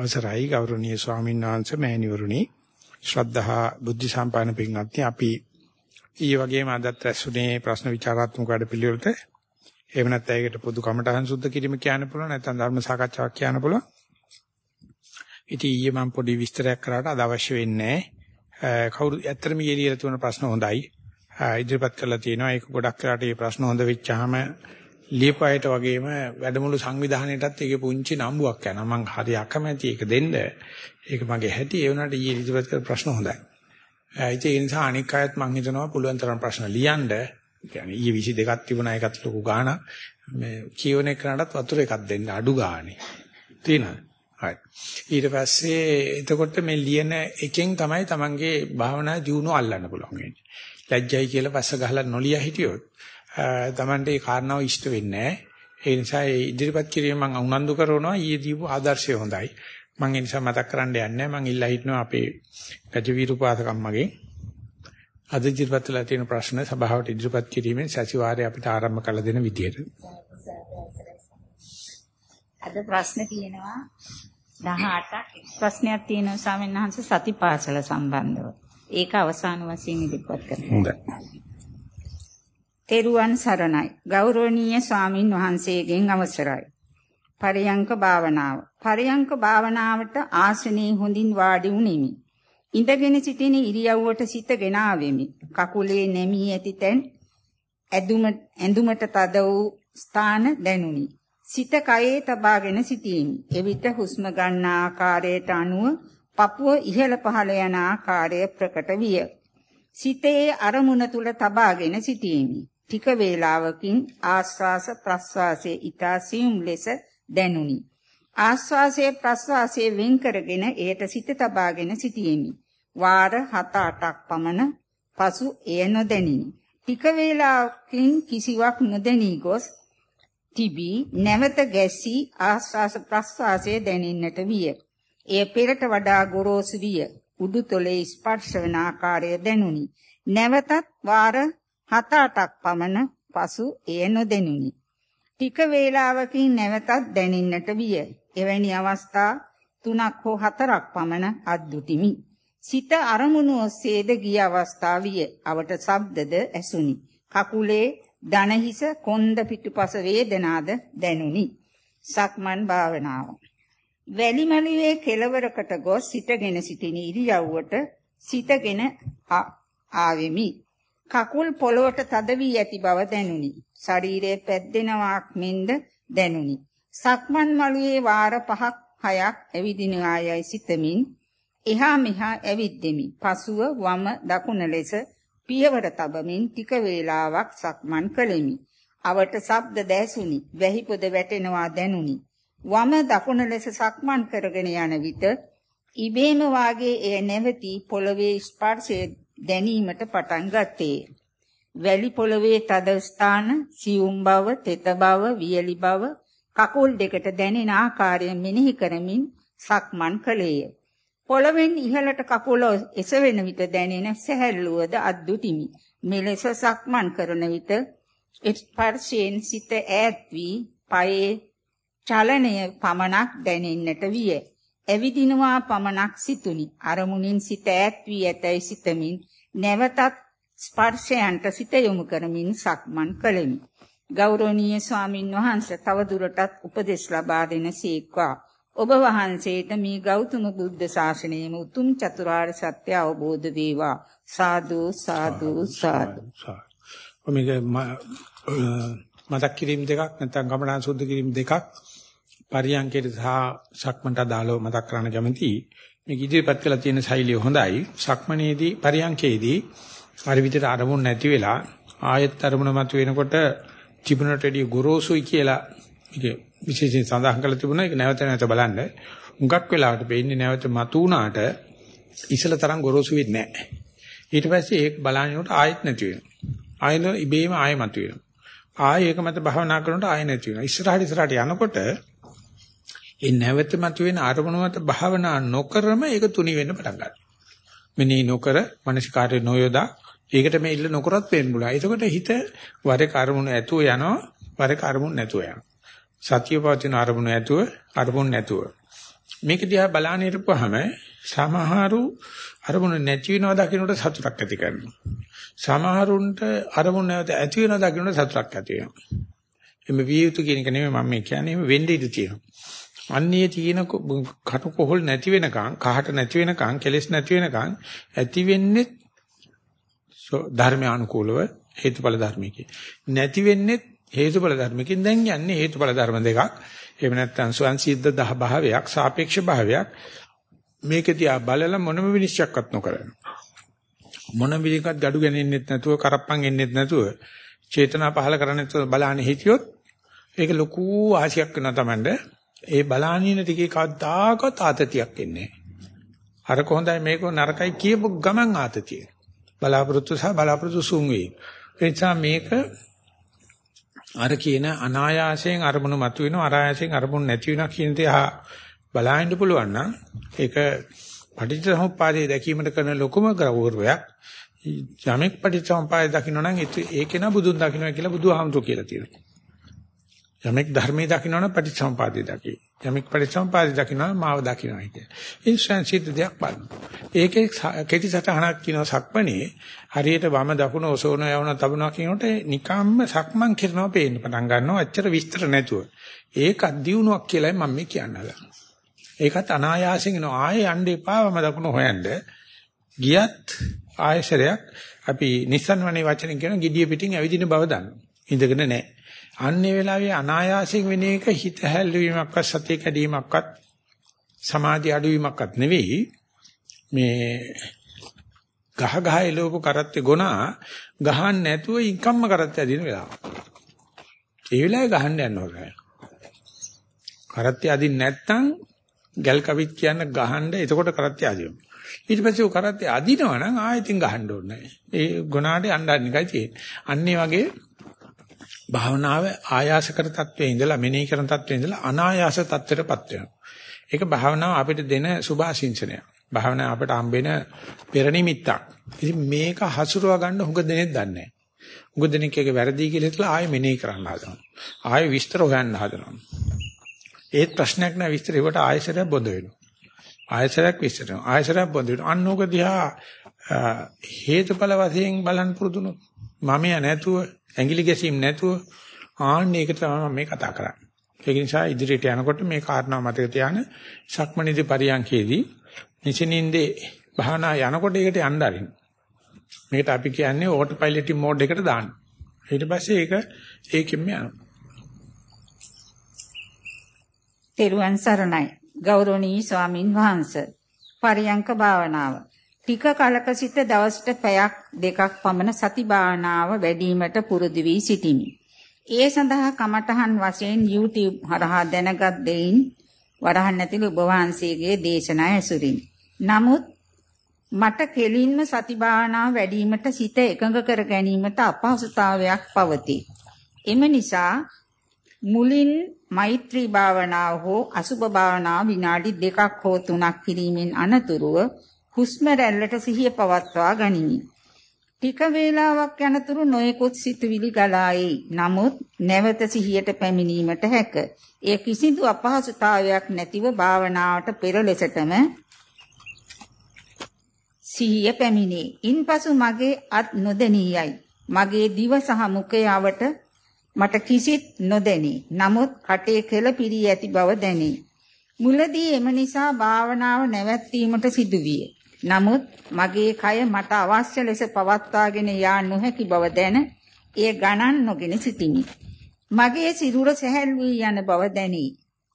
අවසරයි ගෞරවනීය ස්වාමීන් වහන්සේ මෑණිවරුනි. ශ්‍රද්ධහා බුද්ධ සම්පන්න පින්වත්නි අපි ඊයේ වගේම අදත් ඇසුනේ ප්‍රශ්න විචාරාත්මක වැඩපිළිවෙලට. එහෙම නැත්නම් ඒකට පොදු කමටහන් සුද්ධ කිරීම කියන්න පුළුවන් නැත්නම් ධර්ම සාකච්ඡාවක් කියන්න පුළුවන්. ඉතින් ඊයේ මම පොඩි විස්තරයක් කරාට අද අවශ්‍ය වෙන්නේ නැහැ කවුරු ඇත්තටම ඊයේ ලියලා තියෙන ප්‍රශ්න හොඳයි. ඉදිරිපත් කරලා තියෙනවා. ඒක ගොඩක් කරාට මේ ප්‍රශ්න හොඳ වෙච්චාම ලියපයට වගේම වැඩමුළු සංවිධානයේටත් ඒකේ පුංචි නම්බුවක් යනවා. මම හරි අකමැති ඒක දෙන්න. ඒක මගේ හැටි. ඒ වුණාට ඊයේ ඉදිරිපත් කරපු ප්‍රශ්න හොඳයි. ඒ නිසා අනික් අයත් මම හිතනවා පුළුවන් තරම් ප්‍රශ්න ලියන්න. يعني ඊයේ 22ක් තිබුණා ඒකත් ලොකු ගාණක්. මේ කියවන එකකටත් වතුර එකක් දෙන්න අඩු ගානේ. තේනවද? හරි. ඊට පස්සේ එතකොට මේ ලියන එකෙන් තමයි Tamange භාවනා ජීවුණු අල්ලන්න පුළුවන් වෙන්නේ. ලැජ්ජයි කියලා පස්ස ගහලා නොලිය හිටියොත් තමන්ට ඒ කාරණාව ඉෂ්ට වෙන්නේ නැහැ. ඒ නිසා ඒ ඉදිරිපත් කිරීම මම උනන්දු කරනවා ඊයේ දීපු ආදර්ශය හොඳයි. මම ඒ නිසා මතක් කරන්න යන්නේ මම ඉල්ලා හිටනවා අපේ ගජවීරුපාසකම්මගේ අද ඉදිරිපත් වෙලා තියෙන ප්‍රශ්න සභාවට ඉදිරිපත් කිරීමෙන් සතිವಾರය අපිට ආරම්භ කළ දෙන විදියට. අද ප්‍රශ්න තියෙනවා 18ක් ප්‍රශ්නයක් තියෙනවා ස්වාමීන් වහන්සේ සතිපාසල සම්බන්ධව. ඒක අවසාන වශයෙන් ඉදිරිපත් කරනවා. හොඳයි. තෙරුවන් සරණයි. ගෞරවනීය ස්වාමින් වහන්සේගෙන් අවසරයි. පරියංක භාවනාව. පරියංක භාවනාවට ආසනයේ හොඳින් වාඩි වුනිමි. ඉඳගෙන සිටින ඉරියව්වට සිතගෙන ආවෙමි. කකුලේ නැමී ඇති තැන් ඇඳුම ඇඳුමට තද වූ ස්ථාන දැනුනි. සිත කයේ තබාගෙන සිටීමි. එවිට හුස්ම ගන්න ආකාරයට අනුව පපුව ඉහළ පහළ යන ආකාරය ප්‍රකට විය. සිතේ අරමුණ තුල තබාගෙන සිටීමි. ටික වේලාවකින් ආස්වාස ප්‍රස්වාසයේ ඊතා සියුම් ලෙස දැනුනි. ආස්වාසයේ ප්‍රස්වාසයේ වෙන් කරගෙන එයට සිත තබාගෙන සිටියෙමි. වාර 7-8ක් පමණ පසු එය නොදැනිනි. ටික වේලාවකින් කිසිවක් නොදැනී ගොස් තිබී නැවත ගැසී ආස්වාස ප්‍රස්වාසයේ දැනෙන්නට විය. එය පෙරට වඩා ගොරෝසු විය. උඩුතොලේ ස්පර්ශ වන ආකාරය දැනුනි. නැවතත් වාර 7-8ක් පමණ පසු එය නොදෙනුනි. ටික වේලාවකින් නැවතත් දැනින්නට විය. එවැනි අවස්ථා තුනක් හෝ හතරක් පමණ අද්දුටිමි. සිත අරමුණු ඔස්සේද ගිය අවස්ථා විය. අවට ශබ්දද ඇසුනි. කකුලේ දනහිස කොන්ද පිටුපස වේදනාද දැනුනි. සක්මන් භාවනාව. වැලිමලුවේ කෙළවරකට ගොස් සිටගෙන සිටින ඉරියව්වට සිටගෙන ආවෙමි. කකුල් පොළොවට තද වී ඇති බව දැනුනි. ශරීරයේ පැද්දෙනවාක් මෙන්ද දැනුනි. සක්මන් මළුවේ වාර 5ක් 6ක් ඇවිදින ආයයි සිතමින් එහා මෙහා ඇවිද්දෙමි. පසුව වම දකුණ ලෙස පියවර තබමින් ටික වේලාවක් සක්මන් කළෙමි. අවට ශබ්ද දැසුනි. වැහි පොද වැටෙනවා දැනුනි. වම දකුණ ලෙස සක්මන් කරගෙන යන විට ඉබේම වාගේ එය නැවතී පොළවේ ස්පර්ශයේ දැනීමට පටන් ගත්තේ. වැලි පොළවේ තද ස්ථාන, සියුම් බව, තෙත බව, වියලි බව, කකුල් දෙකට දැනෙන ආකාරය මෙනෙහි කරමින් සක්මන් කළේය. පොළවෙන් ඉහළට කකුල එසවෙන විට දැනෙන සැහැල්ලුවද අද්දුටිමි. මෙලෙස සක්මන් කරන විට ස්පර්ශයෙන් සිත ඈත් වී පයේ චලනය පමණක් දැනෙන්නට විය. ඇවිදිනවා පමණක් සිතුනි. අරමුණින් සිත ඈත් වී ඇතැයි සිතමින් නැවතත් ස්පර්ශයන්ට සිත යොමු කරමින් සක්මන් කළෙමි. ගෞරවනීය ස්වාමින් වහන්සේ තව දුරටත් උපදෙස් ලබා දෙනසේක්වා. ඔබ වහන්සේට මේ ගෞතම බුද්ධ ශාසනයේම උතුම් චතුරාර්ය සත්‍ය අවබෝධ වේවා. සාදු සාදු සාදු. මේක මතක් කිරීම දෙකක් නැත්නම් ගමනාන් සුද්ධ කිරීම දෙකක් පරියන්කේට සහ සක්මන්ට දාලව මතක් කරන්න කැමතියි. මේක ඉදිරිපත් කළා තියෙන ශෛලිය හොඳයි. සක්මනේදී පරියන්කේදී හරි විදිහට අරමුණ නැති වෙලා ආයෙත් අරමුණ මත වෙනකොට තිබුණට වැඩිය ගොරෝසුයි කියලා මේක විශේෂයෙන් සඳහන් කරලා තිබුණා. ඒක නැවත නැවත බලන්න. හුඟක් වෙලාවට වෙන්නේ නැවත මතු වුණාට ඉසල තරම් ගොරෝසු වෙන්නේ නැහැ. ඊට පස්සේ ඒක බලනකොට ආයෙත් නැති වෙනවා. ආයෙන ඉබේම ආයෙ මතු වෙනවා. ආයෙ ඒක මත භාවනා කරනකොට ආයෙ නැති වෙනවා. ඉස්සරහට ඉස්සරහට යනකොට ඒ නැවත මතුවෙන අරමුණ මත භාවනා නොකරම ඒක තුනි වෙන්න පටන් ගන්නවා. මෙනී නොකර මානසිකාර්ය නොයොදා ඒකට මේ ඉල්ල නොකරත් වෙන්න බුණා. එතකොට හිත වර කර්මුණ ඇතුව යනවා වර කර්මුණ නැතුව යනවා. සතිය පවතින අරමුණ ඇතුව අරමුණ නැතුව. මේක දිහා බලාන ඉරපුවාම සමහරු අරමුණ නැති වෙනවා දකින්නට සතුටක් ඇති කරනවා. සමහරුන්ට අරමුණ නැවත ඇති වෙනවා දකින්නට සතුටක් ඇති වෙනවා. එමෙ විය යුතු කියන එක නෙමෙයි මම මේ කියන්නේ එමෙ වෙන්න ඉඩ තියෙනවා. අන්නේ තියෙන කටු කොහොල් නැති වෙනකන් කහට නැති වෙනකන් කෙලස් නැති වෙනකන් ඇති වෙන්නේ ධර්මානුකූලව හේතුඵල ධර්මයකින්. නැති වෙන්නේ හේතුඵල ධර්මකින් දැන් යන්නේ හේතුඵල ධර්ම දෙකක්. එහෙම නැත්නම් ස්වංසිද්ධ දහ භාවයක් සාපේක්ෂ භාවයක් මේක තියා බලලා මොනම විනිශ්චයක්වත් නොකර මොන විදිහකට gadu ගන්නේ නැතුව කරප්පන් එන්නේ නැතුව චේතනා පහල කරන්නේ නැතුව බලන්නේ හිටියොත් ඒක ලොකු ආශයක් වෙනවා Tamande ඒ බලානින ටිකේ කවදාකවත් ආතතියක් එන්නේ නැහැ. අර කොහොඳයි මේක නරකයි කියපු ගමන් ආතතිය. බලාපොරොත්තු සහ බලාපොරොත්තු සුන් වේ. ඒ නිසා මේක අර කියන අනායාසයෙන් අරමුණු මතුවෙනවා අනායාසයෙන් අරමුණු නැති වෙනවා කියන දේ බලහින්න පුළුවන් නම් ඒක පටිච්චසමුප්පාදයේ දැකීමට කරන ලොකුම ගෞරවයක්. යමෙක් පටිච්චසමුප්පාදයේ දකින්න නම් ඒක න බුදුන් දකින්නවා කියලා බුදුහාමුදුරු කියලා තියෙනවා. යමෙක් ධර්මයේ දකින්නවනම් පටිච්චසමුපාදයේ දකි. යමෙක් පටිච්චසමුපාදයේ දකින්නවනම් මාව දකින්නයි කිය. ඉන්ස්ටන්සිත දෙයක් බලන්න. ඒකේ කෙටි සටහනක් කියනවා සක්මණේ හරියට වම දකුණ ඔසවන යවන තබනවා කියනකොට නිකම්ම සක්මන් කරනවා පේන්න පටන් ගන්නවා. අච්චර විස්තර නැතුව. ඒකත් දියුණුවක් කියලායි මම මේ කියන්නේ. ඒකත් අනායාසයෙන් එනවා. ආයේ යන්න එපා වම දකුණ හොයන්න. ගියත් ආයශරයක් අපි නිස්සන් වනේ වචනෙන් කියන gediya පිටින් ඇවිදින බව දන්නවා. ඉඳගෙන නැහැ. අන්නේ වෙලාවේ අනායාසයෙන් වෙන එක හිත හැල්වීමක්වත් සතිය කැඩීමක්වත් සමාධි අඩුවීමක්වත් නෙවෙයි මේ ගහ ගහ එළවපු කරත්තේ ගොනා ගහන්න නැතුව ඉන්කම්ම කරත්තේ අදින වෙලාව. ඒ වෙලාවේ ගහන්න යන්න ඕනේ. කරත්තේ අදින්න නැත්නම් ගල් කවිත් කියන්න ගහන්න එතකොට කරත්තේ අදිනවා. ඊට පස්සේ උ කරත්තේ අදිනවා නම් ආයෙත් ගහන්න ඕනේ. ඒ ගොනාට යන්න එකයි තියෙන්නේ. අන්නේ වගේ භාවනාව ආයාස කර තත්වයේ ඉඳලා මෙනෙහි කරන තත්වයේ ඉඳලා අනායාස තත්වයටපත් වෙනවා. ඒක භාවනාව අපිට දෙන සුභාශිංසනයක්. භාවනාව අපට හම්බෙන පෙර නිමිත්තක්. ඉතින් මේක හසුරවා ගන්න හුඟ දෙනෙක් දන්නේ නැහැ. හුඟ දෙනෙක් එක වැරදි කියලා හිතලා ආයෙ මෙනෙහි කරන්න හදනවා. ආයෙ විස්තර හොයන්න හදනවා. ඒත් ප්‍රශ්නයක් නෑ විස්තර ඒකට ආයෙසරයක් බොඳ වෙනවා. ආයෙසරයක් විස්තර වෙනවා. ආයෙසරයක් බොඳ වෙනවා. අන්නෝක දිහා හේතුඵල වශයෙන් බලන් පුරුදුනොත් මමයා නැතුව ඇඟිලි ගැසීම් නැතුව ආන්න ඒක තමයි මේ කතා කරන්නේ. ඒක නිසා ඉදිරියට යනකොට මේ කාරණා මතක තියාගෙන සක්මණේදී පරියන්කේදී නිසිනින්දේ භාවනා යනකොට ඒකට යන්න ආරින්. මේකට අපි කියන්නේ ඕටෝ පයිලට් මෝඩ් එකට දාන්න. ඊට පස්සේ ඒක ඒකෙම යනවා. තෙරුවන් සරණයි. ගෞරවනීය ස්වාමින් වහන්සේ. පරියංක භාවනාව ටික කලක සිට දවසට පැයක් දෙකක් පමණ සති භාවනාව වැඩිවීමට පුරුදු වී සිටිමි. ඒ සඳහා කමඨහන් වශයෙන් YouTube හරහා දැනගත් දෙයින් වරහන් නැතිල ඔබ වහන්සේගේ දේශනා ඇසුරින්. නමුත් මට කෙලින්ම සති භාවනාව වැඩිවීමට සිත එකඟ කර ගැනීමට අපහසුතාවයක් පවතී. එම නිසා මුලින් මෛත්‍රී භාවනාව හෝ අසුභ භාවනාව විනාඩි දෙකක් හෝ තුනක් කිරීමෙන් අනතුරුව හුස්ම රැල්ලට සිහිය පවත්වා ගනිමි. ටික වේලාවක් යනතුරු නොයෙකුත් සිතුවිලි ගලා එයි. නමුත් නැවත සිහියට පැමිණීමට හැක. එය කිසිදු අපහසුතාවයක් නැතිව භාවනාවට පෙර ලෙසටම සිහිය පැමිණේ. ඉන්පසු මගේ අත් නොදෙනියයි. මගේ දිව සහ මුඛයවට මට කිසිත් නොදැනි. නමුත් කටේ කෙල පිරී ඇති බව දැනේ. මුලදී එම නිසා භාවනාව නැවැත්වීමට සිදුවිය. නමුත් මගේ කය මට අවශ්‍ය ලෙස පවත්වාගෙන යා නොහැකි බව දැන එය ගණන් නොගෙන සිටිමි. මගේ සිරුර සැහැල් වී යන බව දැනේ.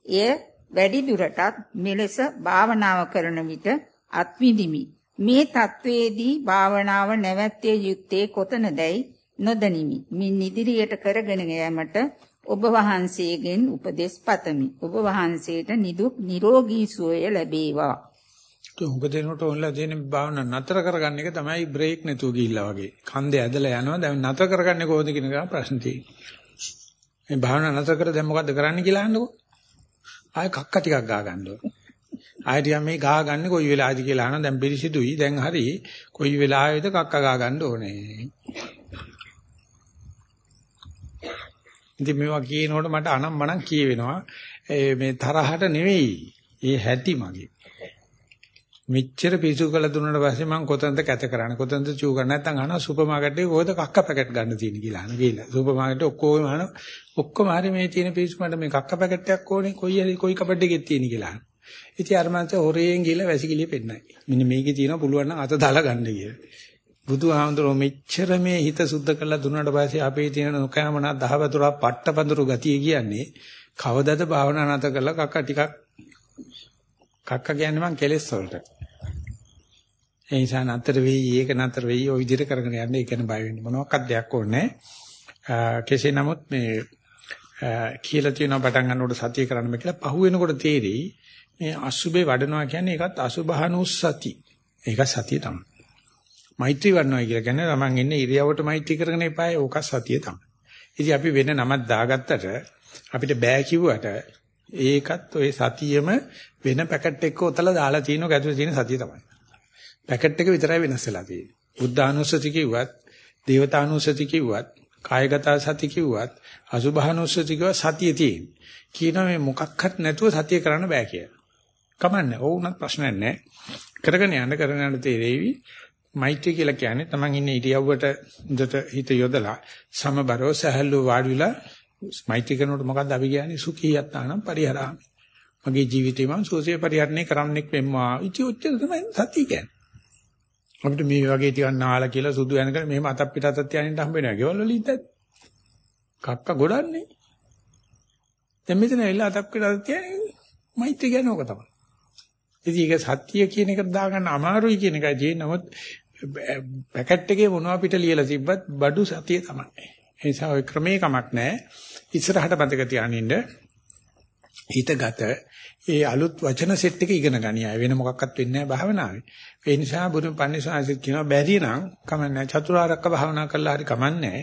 එය වැඩි දුරටත් මෙලෙස භාවනාව කරන විට අත්විඳිමි. මේ தത്വයේදී භාවනාව නැවැත්විය යුත්තේ කොතනදයි නොදනිමි. මින් ඉදිරියට කරගෙන යෑමට ඔබ වහන්සේගෙන් උපදෙස් පතමි. ඔබ වහන්සේට නිදුක් නිරෝගී සුවය ලැබේවා. උඹ දෙනකොට ඕනලා දෙන භාවනා නතර කරගන්න එක තමයි බ්‍රේක් නැතුව ගිහිල්ලා වගේ. කන්දේ ඇදලා යනවා. දැන් නතර කරගන්නේ කොහොමද කියන එක ප්‍රශ්න තියෙනවා. මේ භාවනා නතර කර දැන් මොකද්ද කරන්න කියලා අහන්නකෝ. ආයෙ කක්ක ටිකක් ගා ගන්න ඕන. ආයෙ ටිකක් මේ ගා ගන්න කොයි වෙලාවද කියලා අහනවා. දැන් පිරිසිදුයි. දැන් හරි. කොයි වෙලාවෙද කක්ක ගා ගන්න ඕනේ. ඉතින් මේවා කියනකොට මට අනම්මනම් කියවෙනවා. මේ තරහට නෙවෙයි. ඒ හැටි මගේ. මෙච්චර පිසු කළ දුන්නාට පස්සේ මම කොතනද කැත කරන්නේ? කොතනද චූ කරන්නේ? නැත්නම් අහනවා සුපර් මාකට් එකේ කොහෙද කක්ක පැකට් ගන්න තියෙන්නේ කියලා අහන ගිහලා සුපර් මාකට් එකේ ඔක්කොම අහන ඔක්කොම හරි මේ තියෙන පිසු මට මේ කක්ක පැකට් එකක් ඕනේ කොයි හරි කොයි කබඩ් එකේ තියෙන්නේ කියලා අහන ඉතින් අර මංස හොරෙන් ගිහලා වැසිකිළිය පෙන්නයි. මෙන්න මේකේ තියෙනවා පුළුවන් නම් අත දාලා ගන්න කියලා. බුදුහාමුදුරුවෝ මෙච්චර මේ හිත සුද්ධ කරලා දුන්නාට පස්සේ අපේ තියෙන නොකෑමනා දහවතුරා පට්ටපඳුරු ගතිය කියන්නේ කවදද භාවනා නැත කරලා කක්ක ටිකක් කක්ක කියන්නේ මං කෙලස් වලට. ඒ නිසා නතර වෙයි ඒක නතර වෙයි ඔය විදිහට කරගෙන යන්න ඒක නේ බය වෙන්න මොනවාක්වත් දෙයක් ඕනේ කෙසේ නමුත් මේ කියලා තියෙනවා පටන් ගන්නකොට සතිය කරන්න බෑ කියලා පහු වෙනකොට තේරෙයි මේ අසුබේ වඩනවා කියන්නේ ඒකත් අසුභානුස්සති. ඒක සතිය තමයි. මෛත්‍රී වඩනවා කියලා කියන්නේ තමන් ඉන්නේ ඉරියවට මෛත්‍රී කරගෙන එපායි ඕක සතිය තමයි. ඉතින් අපි වෙන නමක් දාගත්තට අපිට බෑ කිව්වට ඒකත් ඔය සතියෙම වෙන පැකට් එකක උතලා දාලා තියෙනක ඇතුලේ තියෙන සතිය තමයි. පැකට් එක විතරයි වෙනස් වෙලා තියෙන්නේ. බුද්ධානුස්සති කිව්වත්, දේවතානුස්සති කිව්වත්, කායගත සති කිව්වත්, අසුභානුස්සති කිව්වත් සතිය තියෙන්නේ. කියනවා මේ මොකක්වත් නැතුව සතිය කරන්න බෑ කියලා. කමන්නේ. ඕුණත් ප්‍රශ්නයක් නැහැ. කරගෙන යන්න කරගෙන යන්න තේරෙවි. මෛත්‍රිය කියලා කියන්නේ තමන් ඉන්නේ ඉරියව්වට හොඳට හිත යොදලා සමබරව සහැල්ලුව වාඩි වෙලා මෛත්‍රී කරනකොට මොකද්ද අපි කියන්නේ සුඛියත්තානම් පරිහරාමි. මගේ ජීවිතේ මම සෝසේ පරිහරණය කරන්නෙක් වෙම්මා. ඉති උච්චර තමයි සතිය කියන්නේ. අපිට මේ වගේ ටිකක් නාලා කියලා සුදු යනකම් මෙහෙම අතක් පිට අතක් තියාගෙන හම්බ වෙනවා. ගෙවල් වල ඉද්දත්. කක්ක ගොඩන්නේ. දැන් මෙතන ඇවිල්ලා අතක් පිට අතක් තියාගෙන මෛත්‍රී කියන ඕක තමයි. ඉතින් ඒක සත්‍ය කියන එකට දාගන්න අමාරුයි කියන එකයි තියෙන්නේ. නමුත් පැකට් එකේ මොනවා පිට ලියලා තිබ්බත් බඩු සතිය තමයි. ඒ නිසා ඔය ක්‍රමේ කමක් නැහැ. ඉස්සරහට බඳක තියානින්න හිතගත ඒ අලුත් වචන සෙට් එක ඉගෙන ගනියයි වෙන මොකක්වත් වෙන්නේ නැහැ භාවනාවේ. ඒ නිසා බුදු පන්සිවාසිත කියනවා බැරි නම් කමන්නේ චතුරාර්යක භාවනා කළා හරි කමන්නේ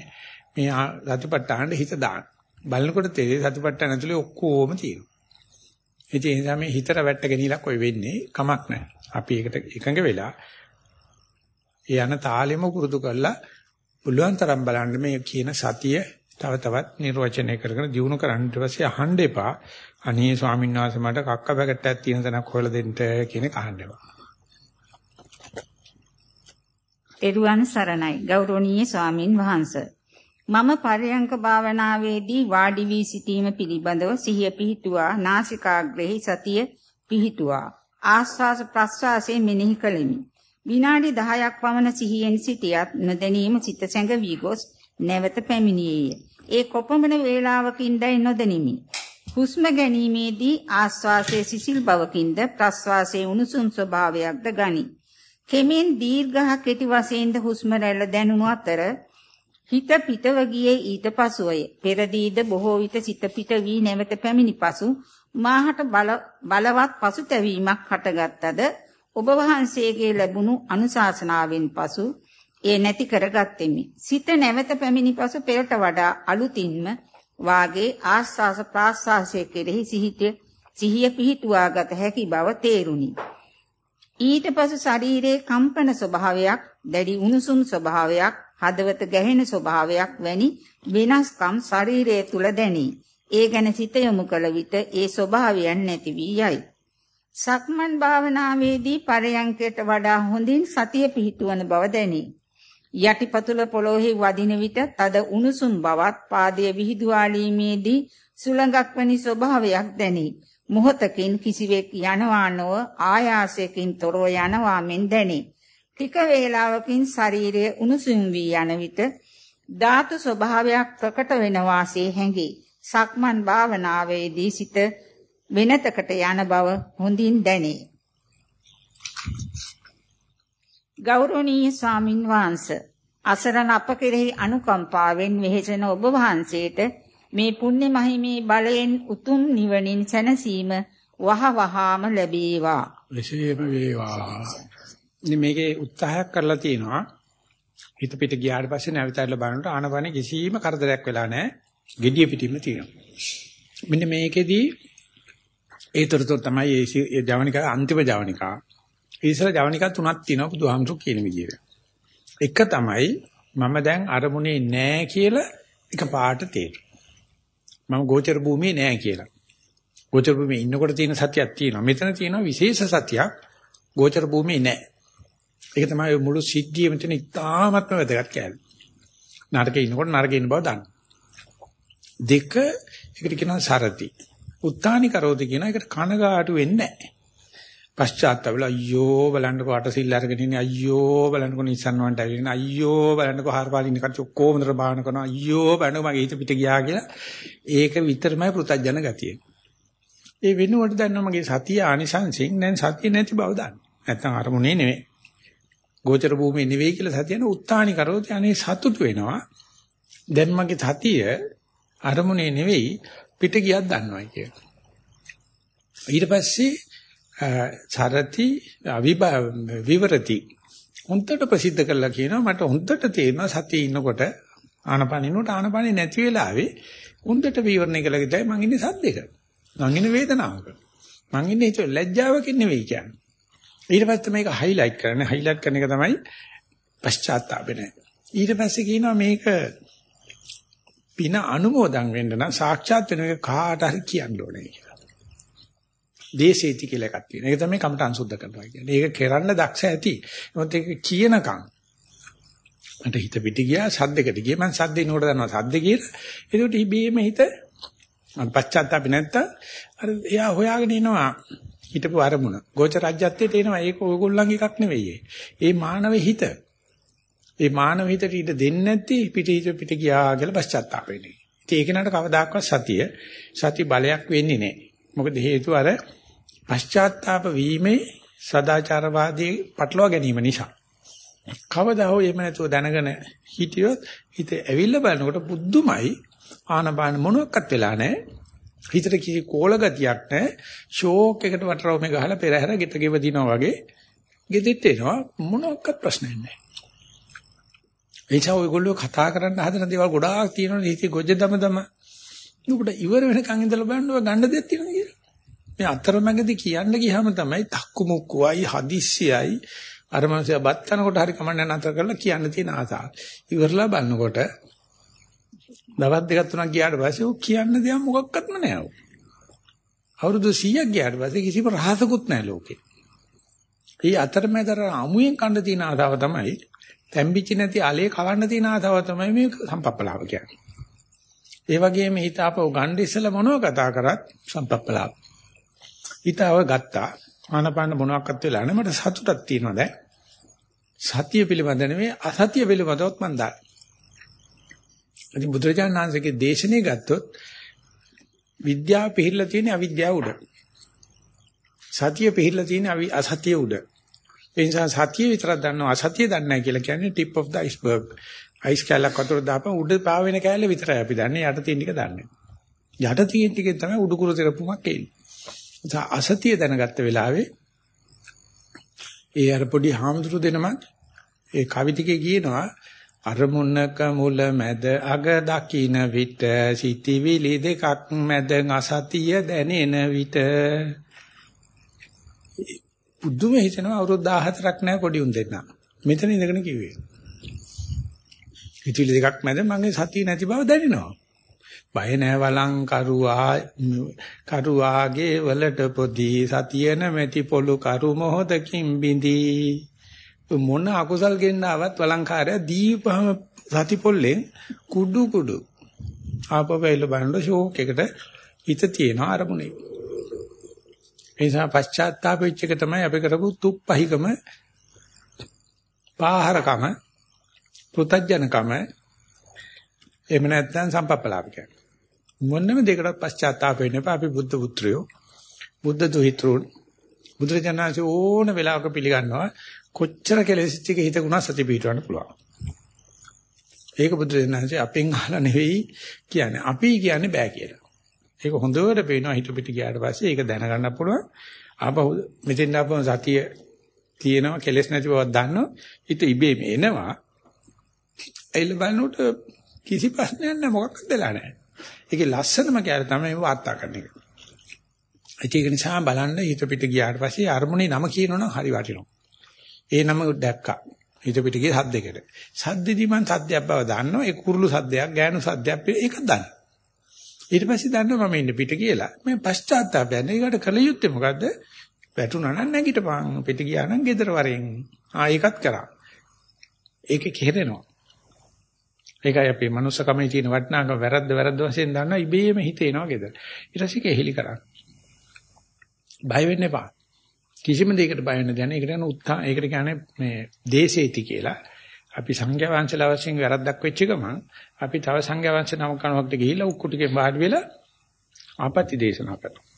මේ සතිපට්ඨාන හිත දාන්න. බලනකොට තේරෙයි සතිපට්ඨාන ඇතුලේ ඔක්කොම තියෙනවා. ඒ නිසා මේ හිතට වැටගෙන ඉලක් ඔය වෙන්නේ කමක් නැහැ. අපි ඒකට එකඟ වෙලා ඒ යන තාලෙම පුරුදු කරලා පුළුවන් තරම් බලන්න මේ කියන සතිය තව තවත් නිර්වචනය කරගෙන දිනු කරන්න ඊට පස්සේ අහන්න එපා. අනේ ස්වාමීන් වහන්සේ මට කක්ක පැකට්ටයක් තියෙන තැනක් හොයලා දෙන්න කියන එක අහන්න එපා. එරුවන් සරණයි ගෞරවනීය ස්වාමින් වහන්සේ. මම පරයන්ක භාවනාවේදී වාඩි වී සිටීම පිළිබඳව සිහිය පිහිටුවා නාසිකාග්‍රෙහි සතිය පිහිටුවා ආස්වාස ප්‍රස්වාසයේ මෙනෙහි කළෙමි. විනාඩි 10ක් පමණ සිහියෙන් සිටියත් නොදැනීම සිත සැඟවි ගොස් නැවත පැමිණියේය. ඒ කොපමණ වේලාවකින්දයි නොදැනිමි. හුස්ම ගැනීමේදී ආස්වාසයේ සිසිල් බවකින්ද ප්‍රස්වාසයේ උණුසුම් ස්වභාවයක්ද ගනි. කෙමෙන් දීර්ඝ කෙටි වශයෙන්ද හුස්ම රැල්ල දැනුණු අතර හිත පිටව ගියේ ඊට පසුවය. පෙරදීද බොහෝ විට සිත පිට වී නැවත පැමිණි පසු මාහට බලවත් පසුතැවීමක් හටගත්තද ඔබ වහන්සේගේ ලැබුණු අනුශාසනාවෙන් පසු ඒ නැති කරගත්තෙමි. සිත නැවත පැමිණි පසු පෙරට වඩා අලුතින්ම වාගේ ආස්වාස ප්‍රාස්වාසයේ කෙරෙහි සිහිත සිහිය පිහිටුවාගත හැකි බව තේරුණි. ඊට පසු ශරීරයේ කම්පන ස්වභාවයක්, දැඩි උණුසුම් ස්වභාවයක්, හදවත ගැහෙන ස්වභාවයක් වැනි වෙනස්කම් ශරීරය තුල දැනේ. ඒ ගැන සිත යොමු කළ විට ඒ ස්වභාවයන් නැති වී යයි. සක්මන් භාවනාවේදී පරයන්කයට වඩා හොඳින් සතිය පිහිටුවන බව දැනේ. යටිපතුල පොළොවේ වදින විට තද උණුසුම් බවත් පාදයේ විහිදුවාලීමේදී සුළඟක් වැනි ස්වභාවයක් දැනේ. මොහතකින් කිසිවෙක් යනවා නොව ආයාසයෙන් තොරව යනවා මෙන් දැනේ. ටික වේලාවකින් ශරීරයේ උණුසුම් වී යන විට ධාතු ස්වභාවයක් ප්‍රකට වෙන වාසේ හැඟේ. සක්මන් භාවනාවේදී සිත වෙනතකට යන බව හොඳින් දැනේ. ගෞරවනීය ස්වාමින් වහන්සේ අසරණ අප කෙරෙහි අනුකම්පාවෙන් වෙහෙසෙන ඔබ වහන්සේට මේ පුණ්‍ය මහිමේ බලයෙන් උතුම් නිවනින් සැනසීම වහ වහාම ලැබේවා. එසේම වේවා. මේකේ උත්සාහයක් කරලා තියෙනවා. හිත පිට ගියාට පස්සේ නැවතලා බලනකොට ආනපන කිසිම කරදරයක් වෙලා නැහැ. gediya pitima තියෙනවා. මෙන්න මේකෙදී ඒතරතෝ තමයි ඒ ජවනිකා අන්තිම ජවනිකා. ඉතින් ජවනිකා තුනක් තියෙනවා බුදුහාමුදුරු කියන විදිහට. එක තමයි මම දැන් අරමුණේ නෑ කියලා එක පාට තේරෙනවා. මම ගෝචර භූමියේ නෑ කියලා. ගෝචර භූමියේ ඉන්නකොට තියෙන සතියක් තියෙනවා. මෙතන තියෙනවා විශේෂ සතියක් ගෝචර භූමියේ නැහැ. ඒක තමයි මුළු සිද්ධියම තියෙන ඉතාමත්ම වැදගත් කෑල්ල. නරකේ ඉන්නකොට නරකේ ඉන්න බව දන්න. දෙක ඒකට කියනවා සරති. උත්තානි කරෝති කියන එකට කනගාටු වෙන්නේ නැහැ. පශ්චාත්තාපල අයියෝ බලන්නකෝ අටසිල් අරගෙන ඉන්නේ අයියෝ බලන්නකෝ නිසන් වන්ට ඇවිල්ලා අයියෝ බලන්නකෝ හාරපාලින් කච්ච ඔක්කොම දර බාහන කරනවා අයියෝ බලන්නකෝ මගේ හිත පිට ගියා කියලා ඒක විතරමයි පෘතජන ගතිය. ඒ වෙනුවට දන්නවා මගේ සතිය ආනිසංසෙන් දැන් සතිය නැති බව දන්න. නැත්තම් අරමුණේ නෙවෙයි. ගෝචර භූමියේ නෙවෙයි කියලා සතියන උත්තානි කරෝති අනේ සතුටු වෙනවා. දැන් මගේ සතිය අරමුණේ නෙවෙයි පිට ගියක් දන්නවා කියලා. ඊට පස්සේ චරති විවරති. හොන්දට ප්‍රසිද්ධ කළා කියනවා මට හොන්දට තේරෙනවා සතියේ ඉන්නකොට ආනපනිනොට ආනපනේ නැති වෙලාවේ හොන්දට විවරණය කළා කිව්වයි මං ඉන්නේ සද්දෙක මං ඉන්නේ වේදනාවක. මං ඉන්නේ ඒක ලැජ්ජාවකින් නෙවෙයි කියන්නේ. ඊට පස්සේ මේක හයිලයිට් කරන්නේ. හයිලයිට් කරන එක තමයි පශ්චාත්තාපේ නෑ. ඊට පස්සේ කියනවා මේක පින අනුමෝදන් වෙන්න නම් සාක්ෂාත් වෙන එක කාට හරි කියන්න ඕනේ කියලා. දේශේති කියලා එකක් තියෙනවා. ඒක තමයි කමටහන් සුද්ධ කරනවා කියන්නේ. ඒක කරන්න දක්ෂ ඇති. මොකද ඒක කියනකම් මට හිත පිට ගියා සද්දෙකට ගියේ මම සද්දේ නෝඩ දන්නවා සද්ද කියලා. ඒකට ඉබේම හිත පශ්චාත්තාප නැත්තම් අර එයා හොයාගෙන ඉනවා හිටපු අරමුණ. ගෝච රාජ්‍යත්වයට එනවා ඒක ඕගොල්ලන්ගේ එකක් නෙවෙයි. ඒ මානව හිත. ඒ මානව හිතට ඊට දෙන්නේ නැති පිට හිත පිට ගියා කියලා පශ්චාත්තාප වෙන්නේ. ඉතින් ඒක නට කවදාකවත් සතිය සති බලයක් වෙන්නේ නැහැ. මොකද හේතුව අර පශ්චාත්තාප වීමේ සදාචාරවාදී පටලවා ගැනීම නිසා. කවදා හෝ එහෙම නැතුව දැනගෙන හිටියොත් හිත ඇවිල්ලා බලනකොට බුද්ධුමයි ආනපාන මොනවත් වෙලා නැහැ. හිතට කිසි කෝල ගතියක් නැහැ. ෂෝක් එකට වටරවමේ ගහලා පෙරහැර ගෙත ගෙව දිනවා වගේ ගෙදෙට්ට එනවා මොනවත් ප්‍රශ්නයක් නැහැ. එනිසා ඔයගොල්ලෝ කතා කරන්න හදන දේවල් ගොඩාක් තියෙනවා හිතේ ගොජ දම දම. නුඹට ඉවර වෙනකන් ඉඳලා බලන්න ඔය ගන්න දෙයක් තියෙනවා කියලා. මේ අතරමැදි කියන්න ගියාම තමයි තක්කු මුක්කුවයි හදිස්සියයි අර මනුස්සයා බත් කනකොට හරි කමන්න නතර කරලා කියන්න තියෙන ආසාව. ඉවරලා බලනකොට දවස් දෙකක් තුනක් ගියාට පස්සේ ਉਹ කියන්න දෙයක් මොකක්වත්ම නැහැ. අවුරුදු 100ක් ගියාට පස්සේ කිසිම රහසකුත් නැහැ ලෝකේ. මේ අතරමැදර අමුයෙන් කන්න තියෙන ආසාව තමයි තැම්බිච්ච නැති allele කවන්න තියෙන ආසාව තමයි මේ සම්පප්පලාව කියන්නේ. ඒ වගේම හිත අපව ගන්න ඉස්සලා මොනව කතා කරත් සම්පප්පලාව. හිතව ගත්තා. ආනපාන මොනවාක්වත් වෙලා නැහැ. මට සතුටක් තියෙනවා දැන්. සතිය පිළිබඳ නෙමෙයි අසතිය පිළිබඳවත් මම දන්නවා. ඉතින් බුදුරජාණන් වහන්සේගේ දේශනේ ගත්තොත් විද්‍යාව පිළිලා තියෙන අවිද්‍යාව උඩ. සතිය පිළිලා තියෙන අසතිය උඩ. ඒ නිසා සතිය විතරක් දන්නවා අසතිය දන්නේ නැහැ කියලා කියන්නේ tip of the iceberg. Ice කැලක් වතුර දාපම උඩ පාවෙන කැලේ විතරයි අපි දන්නේ යට තියෙන ටික දන්නේ. යට තියෙන ටිකෙන් තමයි උඩුකුරු තෙරපුමක් එන්නේ. අසතිය දැනගත්ත වෙලාවේ ඒ අර පොඩි හාමුදුරු දෙනමක් ඒ කවිතිකේ කියනවා අරමුණක මුල මැද අග දකින විට සිටිවිලි දෙකක් මැද අසතිය දැනෙන විට බුදුම හිතනවා අවුරුදු 14ක් නැහැ පොඩි උන් දෙන්න. මෙතන ඉඳගෙන කිව්වේ. සිටිවිලි දෙකක් මැද මගේ සතිය නැති බව දැනෙනවා. බය නැවලං කරුවා කරුවාගේ වලට පොදි සතිය නැමැති පොළු කරු මොහොතකින් බිඳී. මොන අකුසල් ගෙන්නවත් වලංකාරය දීපහම සති පොල්ලෙන් කුඩු කුඩු. ආපවෙල බලන ෂෝක් එකට හිත තියෙන අරමුණේ. ඒ නිසා පශ්චාත්තාප වෙච්ච එක තමයි අපි කරපු තුප්පහිකම පාහරකම පෘතජනකම එහෙම නැත්නම් සම්පප්පලාප කියන්නේ මොන්නම දෙයකටත් පශ්චාත්තාප වෙන්න එපා. අපි බුද්ධ පුත්‍රයෝ. බුද්ධ දුහිතෘන්. බුදුරජාණන්සේ ඕන වෙලාවක පිළිගන්නවා කොච්චර කෙලෙසිච්ච එක හිතකුණා සති පිටවන්න පුළුවන්. ඒක බුදුරජාණන්සේ අපෙන් අහලා නෙවෙයි කියන්නේ. අපි කියන්නේ බෑ කියලා. ඒක හොඳට පේනවා හිත පිට ගියාට පස්සේ ඒක දැනගන්න පුළුවන්. ආපහු මෙතෙන් ආපහු සතිය තියෙනවා කෙලස් නැති බවක් දන්නවා. හිත ඉබේම එනවා. එයිල බලනකොට කිසි ප්‍රශ්නයක් නැහැ මොකක්ද වෙලා නැහැ. ඒකේ ලස්සනම කැර තමයි වාර්තා කරන එක. ඒක නිසා බලන්න හිත පිට ගියාට පස්සේ අරමුණේ නම කියනවනම් හරි වටිනවා. ඒ නම දැක්කා. හිත පිට ගියේ සද්දයකට. සද්දෙදි මං සද්දයක් බව දන්නවා. ඒ කුරුළු සද්දයක්, ගෑනු සද්දයක් ඒක දන්න. ඊට පස්සේ දන්නවා මම ඉන්නේ පිට කියලා. මම පශ්චාත්තාපයෙන් ඒකට කල යුත්තේ මොකද්ද? වැටුණා නම් නැගිටපන්. පිට ගියා නම් ගෙදර වරෙන්. ආ ඒකත් කරා. ඒක කෙරෙනවා. ඒකයි අපේ මනුස්සකමේ තියෙන වටිනාකම වැරද්ද වැරද්ද වශයෙන් දන්නා ඉබේම හිතේනවා ගෙදර. ඊට පස්සේ කෙහෙලි කරා. බය වෙන්න එපා. කිසිම දෙයකට බය වෙන්න දෙන්නේ. ඒකට කියන උත්සාහ ඒකට කියන්නේ මේ දේශේති කියලා. අපි සංඝයා වහන්සේලා වශයෙන් වැරද්දක් වෙච්ච ගමන් අපි තව සංඝයා වහන්සේ නම කනකට ගිහිල්ලා උක්කුටිකෙන් වාඩි වෙලා ආපත්‍ය දේශනා කරනවා.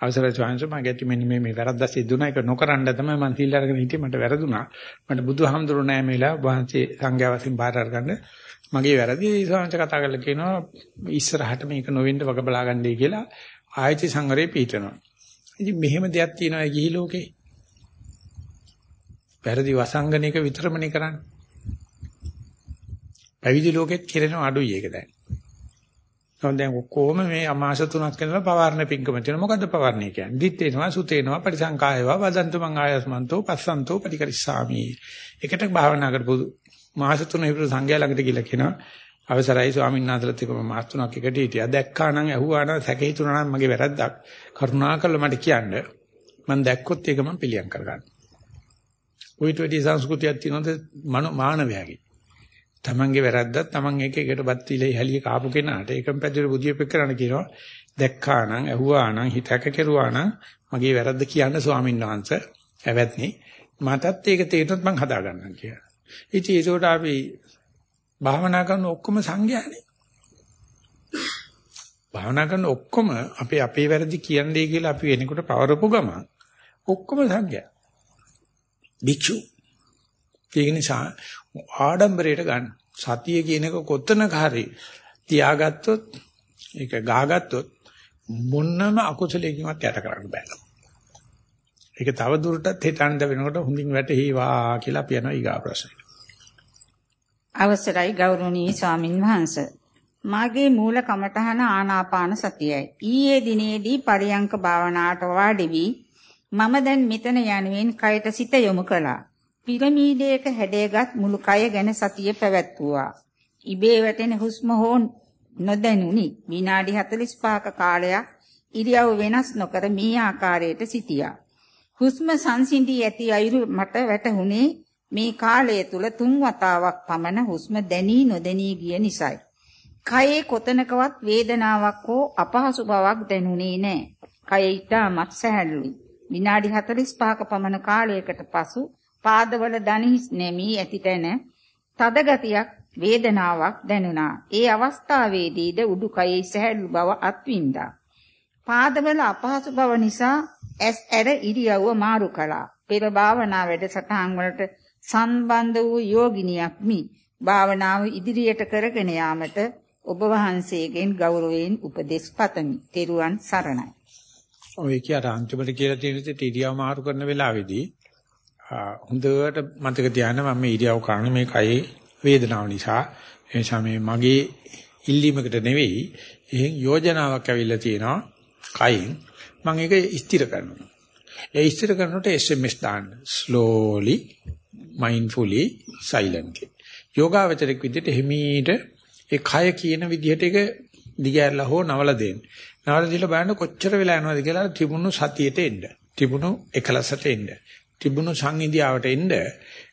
අවසරයි ස්වාමීන් වහන්සේ මගේ මෙන්න මේ මේ වැරද්ද සිද්ධුණා ඒක නොකරන්න තමයි මම සීල් අරගෙන හිටියේ මට වැරදුනා. මට බුදුහාමුදුරු නෑ මේලා වහන්සේ සංඝයා වශයෙන් බාර අරගන්න මගේ වැරදි ස්වාමීන් කතා කරලා කියනවා ඉස්සරහට මේක නොවෙන්න වග බලා ගන්නයි කියලා ආයති සංවරේ පීඨනවා. ඉතින් මෙහෙම දෙයක් තියෙනවා ගිහි ලෝකේ. වැරදි වසංගනික විතරමනේ කරන්නේ. පැවිදි ලෝකෙත් කෙරෙන අඩුයි ඒක දැන්. නෝ දැන් කොහොම මේ අමාස තුනක් කරනවා පවාරණ පිංකම තියෙනවා. මොකද්ද පවාරණය කියන්නේ? දිත්තේනවා සුතේනවා පරිසංකායවා වදන්තු මං ආයස්මන්තෝ පස්සන්තෝ පටිකරිස්සාමි. එකට භාවනා කරපු මාස තුන ඉවර සංඝයා ළඟට ගිහලා කියනවා අවසරයි ස්වාමීන් වහන්සේලාත් එක්ක මාස තුනක් එකට හිටියා. දැක්කා නම් ඇහුවා නම් සැකේ හිතුණා නම් මගේ වැරද්දක්. කරුණාකරලා මට කියන්න. මම දැක්කොත් ඒක මම පිළියම් කරගන්නවා. ඔයිට වැඩි සංස්කෘතියක් තියෙනවද මානවයාගේ? තමන්ගේ වැරද්දක් තමන් එක එකටපත් විලේ හැලිය කාපු කෙනාට ඒකම පැදුර බුදියපෙක් කරන්න කියනවා දැක්කා නම් ඇහුවා නම් හිතක කෙරුවා නම් මගේ වැරද්ද කියන්න ස්වාමීන් වහන්සේ ඇවැත්නි මටත් ඒක තේරුනොත් මං හදා ගන්නම් කියලා. ඉතින් ඒකට අපි භාවනා කරන ඔක්කොම සංඥානේ. භාවනා කරන ඔක්කොම අපේ අපේ වැරදි කියන්නේ කියලා අපි වෙනකොට පවරපු ගමන් ඔක්කොම සංඥා. භික්ෂු. ඒක නිසා ආඩම්බරයට ගන්න. සතිය කියන එක කොතනක හරි තියාගත්තොත් ඒක ගාගත්තොත් මොන්නම අකුසලයකින්වත් යට කරන්න බෑ. ඒක තව දුරටත් හිතන්න වෙනකොට හොඳින් වැටහිවා කියලා අපි යනවා ඊගා ප්‍රශ්නෙට. අවසරයි ගෞරවනීය ස්වාමින් වහන්සේ. මාගේ මූල කමඨහන ආනාපාන සතියයි. ඊයේ දිනේදී පරියංක භාවනාවට වාඩි වී මම දැන් මෙතන යනුවෙන් කයට සිත යොමු කළා. පිරමීඩයක හැඩයගත් මුළු කය ගැන සතිය පැවැත්වුවා. ඉබේ වැටෙන හුස්ම හෝ නොදැනුනි. විනාඩි 45ක කාලයක් ඉරියව් වෙනස් නොකර මේ ආකාරයට සිටියා. හුස්ම සංසිඳී ඇති අයුරු මට වැටහුණේ මේ කාලය තුල තුන් වතාවක් පමණ හුස්ම දැනී නොදැනී ගිය නිසායි. කයේ කොතනකවත් වේදනාවක් හෝ අපහසු බවක් දැනුනේ නැහැ. කය ඊටමත් සැහැල්ලුයි. විනාඩි 45ක පමණ කාලයකට පසු පාදවල දණහිස් නැමී ඇති තැන තද ගතියක් වේදනාවක් දැනුණා. ඒ අවස්ථාවේදීද උඩුකයේ සැහැල්ලු බව අත්විඳා. පාදවල අපහසු බව නිසා ඇස් ඇර ඉරියව්ව මාරු කළා. පෙර භාවනා වැඩසටහන් වලට සම්බන්ධ වූ යෝගිනියක් මි. භාවනාව ඉදිරියට කරගෙන යාමට ඔබ වහන්සේගෙන් ගෞරවයෙන් උපදෙස් පතමි. තෙරුවන් සරණයි. ඔය කියට අන්තිමට කියලා තියෙන විදිහට ඉරියව් මාරු කරන වෙලාවේදී හොඳට මතක තියාගන්න මම මේ ඉරියව් කරන මේ කයේ වේදනාව නිසා ඒ නිසා මේ මගේ ඉල්ලීමකට නෙවෙයි එහෙන් යෝජනාවක් ඇවිල්ලා තියෙනවා කයින් මම ඒක ස්ථිර කරනවා. ඒ ස්ථිර කරනකොට SMS දාන්න slowly mindfully silently. යෝගාවචරයක් විදිහට හිමීට ඒ කය කියන විදිහට ඒක දිගහැරලා හෝ නවල දෙන්න. නවල දීලා බලන්න කොච්චර වෙලා යනවද කියලා තිබුණු සතියට එන්න. තිබුණු එකලසට එන්න. තිබුණු සංහිඳියාවට එන්න.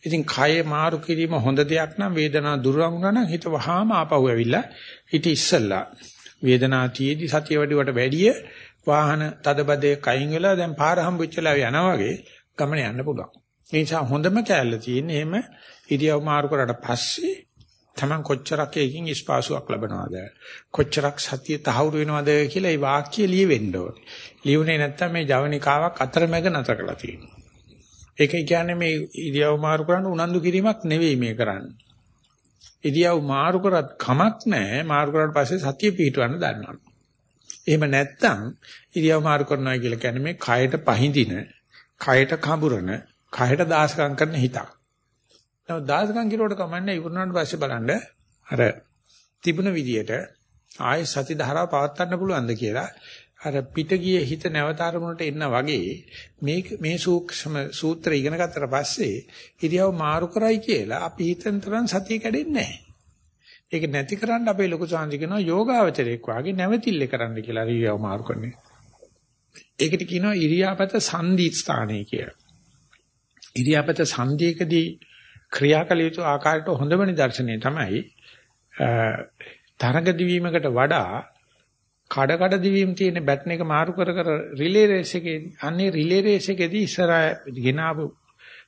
ඉතින් කය මාරු කිරීම හොඳ දෙයක් නම් වේදනාව දුරවන් වුණා නම් හිත වහාම ආපහු ඇවිල්ලා හිත ඉස්සල්ලා වේදනාව තියේදී සතිය වැඩිවට වැඩිය වාහන තදබදේ කයින් වෙලා දැන් පාර හම්බෙච්චලා යනවා වගේ ගමන යන්න පුළුවන්. ඒ නිසා හොඳම කැලල තියෙන්නේ එහෙම ඉරියව් මාරු කරාට පස්සේ Taman කොච්චරක් එකකින් ස්පාසුවක් ලබනවද කොච්චරක් සතිය තහවුරු වෙනවද කියලා ඒ වාක්‍ය ලියවෙන්න ඕනේ. ලියුනේ නැත්තම් මේ ජවනිකාවක් අතරමැග නැතර කරලා තියෙනවා. ඒක කියන්නේ මේ ඉරියව් මාරු කරන්න උනන්දු කිරීමක් නෙවෙයි මේ කරන්නේ. ඉරියව් මාරු කරත් කමක් නැහැ. මාරු කරාට පස්සේ සතිය පිහිටවන්න දන්නවා. එහෙම නැත්තම් ඉරියව් මාරු කරනවා කියලා කියන්නේ මේ කයට පහඳින, කයට කඹරන, කයට දාසකම් කරන හිතක්. නමුත් දාසකම් කිරුවට කමන්නේ ඉවරනාට පස්සේ බලන්න අර තිබුණ විදියට ආයෙ සති ධාරාව පවත්වන්න පුළුවන්ද කියලා අර පිට ගියේ හිත නැවත අරමුණට එන්න වගේ මේ මේ සූක්ෂම සූත්‍ර ඉගෙන ගත්තට පස්සේ ඉරියව් මාරු කරයි කියලා අපි හිතන තරම් සතිය කැඩෙන්නේ නැහැ. ඒක නැති කරන්න අපේ ලොකු සාන්ති කියනවා යෝගාවචරයක් වාගේ නැවතිල්ල කරන්න කියලා ඉරියව් මාරු කරන්නේ. ඒකට කියනවා ඉරියාපත සංදි ස්ථානය කියලා. ඉරියාපත සංදීකදී ක්‍රියාකල යුතු ආකාරයට හොඳම නිදර්ශනය තමයි තරඟ දිවීමකට වඩා කඩ කඩ දිවීම තියෙන බැටන් එක මාරු කර කර රිලේ රේස් එකේදී අන්නේ රිලේ රේස් එකේදී ඉස්සර ගෙනාවු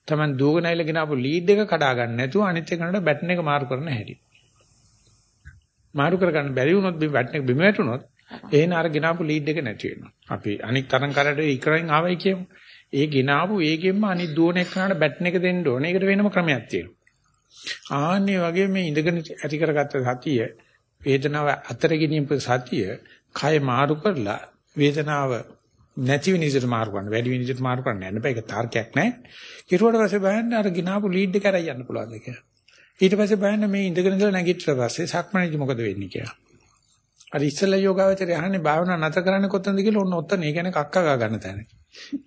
Taman දුවගෙන ඇවිල්ලා ගෙනාවු ලීඩ් එක කඩා ගන්න නැතුව අනිත් එකනට බැටන් එක මාරු කරන හැටි. මාරු කර ගන්න බැරි වුණොත් බැටන් එක බිම වැටුණොත් එහෙන අර ගෙනාවු ලීඩ් එක නැති වෙනවා. අපි අනිත් තරම් කරට ඉක්රෙන් ආවයි කියමු. ඒ ගෙනාවු ඒකෙන්ම අනිත් දුවන එකනට බැටන් එක දෙන්න ඕනේ. ඒකට වෙනම ක්‍රමයක් තියෙනවා. ආන්නේ වගේ මේ ඉඳගෙන ඇති කරගත්ත සතිය වේදනාව අතර ගෙනියපු සතිය කය මාරු කරලා වේදනාව නැති වෙන විදිහට මාරු කරන්න වැඩි වෙන විදිහට මාරු කරන්න යන්න බෑ. ඒක තාර්කයක් නෑ. කිරුවට පස්සේ බලන්න අර ගినాපු ලීඩ් එක කරයි යන්න පුළුවන්ද කියලා. ඊට පස්සේ බලන්න මේ ඉඳගෙන ඉඳලා නැගිටලා පස්සේ සක්මණේදි මොකද වෙන්නේ කියලා. අර ඉස්සෙල්ලා යෝගාවචරය අහන්නේ භාවනා නැතර කරන්නේ කොතනද කියලා ඔන්න ඔතන ඒ කියන්නේ කක්ක ගා ගන්න තැන.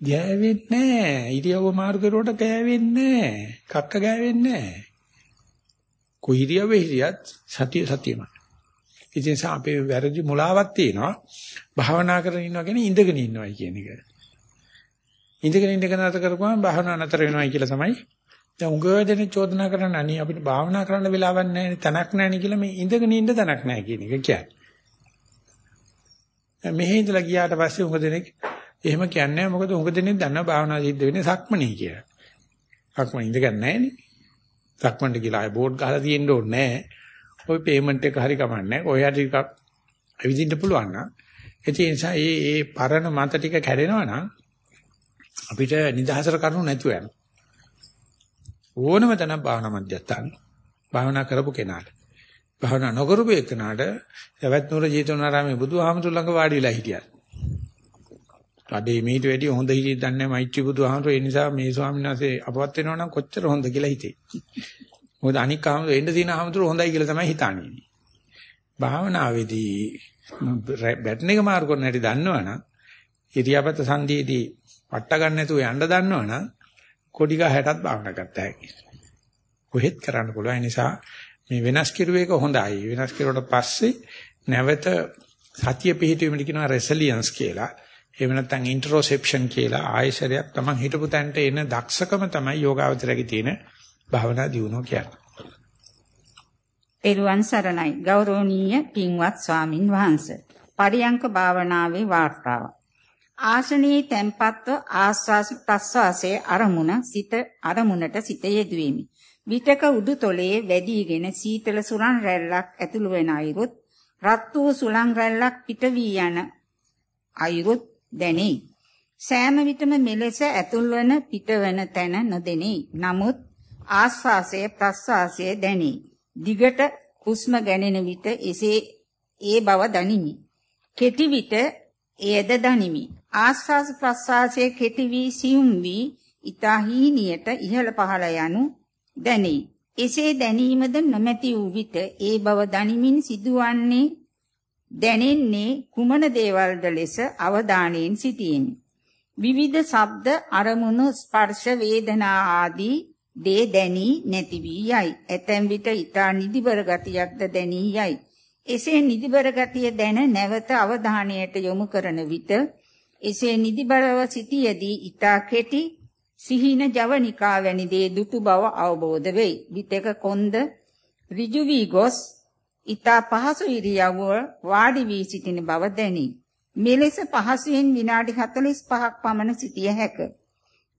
ගෑවෙන්නේ නෑ. ඉරියව්ව මාරු කරුවට ගෑවෙන්නේ නෑ. කක්ක ගෑවෙන්නේ නෑ. කොහිරියවෙ හිරියත් සතිය සතියමයි. ඉතින් අපේ වැරදි මුලාවක් තියෙනවා. භාවනා කරගෙන ඉන්නවා කියන්නේ ඉඳගෙන ඉන්නවයි කියන එක. ඉඳගෙන ඉඳගෙන නැතර කරපුවම භාවනා නැතර වෙනවයි කියලා තමයි. දැන් උගවැදෙන චෝදනා කරන්න අනි අපිට භාවනා කරන්න වෙලාවක් නැහැ තැනක් නැහැ කියලා මේ ඉඳගෙන ඉන්න තැනක් නැහැ කියන එක කියන්නේ. මෙහි ඉඳලා ගියාට පස්සේ උඟ දෙනෙක් එහෙම කියන්නේ මොකද උඟ දෙනෙක් දන්නා භාවනා සිද්ධ වෙන්නේ සක්මණේ කියලා. සක්මණ ඉඳගන්නේ නැහැ නේ. සක්මණට කියලා ආය බෝඩ් ගහලා තියෙන්න ඕනේ නැහැ. ওই පේමන්ට් එක හරි කමන්නේ. ඔය හරි ටිකක් ඇවිදින්න පුළුවන් නම් ඒ නිසා මේ මේ පරණ මත ටික කැඩෙනවා නම් අපිට නිදහසට කරුණු නැතුව යනවා. ඕනම තැනක් භාවනා මධ්‍යස්ථාන භාවනා කරපු කෙනාට භාවනා නොකරපු එකනට යවත් නුර ජීතවනාරාමේ බුදුහාමුදුර ළඟ වාඩි වෙලා හිටියා. අඩේ මේට වැඩි හොඳ හිටියෙත් දන්නේ මෛත්‍රී බුදුහාමුදුර ඒ නිසා මේ ස්වාමීන් වහන්සේ අපවත් වෙනවා නම් කොච්චර හොඳ කියලා හිතේ. මොකද අනික් ආමතු එන්න තියෙන ආමතුරු හොඳයි කියලා තමයි හිතන්නේ. භාවනාවේදී බැටන් එක මාරු කරන්න හැටි දන්නවනම් ඉරියාපත සංදීදී පට්ට ගන්න නැතුව යන්න දන්නවනම් කොඩි ගහ 60ක් භාවනා කරත්තා හැකි. කොහෙත් කරන්න පුළුවන් නිසා මේ වෙනස් කිරුවේක හොඳයි. වෙනස් කිරුවට පස්සේ නැවත සතිය පිහිටුවීමට කියනවා රෙසිලියන්ස් කියලා. එහෙම නැත්නම් ඉන්ටරොසෙප්ෂන් කියලා ආයශරයක් තමයි හිටපු තැනට එන දක්ෂකම තමයි යෝගාවචරයේ තියෙන භාවනා දියුණුව කියන්නේ. එරුවන් සරණයි ගෞරවනීය පින්වත් ස්වාමින් වහන්සේ. පරියංක භාවනාවේ වාර්තාව. ආසනයේ tempatව ආස්වාස ප්‍රස්වාසයේ අරමුණ සිත අරමුණට සිත යෙදුවෙමි. විතක උඩු තොලේ වැඩිගෙන සීතල සුරන් රැල්ලක් ඇතුළු වෙන අයුරුත් රත් වූ සුලං රැල්ලක් පිට වී යන අයුරුත් දැනේ. සෑම විටම මෙලෙස ඇතුල් වන පිටවන තැන නොදෙනේ. නමුත් ආස්වාසය ප්‍රස්වාසය දැනේ. දිගට හුස්ම ගැනෙන විට එසේ ඒ බව දනිමි. කෙටි විට එයද දනිමි. ආස්වාස ප්‍රස්වාසයේ කෙටි වී සියුම් වී ඊතා හීනියට ඉහළ පහළ යනු දැනේ. එසේ දැනීමද නොමැති වූ විට ඒ බව දනිමින් සිදුවන්නේ දැනෙන්නේ කුමන දේවල්ද ලෙස අවධානයෙන් සිටියෙමි. විවිධ ශබ්ද අරමුණු ස්පර්ශ වේදනා ආදී දේ දැනී නැති වී යයි. ඇතැම් විට ඊතා නිදිබර ගතියක්ද දැනී යයි. එසේ නිදිබර ගතිය දැන නැවත අවධානයට යොමු කරන විට එසේ නිදිබරව සිටියේදී ඊතා කෙටි සිහින ජවනිකා වැනි දේ දුටු බව අවබෝධ වෙයි. විතක කොන්ද ඍජු වී ගොස් ඊතා පහසු ඉරියව්ව වාඩි වී සිටින බව දැනේ. මෙලෙස පහසුවෙන් විනාඩි 45ක් පමණ සිටිය හැකිය.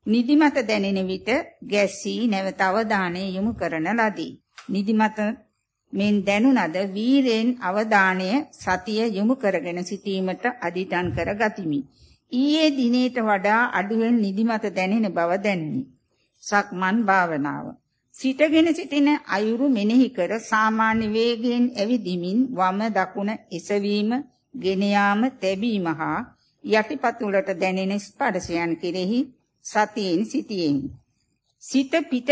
නිදිමත දැනෙන විට ගැස්සී නැවත අවධානය යොමු කරන ලදී. නිදිමත මෙන් දැනුණද වීරෙන් අවධානය සතිය යොමු කරගෙන සිටීමට අදිටන් කර ගතිමි. ඊයේ දිනේට වඩා අඩුවෙන් නිදිමත දැනෙන බව දැනුනි. සක්මන් භාවනාව. සිටගෙන සිටින අයුරු මෙනෙහි කර සාමාන්‍ය වේගයෙන් ඇවිදිමින් වම දකුණ එසවීම, ගෙන යාම, තැබීම හා යටිපතුලට දැනෙන ස්පර්ශයන් කෙරෙහි සතියෙන් සිටියෙමි. සිත පිට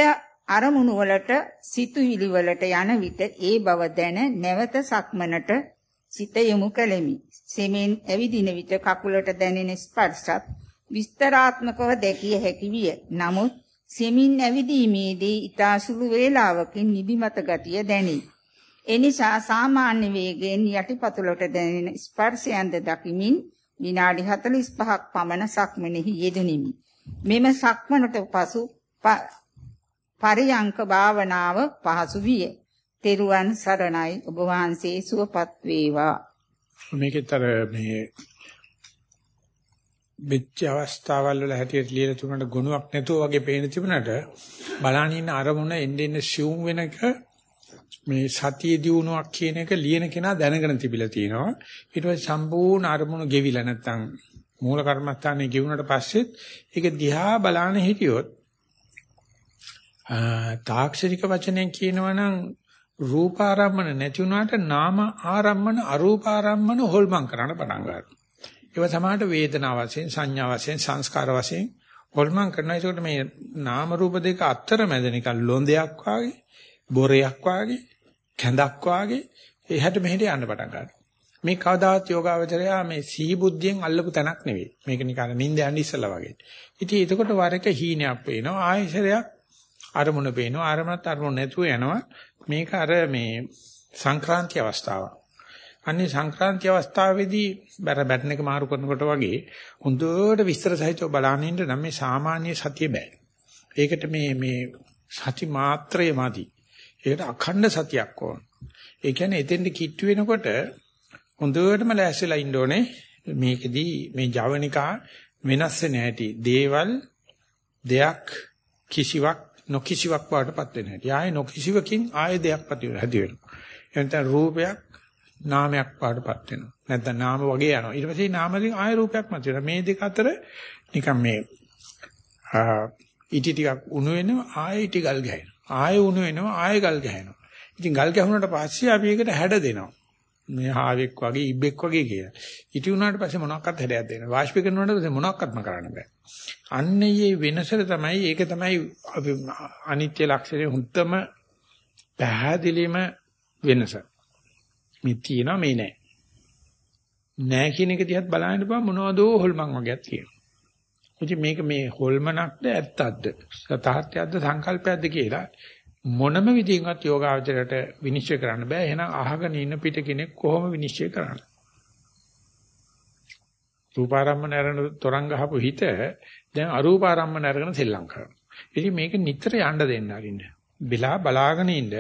අරමුණු වලට සිතුවිලි වලට යන විට ඒ බව දැන නැවත සක්මනට සිත යොමු කළෙමි. සෙමෙන් ඇවිදින විට කකුලට දැනෙන ස්පර්ශත් විස්තරාත්මකව දැකිය හැකි විය. නමුත් සෙමින් ඇවිදීමේදී ඊතා සුළු වේලාවකින් නිදිමත ගතිය දැනේ. එනිසා සාමාන්‍ය වේගයෙන් යටිපතුලට දැනෙන ස්පර්ශයන්ද දකිමින් විනාඩි 45ක් පමණ සක්මනෙහි යෙදුනිමි. මෙම සක්මනට පසු පරියංක භාවනාව පහසු විය. තෙරුවන් සරණයි ඔබ වහන්සේ සුවපත් වේවා. මේකේතර මේ වෙච්ච අවස්ථාවල් වල හැටියට ලියලා තුනට ගුණයක් නැතුව වගේ පේන තිබුණාට බලන්න ඉන්න අරමුණ එන්නේ එන්නේ සිවුම් වෙනක මේ සතිය දියුණුවක් කියන එක ලියන කෙනා දැනගෙන තිබිලා තියෙනවා ඊට පස්සේ සම්පූර්ණ අරමුණු ගෙවිලා නැත්තම් මූල කර්මස්ථානේ ගෙවුනට පස්සෙත් ඒක දිහා බලන්න හිටියොත් තාක්ෂණික වචනෙන් කියනවා නම් රූපාරම්මන නැති වුණාට නාම ආරම්මන අරූපාරම්මන හොල්මන් කරන්න පටන් ගන්නවා. ඒව සමානට වේදනා වශයෙන් සංඥා වශයෙන් සංස්කාර වශයෙන් හොල්මන් කරනවා. ඒකට මේ නාම රූප දෙක අතර මැද නිකන් ලොන්දයක් වාගේ, බොරයක් වාගේ, කැඳක් වාගේ එහට මෙහෙට යන්න පටන් ගන්නවා. මේ කවදාවත් යෝගාවචරයා මේ සිහි බුද්ධියෙන් අල්ලපු තැනක් නෙවෙයි. මේක නිකන් නිින්ද යන්න ඉස්සලා වගේ. ඉතින් එතකොට වරක හීනයක් පේනවා. ආයෙසරයක් අරමුණ පේනවා. අරමුණත් අරමුණ නැතුව යනවා. මේක අර මේ සංක්‍රාන්ති අවස්ථාව. අන්නේ සංක්‍රාන්ති අවස්ථාවේදී බර බැටන් එක මාරු කරනකොට වගේ හොඳට විස්තර සහිතව බලන්න ඉන්න නම් මේ සාමාන්‍ය සතිය බෑ. ඒකට මේ මේ සති මාත්‍රය මදි. ඒකට අඛණ්ඩ සතියක් ඕන. ඒ කියන්නේ එතෙන්ද කිට්ටු වෙනකොට හොඳටම ලෑස්තිලා ඉන්න ඕනේ. මේකෙදී මේ ජවනිකා වෙනස් වෙන හැටි දේවල් දෙයක් කිසිවක් නොකිසිවක් වඩටපත් වෙන හැටි. ආයේ නොකිසිවකින් ආයේ දෙයක් පති හැදි වෙනවා. එතන රූපයක් නාමයක් වඩටපත් වෙනවා. නැත්නම් නාම වගේ යනවා. ඊට පස්සේ නාමයෙන් ආයේ රූපයක් මත වෙනවා. මේ දෙක අතර නිකන් මේ ඊටි ටිකක් උණු වෙනවා ආයේ ඊටි ගල් ගහනවා. ආයේ උණු වෙනවා ආයේ ගල් ගහනවා. ඉතින් ගල් ගැහුනට පස්සේ අපි ඒකට හැඩ දෙනවා. මේ හාවෙක් වගේ ඉබ්බෙක් වගේ කියලා. ඉටි වුණාට පස්සේ මොනවාක්වත් හැඩයක් දෙන්න. වාෂ්පීකරණ වුණාට පස්සේ මොනවාක්වත්ම කරන්න බෑ. අන්නේ මේ වෙනසට තමයි ඒක තමයි අපි අනිත්‍ය ලක්ෂණය හුත්තම පැහැදිලිම වෙනස. මේ තියෙනවා මේ නෑ. නෑ කියන එක දිහත් බලන්න බෑ මොනවදෝ හොල්මන් වගේක් තියෙනවා. ඉතින් මේක මේ හොල්මනක්ද ඇත්තක්ද? සතහත්යක්ද සංකල්පයක්ද කියලා මොනම විදිහකින්වත් යෝගාවචරයට විනිශ්චය කරන්න බෑ. එහෙනම් අහගෙන ඉන්න පිට කෙනෙක් කොහොම විනිශ්චය කරන්නේ? රූපාරම්මන අරන තරංග ගහපු හිත දැන් අරූපාරම්මන අරගෙන සෙල්ලම් කරනවා. ඉතින් මේක නිතර යන්න දෙන්න අරින්න. බලා බලාගෙන ඉන්න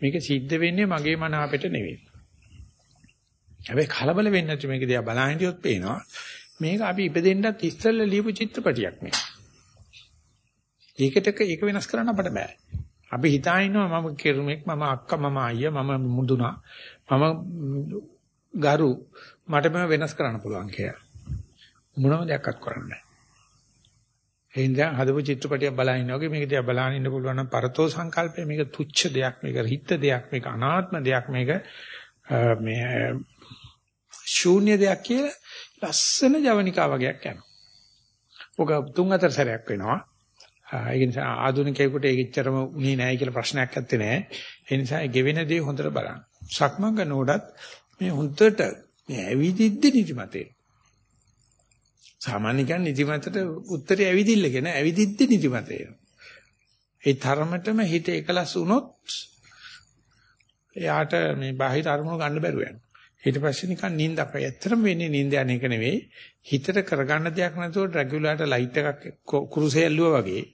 මේක සිද්ධ වෙන්නේ මගේ මන අපිට නෙවෙයි. හැබැයි කලබල වෙන්නේ නැති මේක දිහා බලන හිටියොත් පේනවා මේක අපි ඉපදෙන්නත් ඉස්සෙල්ලා ලියපු චිත්‍රපටියක් නේ. ඒකට ඒක වෙනස් කරන්න අපට බෑ. අපි හිතා ඉන්නවා මම කෙරුමෙක් මම අක්කා මම අයියා මම මුදුනා මම ගරු මට මේ වෙනස් කරන්න පුළුවන් කියලා මොනම දෙයක්වත් කරන්න බෑ එහෙනම් හදපු චිත්‍රපටියක් බලන ඉන්නවා වගේ මේක දිහා බලන ඉන්න පුළුවන් නම් පරතෝ සංකල්පය මේක තුච්ඡ දෙයක් මේක රිත්ත දෙයක් මේක අනාත්ම දෙයක් මේක මේ ශූන්‍ය දෙයක් කියලා ලස්සන ජවනිකා වගේක් යනවා. ඔක තුන් හතර සැරයක් වෙනවා. ඒ නිසා ආධුනිකයෙකුට ඒකෙච්චරම උනේ නැහැ කියලා ප්‍රශ්නයක් නැත්තේ නෑ. ඒ නිසා ඒ ගෙවෙන දේ හොඳට බලන්න. සක්මන් කරනකොටත් මේ හොඳට මේ ඇවිදිද්දි නිදිමතේ. සාමාන්‍ය කියන්නේ නිදිමතට උත්තරේ ඇවිදිල්ලගෙන ඇවිදිද්දි නිදිමතේ. ඒ තරමටම හිත එකලස් වුණොත් එයාට මේ බාහිර අරමුණු ගන්න බැරුව යනවා. ඊට පස්සේ නිකන් නිින්දක්. ඇත්තටම වෙන්නේ නිින්ද යන එක නෙවෙයි. හිතට කරගන්න දෙයක් නැතුව රෙගුලාට ලයිට් එකක් කුරුසේ ඇල්ලුවා වගේ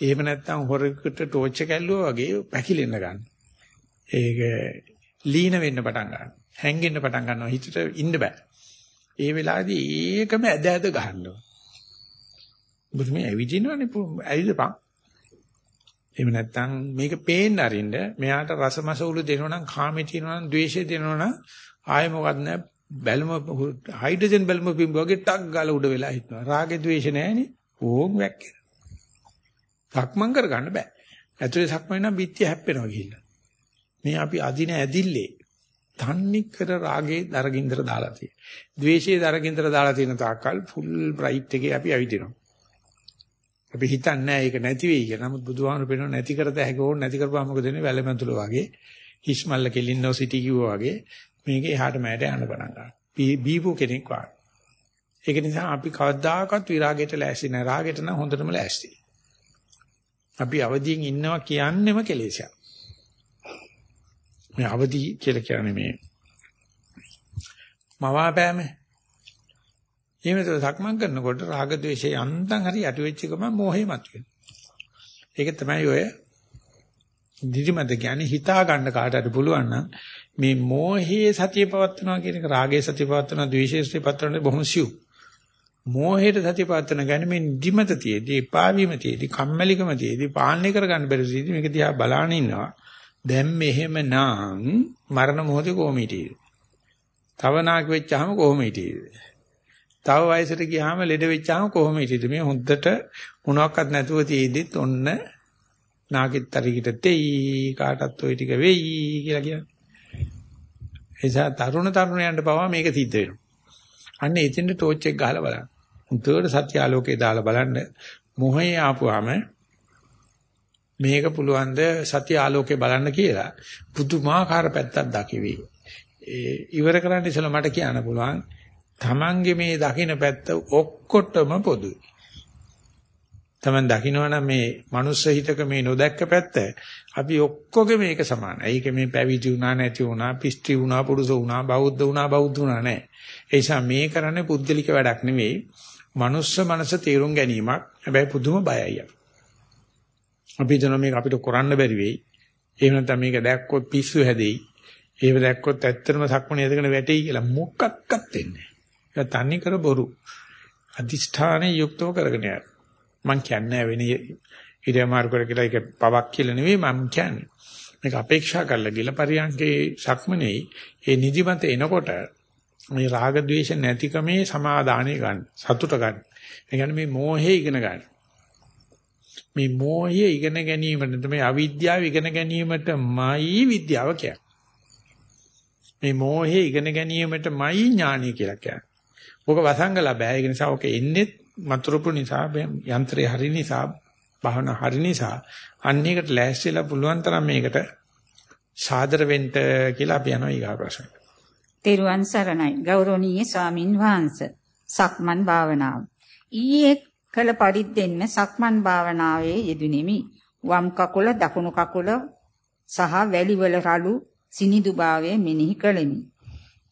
එහෙම නැත්නම් හොරෙකුට ටෝච් එක ඇල්ලුවා වගේ පැකිලෙන්න ගන්න. ඒක ලීන වෙන්න පටන් ගන්නවා. හැංගෙන්න පටන් ගන්නවා. හිතට ඉන්න බෑ. ඒ වෙලාවේදී ඒකම ඇද ඇද ගන්නවා. බුදු මේ ඇවිදිනවනේ ඇවිදපන්. එහෙම නැත්නම් මේක පේන්න අරින්න මෙයාට රසමස උළු දෙනවනම් කාමේ තියෙනවනම් ද්වේෂය දෙනවනම් ආයෙ මොකද නැ බැලුම හයිඩ්‍රජන් බැලුම පිඹ වගේ ටක් ගාලා උඩ වෙලා හිටනවා. රාගේ ද්වේෂ නැහැනේ. ඕම් වැක්කේ. සක්මන් කරගන්න බෑ. ඇතුලේ සක්මන් නම් බිත්තිය හැප්පෙනවා ගිහිල්ලා. මේ අපි අදින ඇදිල්ලේ තන්නේ කර රාගේ දරගින්දර දාලා තියෙනවා. ද්වේෂයේ දරගින්දර දාලා තියෙන තාක්කල් ෆුල් බ්‍රයිට් එකේ අපි ඇවිදිනවා. අපි හිතන්නේ ඒක නැති වෙයි කියලා. නමුත් බුදුහාමුදුරු පෙන්නන නැති කරත හැකි ඕන නැති කරපුවා මොකද වෙන්නේ? වැලමැතුල වගේ හිස්මල්ල කෙලින්නෝ සිටි කිව්වා වගේ මේක එහාට මෑට යන්න පටන් ගන්නවා. බීපු කෙනෙක් වගේ. ඒක නිසා අපි කවදාකවත් විරාගයට ලෑස්ති නැහැ. රාගයට නම් හොඳටම ලෑස්තියි. අපි අවදියෙන් ඉන්නවා කියන්නෙම කෙලෙසයක්. මේ අවදි කියලා කියන්නේ මේ මවාපෑම. එහෙමද සක්මන් කරනකොට රාග ద్వේෂය යන්තම් හරි යටි වෙච්ච ගමන් මෝහය මතුවේ. ඒක තමයි ඔය නිදිමත කියන්නේ හිතා ගන්න කාටට පුළුවන් නම් මේ මෝහයේ සතිය පවත්වනවා කියන එක රාගයේ සතිය පවත්වනවා ද්වේෂයේ සතිය පවත්වනවා බොහොම සිව්. මෝහයට සතිය පවත්වන ගැන මේ නිදිමත තියේදී එපාවීම තියේදී කම්මැලිකම තියේදී පාලනය කරගන්න බැරි සිද්ධි මේක දිහා බලාන ඉන්නවා. දැන් මෙහෙම නම් මරණ මොහොතේ කොහොම හිටියේද? තව නාකි වෙච්චාම කොහොම හිටියේද? තව වයසට ගියාම ලෙඩ වෙච්චාම කොහොම හිටියේද? මේ හොද්දට මොනවත් නැතුව තියේදිත් ඔන්න නාකිත් තරකිට තෙයි කාටත් ওই ටික වෙයි කියලා කියන්නේ. එසා තරුණ තරුණයන්ට පවා මේක සිද්ධ වෙනවා. අන්න එතෙන්ට ටෝච් එක ගහලා බලන්න. උන්ටට සත්‍ය ආලෝකේ දාලා බලන්න. මොහේ ආපුවාම මේක පුළුවන් ද සත්‍ය ආලෝකේ බලන්න කියලා පුදුමාකාර පැත්තක් දකිවි. ඒ ඉවර කරන්න ඉස්සෙල්ලා මට කියන්න පුළුවන් Tamange මේ දකින්න පැත්ත ඔක්කොටම පොදුයි. Taman දකින්නවනම් මේ මනුස්ස හිතක මේ නොදැක්ක පැත්ත අපි ඔක්කොගේ මේක සමානයි. ඒක මේ පැවිදි වුණා නැති වුණා, පිස්ටි වුණා, පුරුෂ වුණා, බෞද්ධ වුණා, බෞද්ධ වුණා නෑ. ඒ නිසා මේ කරන්නේ පුද්ගලික වැඩක් නෙවෙයි. මනුස්ස මනස තේරුම් ගැනීමක්. හැබැයි පුදුම බයයි. අපි හිතනවා මේක අපිට කරන්න බැරි වෙයි. එහෙම නැත්නම් මේක දැක්කොත් පිස්සු හැදෙයි. එහෙම දැක්කොත් ඇත්තටම සක්මණේ එදගෙන වැටෙයි කියලා මොකක්වත් වෙන්නේ නැහැ. ඒක තන්නේ කර බොරු. අදිෂ්ඨානයේ යුක්තව කරගෙන යන්න. මං කියන්නේ වෙන ඉරියා මාරු කර කියලා ඒක පවක් කියලා නෙවෙයි මම කියන්නේ. මේක අපේක්ෂා කරලා ගිල පරියන්කේ සක්මනේ ඒ නිදිමත එනකොට මේ රාග ద్వේෂ නැතිකමේ සමාදානෙ ගන්න සතුට ගන්න. ඒ කියන්නේ මේ මෝහය ඉගෙන ගන්න. මේ මෝහය ඉගෙන ගැනීමට තමයි අවිද්‍යාව ඉගෙන ගැනීමටමයි විද්‍යාව කියන්නේ. මේ මෝහය ඉගෙන ගැනීමටමයි ඥානය කියලා කියන්නේ. ඕක වසංගල බෑ. ඒ නිසා ඕක එන්නේ මතුරුපු නිසා යන්ත්‍රය හරි නිසා භාවන හරි නිසා අන්න එකට ලෑස්තිලා පුළුවන් තරම් මේකට සාදර වෙන්න කියලා අපි යනවා ඊගා ප්‍රශ්න. තෙරුවන් සරණයි ගෞරවනීය ස්වාමින් වහන්සේ. සක්මන් භාවනාව. ඊයේ කළ පරිද්දෙන්න සක්මන් භාවනාවේ යෙදුණෙමි. වම් කකුල දකුණු කකුල සහ වැලිවල රළු සිනිඳුභාවය මෙනෙහි කළෙමි.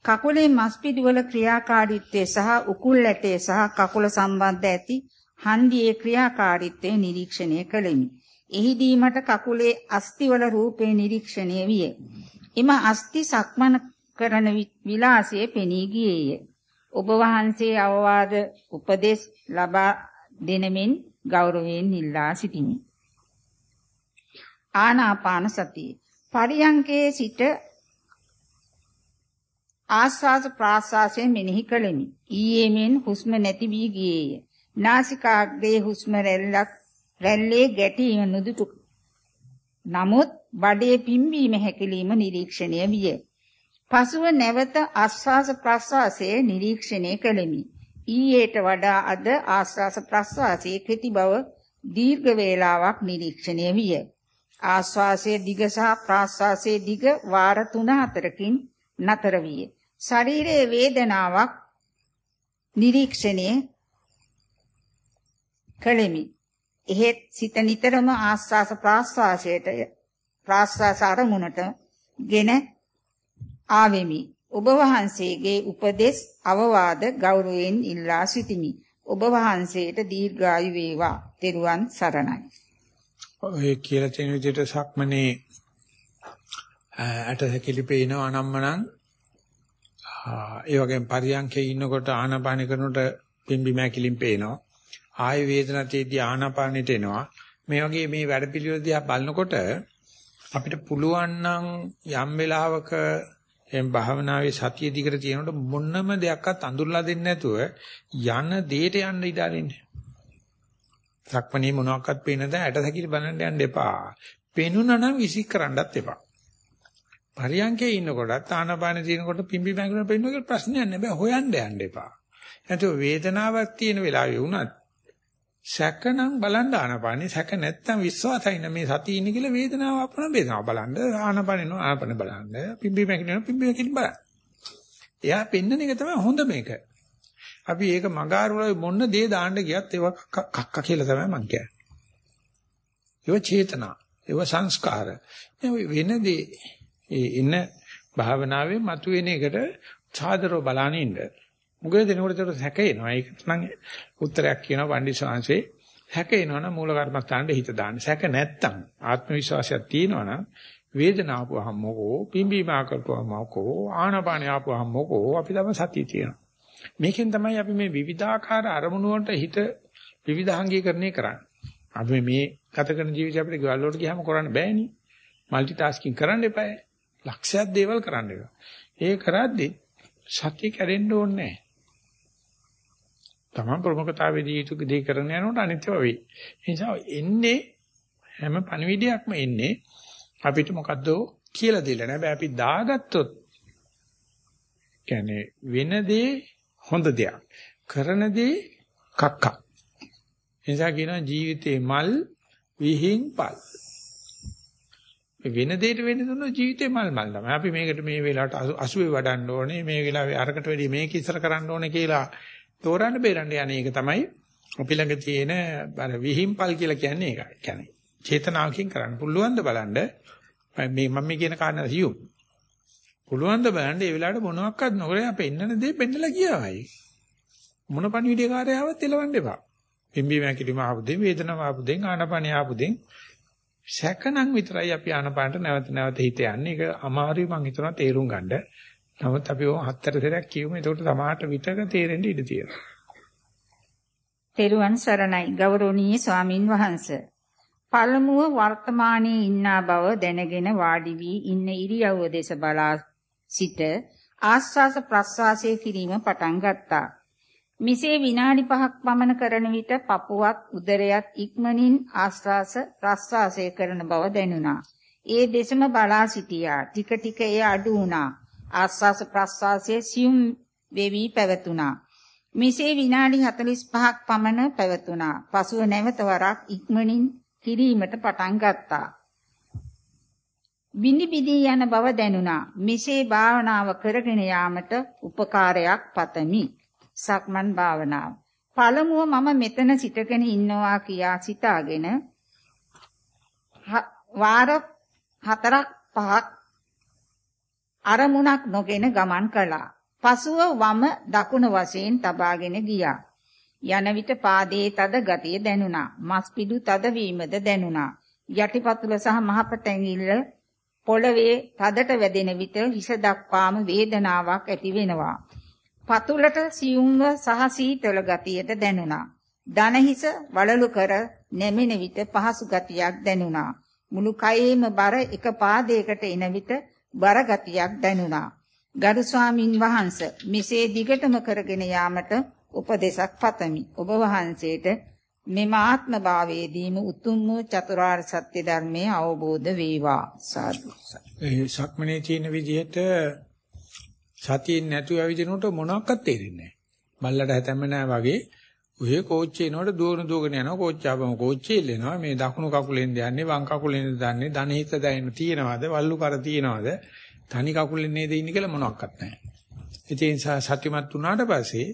කකුලේ මස්පිඩුවල ක්‍රියාකාරීත්වය සහ උකුල් ඇටේ සහ කකුල සම්බන්ධ ඇති හන්දියේ ක්‍රියාකාරීත්වය නිරීක්ෂණය කළෙමි. එහිදී මට කකුලේ අස්තිවල රූපේ නිරීක්ෂණය විය. එම අස්ති සක්මන කරන විලාසයේ පෙනී ගියේය. ඔබ වහන්සේ අවවාද උපදේශ ලබා දෙනමින් ගෞරවයෙන් ඉල්ලා සිටිමි. ආනාපාන සතිය පරියංකේ සිට ආස්වාද ප්‍රාස්වාසයෙන් මෙනෙහි කළෙමි. ඊයේ මෙන් හුස්ම නැති වී ගියේය. නාසිකාග්‍රේ හුස්ම රැල්ලක් රැල්ලේ ගැටීම නුදුටු. නමුත් බඩේ පිම්බීම හැකිලිම නිරීක්ෂණය විය. පසුව නැවත ආස්වාස ප්‍රාස්වාසයේ නිරීක්ෂණය කළෙමි. ඊයේට වඩා අද ආස්වාස ප්‍රාස්වාසයේ කෙටි බව දීර්ඝ වේලාවක් නිරීක්ෂණය විය. ආස්වාසයේ දිග සහ ප්‍රාස්වාසයේ දිග වාර 3-4කින් නතර විය. ශරීරයේ වේදනාවක් නිරීක්ෂණය කළෙමි. එහෙත් සිත නිතරම ආස්වාස ප්‍රාස්වාසයට ප්‍රාස්වාස අරමුණට ගෙන ආවෙමි. ඔබ වහන්සේගේ උපදෙස් අවවාද ගෞරවයෙන් ඉල්ලා සිටිමි. ඔබ වහන්සේට දීර්ඝායු වේවා. ත්වන් සරණයි. ඔය කියලා තියෙන විදිහට සක්මනේ ඇට හැකිලි පේන අනම්මනම් ඒ වගේම පරියන්කේ ඉන්නකොට ආනාපාන කරනකොට පිම්බි මෑකිලින් පේනවා. ආය වේදනතේදී ආනාපානෙට එනවා. මේ වගේ මේ වැඩපිළිවෙල දිහා බලනකොට අපිට පුළුවන් නම් යම් වෙලාවක එම් භාවනාවේ සතිය දිගට තියෙනකොට මොනම දෙයක්වත් අඳුරලා දෙන්නේ නැතුව යන දෙයට යන්න ඉඩ අරින්න. සක්මණේ මොනවාක්වත් පේන දා ඇට සැකිලි බලන්න යන්න එපා. පේනුණා නම් විසික් කරන්නත් එපා. පරියංකේ ඉන්නකොටත් ආනපාන තියෙනකොට පිම්බි මැගුණ පෙන්නන එක ප්‍රශ්නයක් නෑ බෑ හොයන්න යන්න එපා. නැත්නම් වේදනාවක් තියෙන වෙලාවෙ වුණත් සැකනම් බලන්න ආනපානේ සැක නැත්තම් විශ්වාසයි නේ මේ සතිය ඉන්නේ කියලා වේදනාව අපන වේදනාව බලන්න ආනපානේ නෝ ආනපන බලන්න පිම්බි මැගුණ පිම්බි මැගුණ බලන්න. එයා පෙන්නන එක තමයි හොඳ මේක. අපි ඒක මගාරුවල මොන දේ දාන්න ගියත් ඒව කක්ක කියලා තමයි මං කියන්නේ. ඒව චේතනා, ඒව සංස්කාර. මේ වෙන දේ ඒ ඉන්න භාවනාවේ මතුවෙන එකට සාදරව බලන ඉන්න. මුගල දෙනකොට ඒකට සැකේනවා. ඒකට නම් උත්තරයක් කියනවා පණ්ඩිත හැකේනවා නම් මූල කර්මස්ථානෙට හිත දාන්න. සැක නැත්තම් ආත්ම විශ්වාසයක් තියෙනවා නම් වේදනාව ආපුවහම මොකෝ පිම්බීම ආකල්පවම මොකෝ ආනපාන ආපුවහම මොකෝ අපි තමයි සතිය තියෙනවා. මේකෙන් තමයි අපි මේ විවිධාකාර අරමුණු වලට හිත විවිධාංගීකරණය කරන්නේ. අපි මේ ගත කරන ජීවිතය අපිට ගෙවල් වලට ගියාම කරන්න බෑනේ. মালටි ටාස්කින් කරන්න එපායි. ලක්ෂයක් දේවල් කරන්න එපා. ඒ කරද්දි සතිය කැඩෙන්න ඕනේ නැහැ. තමන් ප්‍රමුඛතාවයේදී යුතු දේ කරන යනකොට අනිත්‍ය වෙයි. ඒ නිසා එන්නේ හැම පණිවිඩයක්ම එන්නේ අපිට මොකද්ද කියලා දෙන්න නෑ. අපි දාගත්තොත් කියන්නේ වෙන දේ හොඳ දෙයක්. කරන දේ කක්ක. එනිසා කියනවා ජීවිතේ මල් විහිං පල්. වෙන දෙයකට වෙන්න දුන්නොත් ජීවිතේ මල් මල් තමයි. අපි මේකට මේ වෙලාවට 80 වඩන්න ඕනේ, මේ වෙලාවේ අරකට වැඩි මේක ඉස්සර කරන්න ඕනේ කියලා තෝරන්න බේරන්න යන්නේ ඒක තමයි අපි ළඟ තියෙන අර විහිම්පල් කියලා කියන්නේ ඒකයි. කියන්නේ චේතනාවකින් කරන්න පුළුවන් ද බලන්න මේ මම මේ කියන කාරණා සියුම්. පුළුවන් ද බලන්න ඒ වෙලාවට මොනවත් නොකර අපේ ඉන්නන දේ පෙන්නලා ගියාවයි. මොන පණිවිඩය කාර්යයවත් එලවන්න එපා. පිම්බීම හැකිලිම ආපුදෙන් වේදනාව ආපුදෙන් ආනපනිය ආපුදෙන් සැකනම් විතරයි අපි ආනපනට නැවත නැවත හිත යන්නේ. ඒක අමාරුයි මං හිතනවා තේරුම් ගන්න. නමුත් අපි ඔය හතර සැරයක් කියමු. ඒකට සමහරට විතක තේරෙන්න ඉඩ තියෙනවා. තෙරුවන් සරණයි ගෞරවනීය ස්වාමින් වහන්සේ. පළමුව වර්තමානයේ ඉන්නා බව දැනගෙන වාඩි වී ඉන්න ඉරියව්ව දෙස බලා සිට ආස්වාස ප්‍රස්වාසයේ කිරීම පටන් ගත්තා. මිසේ විනාඩි 5ක් පමණ කරන විට පපුවත් උදරයත් ඉක්මනින් ආස්වාස ප්‍රස්වාසය කරන බව දැනුණා. ඒ දෙසම බලා සිටියා. ටික ටික එය අඩු වුණා. ආස්වාස ප්‍රස්වාසයේ සියුම් වෙවි පැවතුණා. මිසේ විනාඩි 45ක් පමණ පැවතුණා. පසුව නැවත වරක් ඉක්මනින් කිරීමට පටන් ගත්තා. බිනි බිදී යන බව දැනුණා. මිසේ භාවනාව කරගෙන යාමට උපකාරයක් පතමි. සක්මන් භාවනාව. පළමුව මම මෙතන සිටගෙන ඉන්නවා කියා සිතාගෙන වාර හතරක් පහක් අරමුණක් නොගෙන ගමන් කළා. පසුව වම දකුණ වශයෙන් තබාගෙන ගියා. යන විට පාදයේ තද ගතිය දැනුණා. මස් පිඩු තද වීමද දැනුණා. යටිපතුල සහ මහපට ඇඟිල්ල පොළවේ තදට වැදෙන විට හිස දක්වාම වේදනාවක් ඇති වෙනවා. පතුලට සියුම්ව සහ සීතල ගතියද දැනුණා. දනහිස වලලු කර නැමෙන විට පහසු ගතියක් දැනුණා. මුළු කයේම බර එක පාදයකට එන විට බර ගතියක් දැනුණා. ගරු ස්වාමින් වහන්සේ මෙසේ දිගටම කරගෙන යාමට උපදේශක් පතමි. ඔබ වහන්සේට මෙම ආත්ම භාවයේදීම උතුම් වූ චතුරාර්ය සත්‍ය ධර්මයේ අවබෝධ වේවා. සාදු. ඒ සක්මනේ තියෙන විදිහට සතියෙන් නැතුව ඇවිදිනකොට මොනවත් තේරෙන්නේ නැහැ. බල්ලට හැතැම්ම නැහැ වගේ ඔය කෝච්චේ එනකොට දුවන දුවගෙන යනවා කෝච්ච ආපම කෝච්චේ එල්ලෙනවා මේ දකුණු කකුලෙන් යන්නේ වම් කකුලෙන් දන්නේ ධන හිත දැනෙන තියනවාද වල්ලු කර තියනවාද තනි කකුලෙන් නේද ඉන්නේ කියලා මොනවත් නැහැ. ඒ නිසා සත්‍යමත් වුණාට පස්සේ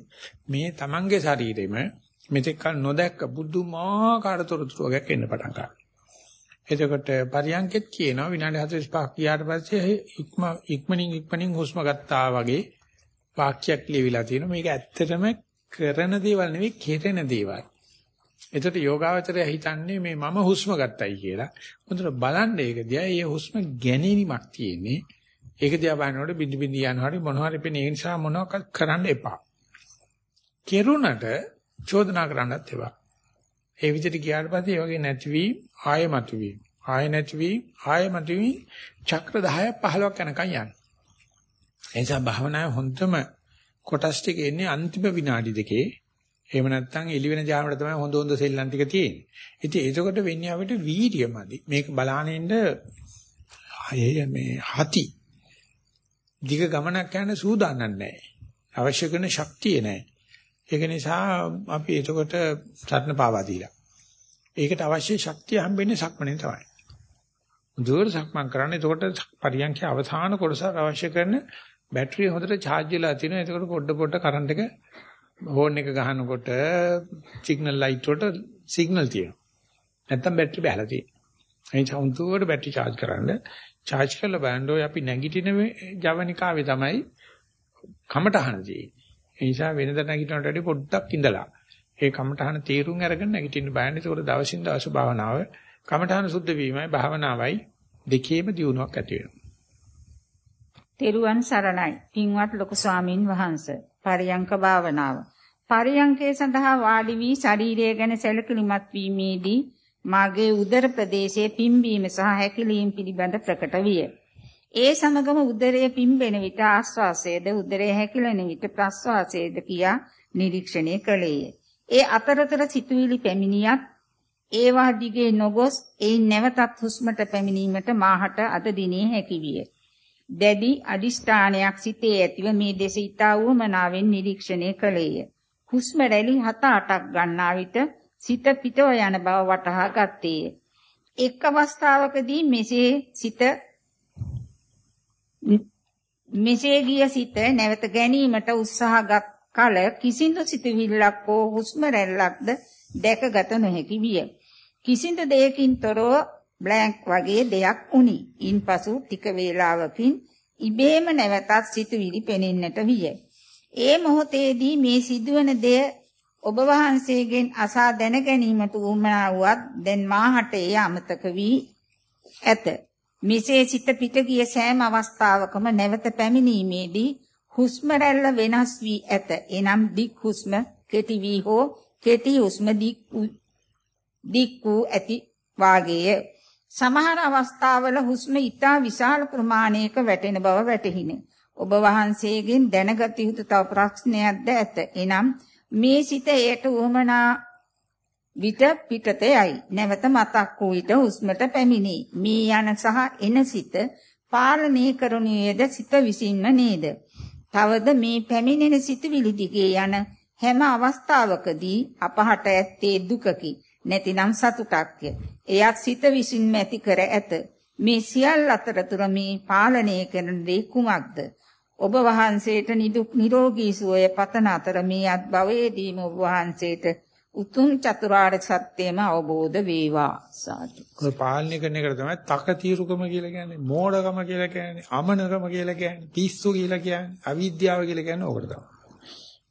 මේ Tamange ශරීරෙම මෙතෙක් කල නොදැක්ක බුදුමාකාර තොරතුරු වගේක් එන්න පටන් ගන්නවා. එතකොට පරියන්කෙත් කියනවා විනාඩි 45ක් ගියාට පස්සේ ඉක්ම ඉක්මනින් ඉක්මනින් හුස්ම ගත්තා වගේ වාක්‍යයක් ලියවිලා තියෙනවා. මේක ඇත්තටම කරන දේවල් නෙවෙයි කෙරෙන දේවල්. එතකොට යෝගාවචරය හිතන්නේ මේ මම හුස්ම ගත්තයි කියලා. හොඳට බලන්න ඒක දිහා ඒ හුස්ම ගැනීමක් තියෙන්නේ. ඒක දිහා බලනකොට බිඳ බිඳ යනවා හරි මොනවා හරි පෙනේ. ඒ නිසා මොනවාක් කරන්න එපා. කෙරුණට චෝදනා කරන්නත් එපා. ඒ විදිහට ගියාට පස්සේ ඒ වගේ නැති වී ආයමතු වී ආය නැති වී ආයමතු වී චක්‍ර 10ක් 15ක් යනකම් යන්නේ. ඒ නිසා භාවනාවේ හොඳම කොටස් ටික එන්නේ අන්තිම විනාඩි දෙකේ. එහෙම නැත්නම් එළි වෙන ජාමකට තමයි හොඳ හොඳ සෙල්ලම් ටික තියෙන්නේ. ඉතින් ඒකකොට වෙන්නේ අපිට වීර්යමදි. මේක බලානින්න අය මේ හති. දිග ගමනක් යන සූදානම් නැහැ. අවශ්‍ය කරන ශක්තිය නැහැ. ඒක නිසා අපි එතකොට සත්න පාවා දීලා. ඒකට අවශ්‍ය ශක්තිය හම්බෙන්නේ සක්මණේ තමයි. දුර සක්මන් කරන්නේ එතකොට පරියන්ඛය අවසාන කොටසක් අවශ්‍ය කරන බැටරිය හොඳට charge වෙලා තියෙනවා. එතකොට පොඩ පොඩ කරන්ට් එක හෝන් එක ගහනකොට සිග්නල් ලයිට් වලට සිග්නල් තියෙනවා. නැත්තම් බැටරි බහලා තියෙනවා. එනිසා උන්තුවට බැටරි charge කරන්න charge කරලා බලන්න ඔය අපි නැගිටින ජවනිකාවේ තමයි කමටහන තියෙන්නේ. ඒ නිසා වෙනද නැගිටිනට වඩා පොඩ්ඩක් ඉඳලා ඒ කමටහන තීරුම් අරගෙන නැගිටින්න බයන්නේ. ඒකෝට දවසින් දවස භාවනාව කමටහන සුද්ධ වීමයි භාවනාවයි දෙකේම දියුණුවක් ඇති වෙනවා. තෙරුවන් සරණයි. පින්වත් ලොකු ස්වාමින් වහන්සේ. පරියංක භාවනාව. පරියංකේ සඳහා වාඩි වී ශරීරය ගැන සැලකිලිමත් වීමේදී මාගේ උදර ප්‍රදේශයේ පිම්බීම සහ හැකිලීම පිළිබඳ ප්‍රකට විය. ඒ සමගම උදරයේ පිම්බෙන විට ආශ්වාසයේද උදරයේ හැකිලෙන විට ප්‍රශ්වාසයේද කියා නිරීක්ෂණය කළේය. ඒ අතරතර සිතුවිලි පැමිණියත් ඒවා දිගේ නොගොස් එයින් නැවතත් හුස්මට පැමිණීමට මාහට අද දිනේ හැකි විය. දැඩි අදිෂ්ඨානයක් සිතේ ඇතිව මේ දෙස ඊතා වුමනාවෙන් නිරීක්ෂණය කළේය. හුස්ම රැලි 7-8ක් ගන්නා විට සිත පිටව යන බව වටහා ගත්තේය. එක් අවස්ථාවකදී මෙසේ සිත මෙසේ ගිය සිත නැවත ගැනීමට උත්සාහගත් කල කිසිඳු සිතුවිල්ලක් හෝ හුස්ම රැල්ලක්ද දැකගත නොහැකි විය. කිසිඳු දෙයකින් තොරව බ්ලැන්ක් වගේ දෙයක් උනි. ඉන්පසු ටික වේලාවකින් ඉබේම නැවතත් සිතුවිලි පෙනෙන්නට විය. ඒ මොහොතේදී මේ සිදුවන දෙය ඔබ වහන්සේගෙන් අසා දැන ගැනීමට උවමනා වුවත් දැන් මාහට එය අමතක වී ඇත. මෙසේ සිත පිට ගිය සෑම අවස්ථාවකම නැවත පැමිණීමේදී හුස්ම රැල්ල වෙනස් වී ඇත. එනම් දික් හුස්ම කෙටි වී හෝ කෙටි හුස්ම දික් දික් වූ ඇති වාගේය. සමහර අවස්ථාවල හුස්ම ඊටා විශාල ප්‍රමාණයක වැටෙන බව වැටහිණ. ඔබ වහන්සේගෙන් දැනගත යුතු තව ප්‍රශ්නයක්ද ඇත. එනම් මේ සිත එයට උවමනා විට පිටත යයි. නැවත මතක් වූ විට හුස්මට පැමිණේ. මේ යන සහ එන සිත පාලනය කරනුයේද සිත විසින්ම නේද? තවද මේ පැමිණෙන සිතුවිලි දිගේ යන හැම අවස්ථාවකදී අපහට ඇත්තේ දුකකි. නැතිනම් සතුටක්ය. එයත් සිත විසින්ම ඇති කර ඇත. මේ සියල්ල අතරතුර මේ පාලනය කරන දේ කුමක්ද? ඔබ වහන්සේට නිදුක් නිරෝගී සුවය පතන අතර මේ අත් භවයේදීම ඔබ වහන්සේට උතුම් චතුරාර්ය සත්‍යම අවබෝධ වේවා සාදු. ඔය පාලනය කරන එකට තමයි තකතිරුකම කියලා කියන්නේ, මෝඩකම කියලා කියන්නේ, අමනකම කියලා කියන්නේ, පිස්සු කියලා කියන්නේ, අවිද්‍යාව කියලා කියන්නේ ඕකට තමයි.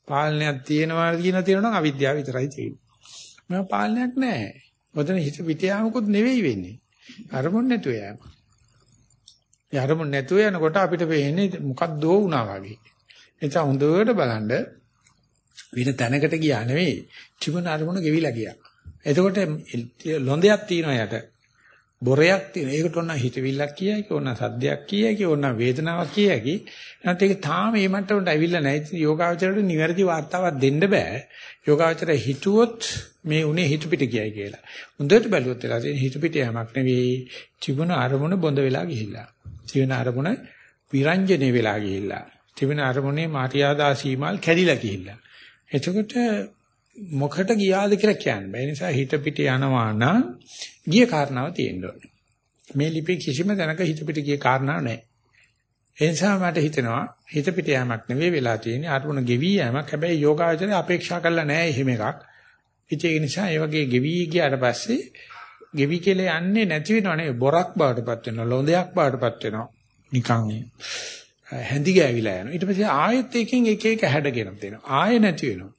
පාලනයක් තියෙනවා කියන තියෙනවා නම් අවිද්‍යාව විතරයි තියෙන්නේ. මම පාලනයක් නැහැ. මොකද හිත පිටියාමකුත් නෙවෙයි වෙන්නේ. අරමුණ නැතුව යෑම. ඒ අරමුණ නැතුව යනකොට අපිට වෙන්නේ මොකක්දෝ වුණා වගේ. එතන හොඳට බලන්න වෙන තැනකට ගියා නෙවෙයි. තිබුණ අරමුණ ගෙවිලා ගියා. එතකොට ලොඳයක් තියෙනවා යට. බොරයක් තියෙන. ඒකට ඕන හිතවිල්ලක් කියයි, ඕන සද්දයක් කියයි, ඕන වේදනාවක් කියයි. නැත්නම් ඒක තාම මේ මට්ටමට ඇවිල්ලා නැහැ. ඉතින් යෝගාවචරයට නිවැරදි වාර්තාවක් දෙන්න බෑ. යෝගාවචරය හිතුවොත් මේ උනේ හිත පිට කියයි කියලා. හොඳට බැලුවොත් එලා තියෙන හිත පිට යමක් නෙවෙයි. තිබුණ අරමුණ බොඳ වෙලා ගිහිල්ලා. තිබෙන අරමුණ විරංජනේ වෙලා ගිහිල්ලා. තිබෙන අරමුණේ මාත්‍යාදා සීමාල් කැඩිලා ගිහිල්ලා. එතකොට මොකට ගියාද කියලා කියන්න බෑ. ඒ නිසා හිත පිට යනවා නම් ගිය කාරණාව තියෙන්න ඕනේ. මේ ලිපියේ කිසිම තැනක හිත පිට ගිය කාරණාවක් නැහැ. ඒ නිසා මට හිතෙනවා හිත පිට යෑමක් නෙවෙයි වෙලා තියෙන්නේ අරමුණ ගෙවි යෑමක්. හැබැයි යෝගාචරය අපේක්ෂා කරලා නැහැ එහෙම එකක්. ඒ නිසා ඒ වගේ ගෙවි ගියාට පස්සේ ගෙවි කියලා යන්නේ නැති වෙනවනේ බොරක් බවටපත් වෙනවා ලොඳයක් බවටපත් වෙනවා නිකන් හැඳි ගෑවිලා යනවා ඊට පස්සේ ආයෙත් එකකින් එක එක හැඩගෙන දෙනවා ආයෙ නැති වෙනවා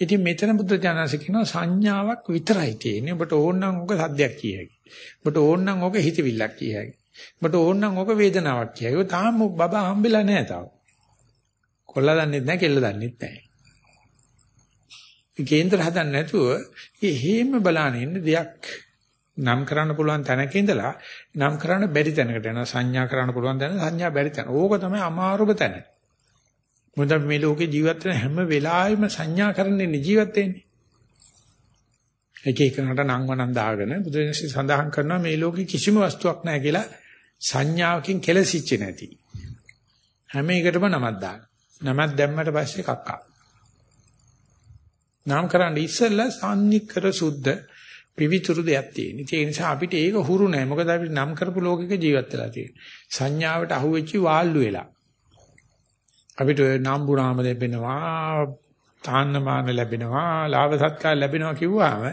ඉතින් මෙතන බුද්ධ ඥානස කියනවා සංඥාවක් විතරයි තියෙන්නේ. ඔබට ඕනනම් ඔක සද්දයක් කිය හැකි. ඔබට ඕනනම් ඔක හිතවිල්ලක් කිය හැකි. ඔබට ඕනනම් ඔක වේදනාවක් කිය හැකි. තාම බබා හම්බෙලා නැහැ තාම. කොල්ලා දන්නෙත් නැහැ කෙල්ල දන්නෙත් නැහැ. කේන්දර හදන්න නැතුව එහෙම බලාන ඉන්න දෙයක් නම් කරන්න පුළුවන් තැනක ඉඳලා නම් කරන්න බැරි තැනකට යනවා. සංඥා කරන්න පුළුවන් තැන සංඥා බැරි තැන. ඕක තමයි අමාරුම තැන. මොකද මේ ලෝකේ ජීවත් වෙන හැම වෙලාවෙම සංඥා කරන්නේ ජීවත් වෙන්නේ. එක එකනට නම් වනම් දාගෙන බුදුරජාණන් සඳහන් කරනවා මේ ලෝකේ කිසිම වස්තුවක් නැහැ කියලා සංඥාවකින් කෙලසිච්ච නැති. හැම එකටම නමක් දාන. නමක් දැම්මට පස්සේ කක්කා. නම් කරන්න ඉස්සෙල්ලා සාන්නිකර සුද්ධ පිවිතුරු දෙයක් තියෙන. ඒ නිසා අපිට ඒක හුරු නැහැ. මොකද අපිට නම් කරපු ලෝකෙක ජීවත් වෙලා තියෙන්නේ. සංඥාවට අහුවෙච්චි වාල්ලු වෙලා. අපිට නම්බු නාම ලැබෙනවා, තාන්නමාන ලැබෙනවා, ලාභ සත්කාර ලැබෙනවා කිව්වම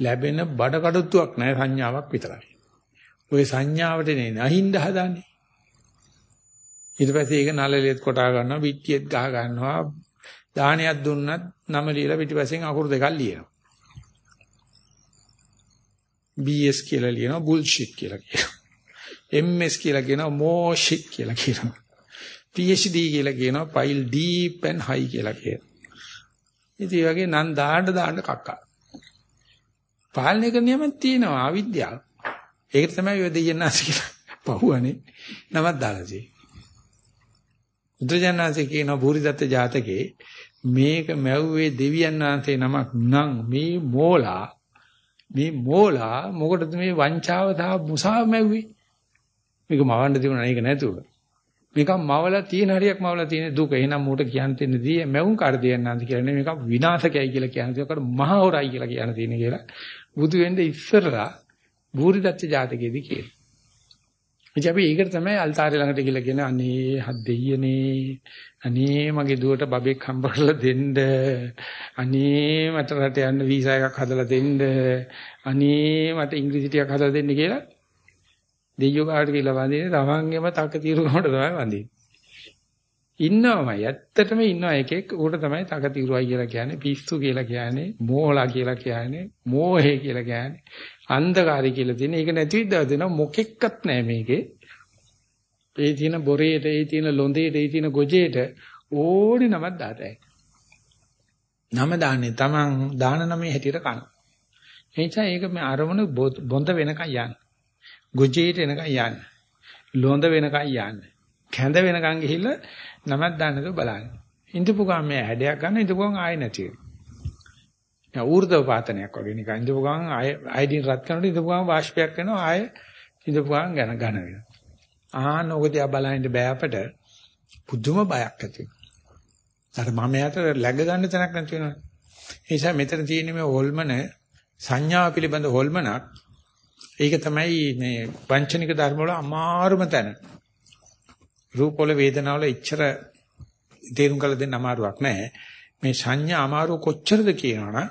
ලැබෙන බඩ කඩුත්තුවක් නැහැ සංඥාවක් විතරයි. ওই සංඥාවට නේ නැහින්ද හදන්නේ. ඊට පස්සේ ඒක නළලෙත් කොටා ගන්නවා, පිටියෙත් ගහ ගන්නවා, දානයක් දුන්නත් නම ලියලා පිටිපස්සෙන් අකුරු දෙකක් ලියනවා. BS කියලා ලියනවා බුල්ෂිට් කියලා කියනවා. MS කියලා කියනවා මොෂිට් කියලා කියනවා. PhD කියලා කියනවා pile deep and high කියලා කියනවා. ඉතින් වගේ නම් දාන්න දාන්න කක්කා. පාලනය කරන නියමයක් තියෙනවා අවිද්‍යාව. ඒක තමයි ඔය දෙයන්නාස කියලා පහුවනේ. නමක් දාලා තියෙන්නේ. බුදුජානනාංශේ කියන බුරිදත්ත ජාතකේ මේක මැව්වේ දෙවියන් වහන්සේ නමක් නම් මේ මෝලා මේ මෝලා මොකටද මේ වංචාව සහ මුසාව මැව්වේ මේක මවන්න තිබුණා නේක නැතුව මේක මවලා තියෙන හරියක් මවලා තියෙන දුක. එහෙනම් මූට කියන්න තියෙනදී මැවුම් කාර්ය දෙයන්නාන්ද කියලා නේ මේක විනාශකයි කියලා කියන දේකට මහ හොරයි කියලා කියන තියෙන කියලා බුදු වෙන්න ඉස්සරලා බුරිදත්ත ජාතකයේදී කියනවා ඉතින් අපි ඒකට තමයි අල්තාරය ළඟට ගිහලා කියන අනේ හත් දෙයියනේ අනේ මගේ දුවට බබෙක් හම්බ කරලා දෙන්න. අනේ මට රට යන්න වීසා එකක් හදලා දෙන්න. අනේ මට ඉංග්‍රීසි ටිකක් හදලා දෙන්න කියලා දෙයියෝ කාට කියලා වඳින්නේ තමන්ගේම තක తీරුකමට තමයි වඳින්නේ ඉන්නවමයි ඇත්තටම ඉන්නවා එකෙක් ඌට තමයි තක తీරුවයි කියලා කියන්නේ පිස්සු කියලා කියන්නේ මෝහලා කියලා කියන්නේ මෝහේ කියලා කියන්නේ අන්ධකාරය කියලා තියෙන. ඒක නැති විද්දාව දෙනවා මොකෙක්වත් නැහැ මේකේ. ඒ තියෙන බොරේට, ඒ තියෙන ලොඳේට, ඒ තියෙන ගොජේට ඕනි නමක් දාතයි. නම දාන්නේ Taman දාන නමේ හැටියට කන. එනිසා ඒක මේ අරමුණ බොඳ වෙනකන් යන්න. ගොජේට එනකන් යන්න. ලොඳ වෙනකන් යන්න. කැඳ වෙනකන් ගිහිල්ලා නමක් දාන්නද බලන්න. ඉඳපු ගමන් මේ හැඩයක් ගන්න ඉඳපු ගමන් ආයෙ නැති වෙනවා. නිකන් ඌර්ධව පාතනයක් වගේ නිකන් ඉඳපු ගමන් ආය අයඩින් රත් කරනකොට ඉඳපු ගමන් වාෂ්පයක් වෙනවා ආය ඉඳපු ගමන් ඝන ඝන වෙනවා. ආහන ඔකදී බලහින්ද බෑ අපට පුදුම බයක් ඇති වෙනවා. අර මම යට läග ගන්න තැනක් නැති වෙනවා. ඒ නිසා මෙතන තියෙන මේ හොල්මන සංඥාව පිළිබඳ හොල්මනක් ඒක තමයි මේ වංචනික ධර්ම වල අමාරුම තැන. රූප වල වේදනාව වල ඉච්ඡර තේරුම් කළ දෙන්න අමාරුවක් නැහැ. මේ සංඥා අමාරු කොච්චරද කියනවනම්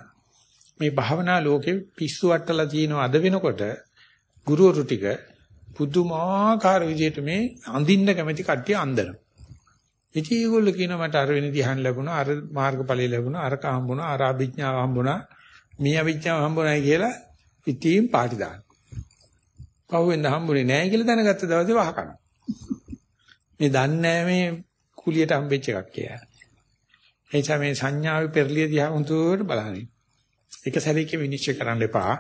මේ භාවනා ලෝකේ පිස්සු වට්ටලා තියෙනවා අද වෙනකොට ගුරුවරු ටික පුදුමාකාර විදිහට මේ අඳින්න කැමති කට්ටිය අඳිනවා. ඉතින් ඒගොල්ලෝ කියනවා මට අර වෙන ධ්‍යාන ලැබුණා, අර මාර්ගඵලය ලැබුණා, අරක හම්බුණා, අර අභිඥාව හම්බුණා, මේ අභිඥාව හම්බුණායි කියලා ඉතින් පාටි දානවා. පහුවෙන්ද හම්බුනේ නැහැ කියලා දැනගත්ත දවසේ වහකනවා. මේ දන්නේ මේ කුලියට හම්බෙච්ච එකක් කියලා. එනිසා මේ සංඥාවේ පෙරලිය දිහා හුදුවට බලන්න. එක සැරේක විනිශ්චය කරන්න එපා.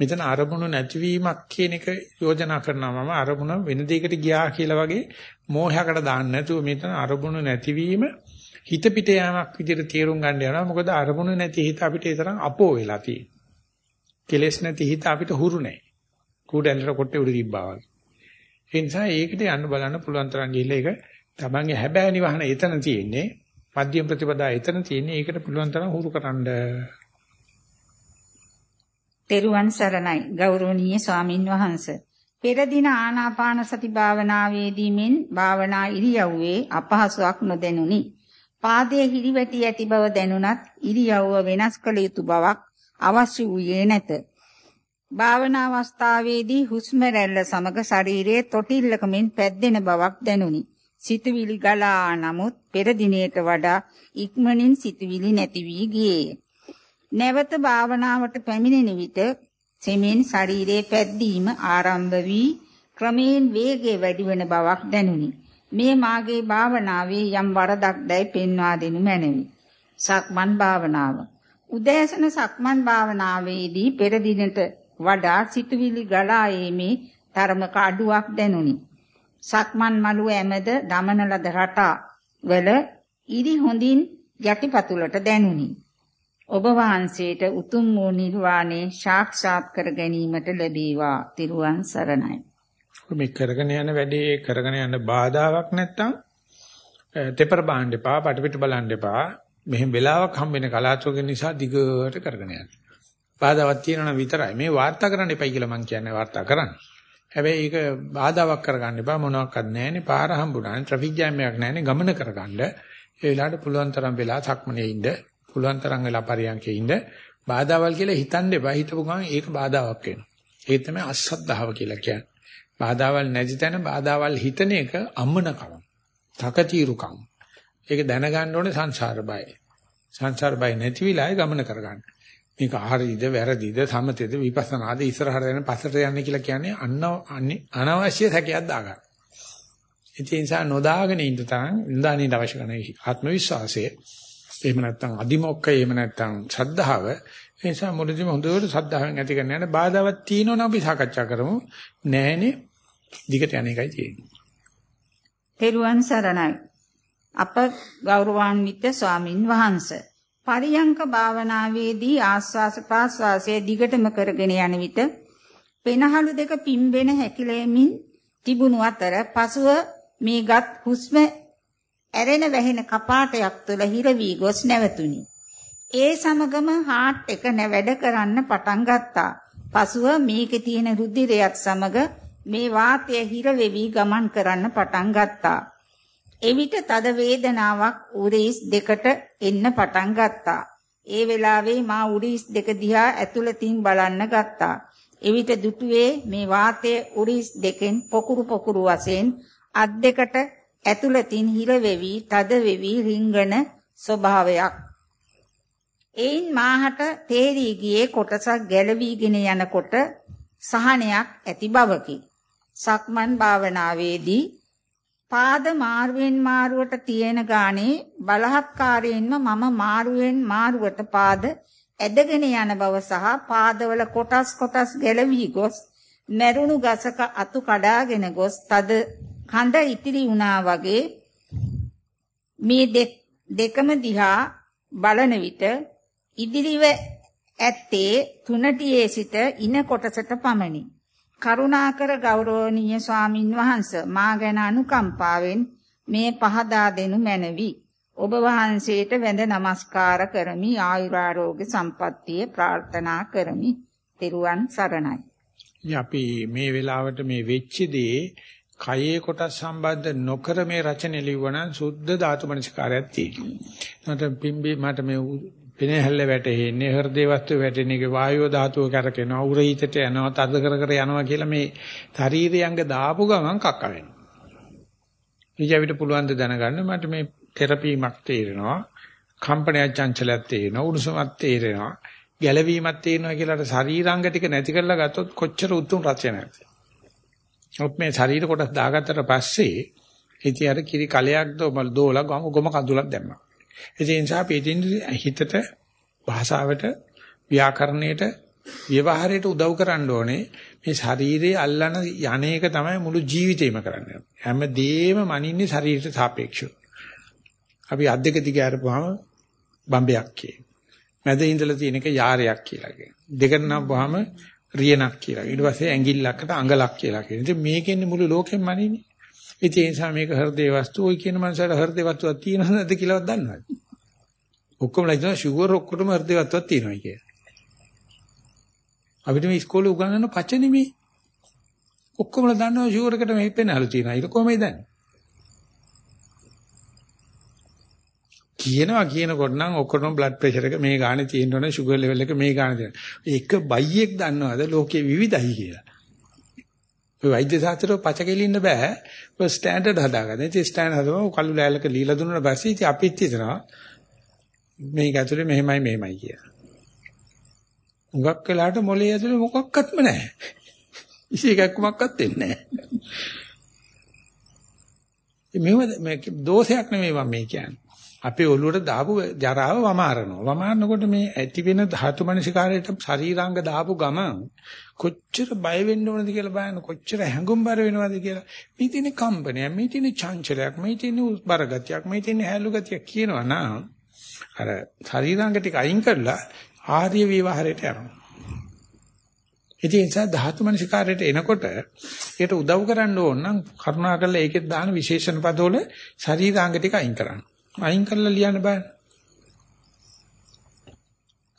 මෙතන අරමුණු නැතිවීමක් කියන එක යෝජනා කරනවා මම අරමුණ වෙන දෙයකට ගියා කියලා වගේ මෝහයකට දාන්න නැතුව මෙතන අරමුණු නැතිවීම හිත පිට යාමක් විදිහට තේරුම් ගන්න යනවා මොකද අරමුණු නැති හිත අපිට ඒ තරම් අපෝ වෙලා තියෙන්නේ කෙලෙස් නැති හිත අපිට හුරු නැහැ කුඩැල්ලට කොටේ උඩ තිබ්බා වගේ. ඒ නිසා ඒකට යන්න බලන්න පුළුවන් තරම් ගිහිල්ලා ඒක තමන්ගේ හැබෑ නිවහන එතන තියෙන්නේ මධ්‍යම ප්‍රතිපදා එතන තියෙන්නේ ඒකට පුළුවන් තරම් හුරු කරන්න. තෙරුවන් සරණයි. ගෞරවනීය ස්වාමින් වහන්ස. පෙර දින ආනාපාන සති භාවනාවේදී මෙන් භාවනා ඉරියව්වේ අපහසුයක් නොදැනුනි. පාදයේ හිරිවැටි ඇති බව දැනුණත් ඉරියව්ව වෙනස් කළ යුතු බවක් අවශ්‍ය වූයේ නැත. භාවනා අවස්ථාවේදී හුස්ම රැල්ල සමග ශරීරයේ තොටිල්ලක මෙන් පැද්දෙන බවක් දැනුනි සිතුවිලි ගලා නමුත් පෙර දිනේට වඩා ඉක්මනින් සිතුවිලි නැති වී ගියේය නැවත භාවනාවට පැමිණෙන විට සෙමෙන් ශරීරයේ පැද්දීම ආරම්භ වී ක්‍රමයෙන් වේගය වැඩි වෙන බවක් දැනුනි. මේ මාගේ භාවනාවේ යම් වරදක් දැයි පෙන්වා දෙනු මැනවි. සක්මන් භාවනාව. උදෑසන සක්මන් භාවනාවේදී පෙර දිනට වඩා සිතුවිලි ගලා ඒමේ තරමක අඩුවක් දැනුනි. සක්මන් මළුව ඇමද දමන ලද රටා වල ඉරි හොඳින් යටිපතුලට දැනුනි. ඔබ වහන්සේට උතුම් වූ නිර්වාණය සාක්ෂාත් කර ගැනීමට ලැබේවා. තිරුවන් සරණයි. මේ කරගෙන යන වැඩේ කරගෙන යන බාධාවක් නැත්තම් තෙපර බාන්න එපා, පටපිට බලන්න එපා. මෙහෙම වෙලාවක් හම්බ වෙන කලාතුරක නිසා දිගට කරගෙන යන්න. බාධාවක් තියෙනවා විතරයි. මේ වාර්තා කරන්න එපයි කියලා මම කියන්නේ වාර්තා කරන්න. හැබැයි ඒක බාධාවක් කරගන්න එපා මොනවාක්වත් නැහැනේ පාර හම්බුණානේ ට්‍රැෆික් ජෑම් එකක් නැහැනේ ගමන කරගන්න. ඒ වෙලාවට පුළුවන් තරම් වෙලා සක්මනේ ඉන්න පුළුවන් තරම් වෙලා පරියන්කේ ඉන්න බාධාවල් කියලා හිතන්න එපා. හිතපු ගමන් ඒක බාධාවක් වෙනවා. ඒක තමයි අසද්ධාව කියලා කියන්නේ. බාධාවල් නැති තැන බාධාවල් හිතන එක අම්මනකම. තකතිරුකම්. ඒක දැනගන්න ඕනේ සංසාර බය. සංසාර බය නැති විලාය ගමන කරගන්න. මේක හරියද වැරදිද සමතේද විපස්සනාද ඉස්සරහට යන පස්සට යන්නේ කියලා කියන්නේ අනවශ්‍ය සැකයක් දාගන්න. ඒ නිසා නොදාගෙන ඉන්න තරම් ඉඳානින් අවශ්‍ය කරන ආත්ම විශ්වාසය එහෙම නැත්නම් අදිමොක්කය එහෙම නැත්නම් ශ්‍රද්ධාව ඒ නිසා මුලදීම හොඳට ශ්‍රද්ධාවෙන් ඇති කරන්න යන බාධාවක් තියෙනවනම් අපි සාකච්ඡා කරමු නෑනේ දිගට යන එකයි තියෙන්නේ. තෙරුවන් සරණයි. අප ගෞරවාන්විත ස්වාමින් වහන්සේ පරියංක භාවනාවේදී ආස්වාස ප්‍රාස්වාසයේ දිගටම කරගෙන යන විට පෙනහළු දෙක පිම්බෙන හැකිලෙමින් තිබුණු අතර පසුව මේගත් හුස්ම ඇරෙන වැහෙන කපාටයක් තුළ හිර වී ගොස් නැවතුණි. ඒ සමගම හાર્ට් එක වැඩ කරන්න පටන් ගත්තා. පසුව මේකේ තියෙන රුධිරයත් සමග මේ වාතය හිර වෙවි ගමන් කරන්න පටන් ගත්තා. එවිට තද වේදනාවක් උරීස් දෙකට එන්න පටන් ගත්තා. ඒ වෙලාවේ මා උරීස් දෙක දිහා ඇතුළතින් බලන්න ගත්තා. එවිට දුටුවේ මේ වාතයේ උරීස් දෙකෙන් පොකුරු පොකුරු වශයෙන් අත් දෙකට ඇතුළතින් හිර වෙවි තද වෙවි රිංගන ස්වභාවයක්. එයින් මාහට තේරී ගියේ කොටසක් ගැලවිගෙන යනකොට සහනයක් ඇති බවකි. සක්මන් භාවනාවේදී පාද මාරුවෙන් මාරුවට තියෙන ගානේ බලහත්කාරයෙන්ම මම මාරුවෙන් මාරුවට පාද ඇදගෙන යන බව සහ පාදවල කොටස් කොටස් ගැලවි ගොස් මැරුණු ගසක අතු කඩාගෙන ගොස් තද කඳ ඉතිරි වුණා වගේ මේ දෙකම දිහා බලන විට ඉදිරිව ඇත්තේ තුනටියේ සිට ඉන කොටසට පමණි. කරුණාකර ගෞරවනීය ස්වාමින් වහන්සේ මා ගැන අනුකම්පාවෙන් මේ පහදා දෙනු මැනවි. ඔබ වහන්සේට වැඳ නමස්කාර කරමි ආයුරාරෝග්‍ය සම්පන්නිය ප්‍රාර්ථනා කරමි. තෙරුවන් සරණයි. අපි මේ වෙලාවට මේ වෙච්ච දේ කයේ කොටස් සම්බන්ධ නොකර මේ රචනෙ ලිව්වනම් සුද්ධ ධාතු මනස්කාරයක් තියෙනවා. මට පිම්බි මට මේ පෙනහැල්ල වැටෙන්නේ හෘදේ වස්තු වැටෙන එක වායෝ ධාතුව කරකිනවා උරහිතට යනවා තද කර කර යනවා කියලා මේ ශරීරයංග දාපු ගමන් කක්ක වෙනවා. ඊජවිට පුළුවන් ද දැනගන්න මට මේ තෙරපීමක් තේරෙනවා කම්පනයක් චංචලයක් තේරෙනවා උණුසුමක් තේරෙනවා ගැළවීමක් තේරෙනවා කියලාට ශරීරාංග ටික නැති කරලා ගත්තොත් කොච්චර උතුම් රචනයක්ද. ඔත් මේ ශරීර කොටස් දාගත්තට පස්සේ ඉතින් අර කිරි කලයක් දොමල් දෝලා ගම ගොම කඳුලක් දැම්මා. ඒ නිසා අපි ඉතින් හිතට භාෂාවට ව්‍යාකරණයට ව්‍යවහාරයට උදව් කරන්න ඕනේ මේ ශරීරයේ අල්ලන යන්නේක තමයි මුළු ජීවිතේම කරන්නේ. හැමදේම මනින්නේ ශරීරයට සාපේක්ෂව. අපි අද්දක දිග අරපුවාම බම්බයක් කියේ. මැද ඉඳලා තියෙන එක යාරයක් කියලා කියනවා. දෙකට නම් වහම රියනක් කියලා. ඊට පස්සේ ඇඟිල්ලකට අඟලක් කියලා කියනවා. ඉතින් මේකෙන්නේ මුළු ලෝකෙම මනින්නේ. ඉතින් ඒ නිසා මේක හෘදේ වස්තු ඔය කියන මනසට හෘදේ වස්තුවක් තියෙනවද නැද්ද කියලාවත් දන්නවද? ඔක්කොම ලයින ෂුගර් ඔක්කොටම හෘදේ වස්තුවක් තියෙනවා කිය. අපිට මේ ඉස්කෝලේ උගන්වන පච නෙමෙයි. ඔක්කොම දන්නවා ෂුගර් එකට මේ පෙන්නහලු තියෙනවා. ඒක කොහොමද දන්නේ? කියනවා කියනකොට නම් ඔක්කොටම බ්ලඩ් ප්‍රෙෂර් එක මේ ගානේ තියෙනවනේ ෂුගර් ලෙවල් එක මේ ගානේ තියෙනවා. එක බයියෙක් දන්නවද ලෝකේ විවිධයි කියලා. ඔය වෛද්‍ය ශාස්ත්‍රය පච කෙලින්න බෑ. ඔය ස්ටෑන්ඩඩ් හදාගන්න. ඉතින් ස්ටෑන්ඩ් හදම කළු ලෑල්ලක ලීලා දුන්නා පස්සේ ඉතින් අපිත් හිතනවා මේක ඇතුලේ මෙහෙමයි මෙහෙමයි කියලා. උගක් වෙලාට මොලේ ඇතුලේ මොකක්වත්ම නැහැ. ඉසිකක්කමක්වත් වෙන්නේ නැහැ. මේව මේ දෝෂයක් නෙමෙයි මම මේ කියන්නේ. අපේ ඔළුවට දාපු ජරාව වමාරනවා. වමාරනකොට මේ ඇති වෙන ධාතු මනසිකාරයට ශරීරාංග දාපු ගමන් කොච්චර බය වෙන්න ඕනද කියලා බලන්න කොච්චර හැඟුම්බර වෙනවද කියලා. මේ තියෙන කම්පනය, මේ තියෙන චංචලයක්, මේ තියෙන උස්බර ගතියක්, මේ තියෙන හැලු ගතියක් කියනවා නම් අර ශරීරාංග ටික අයින් කරලා ආර්ය විවහරයට යනවා. ඉතින් ඒ නිසා ධාතු මනසිකාරයට එනකොට ඒකට උදව් කරන්න ඕන නම් කරුණාකරලා ඒකෙත් දාන විශේෂණ පදවල ශරීරාංග ටික අයින් කරන්න. අයින් කරලා ලියන්න බෑ.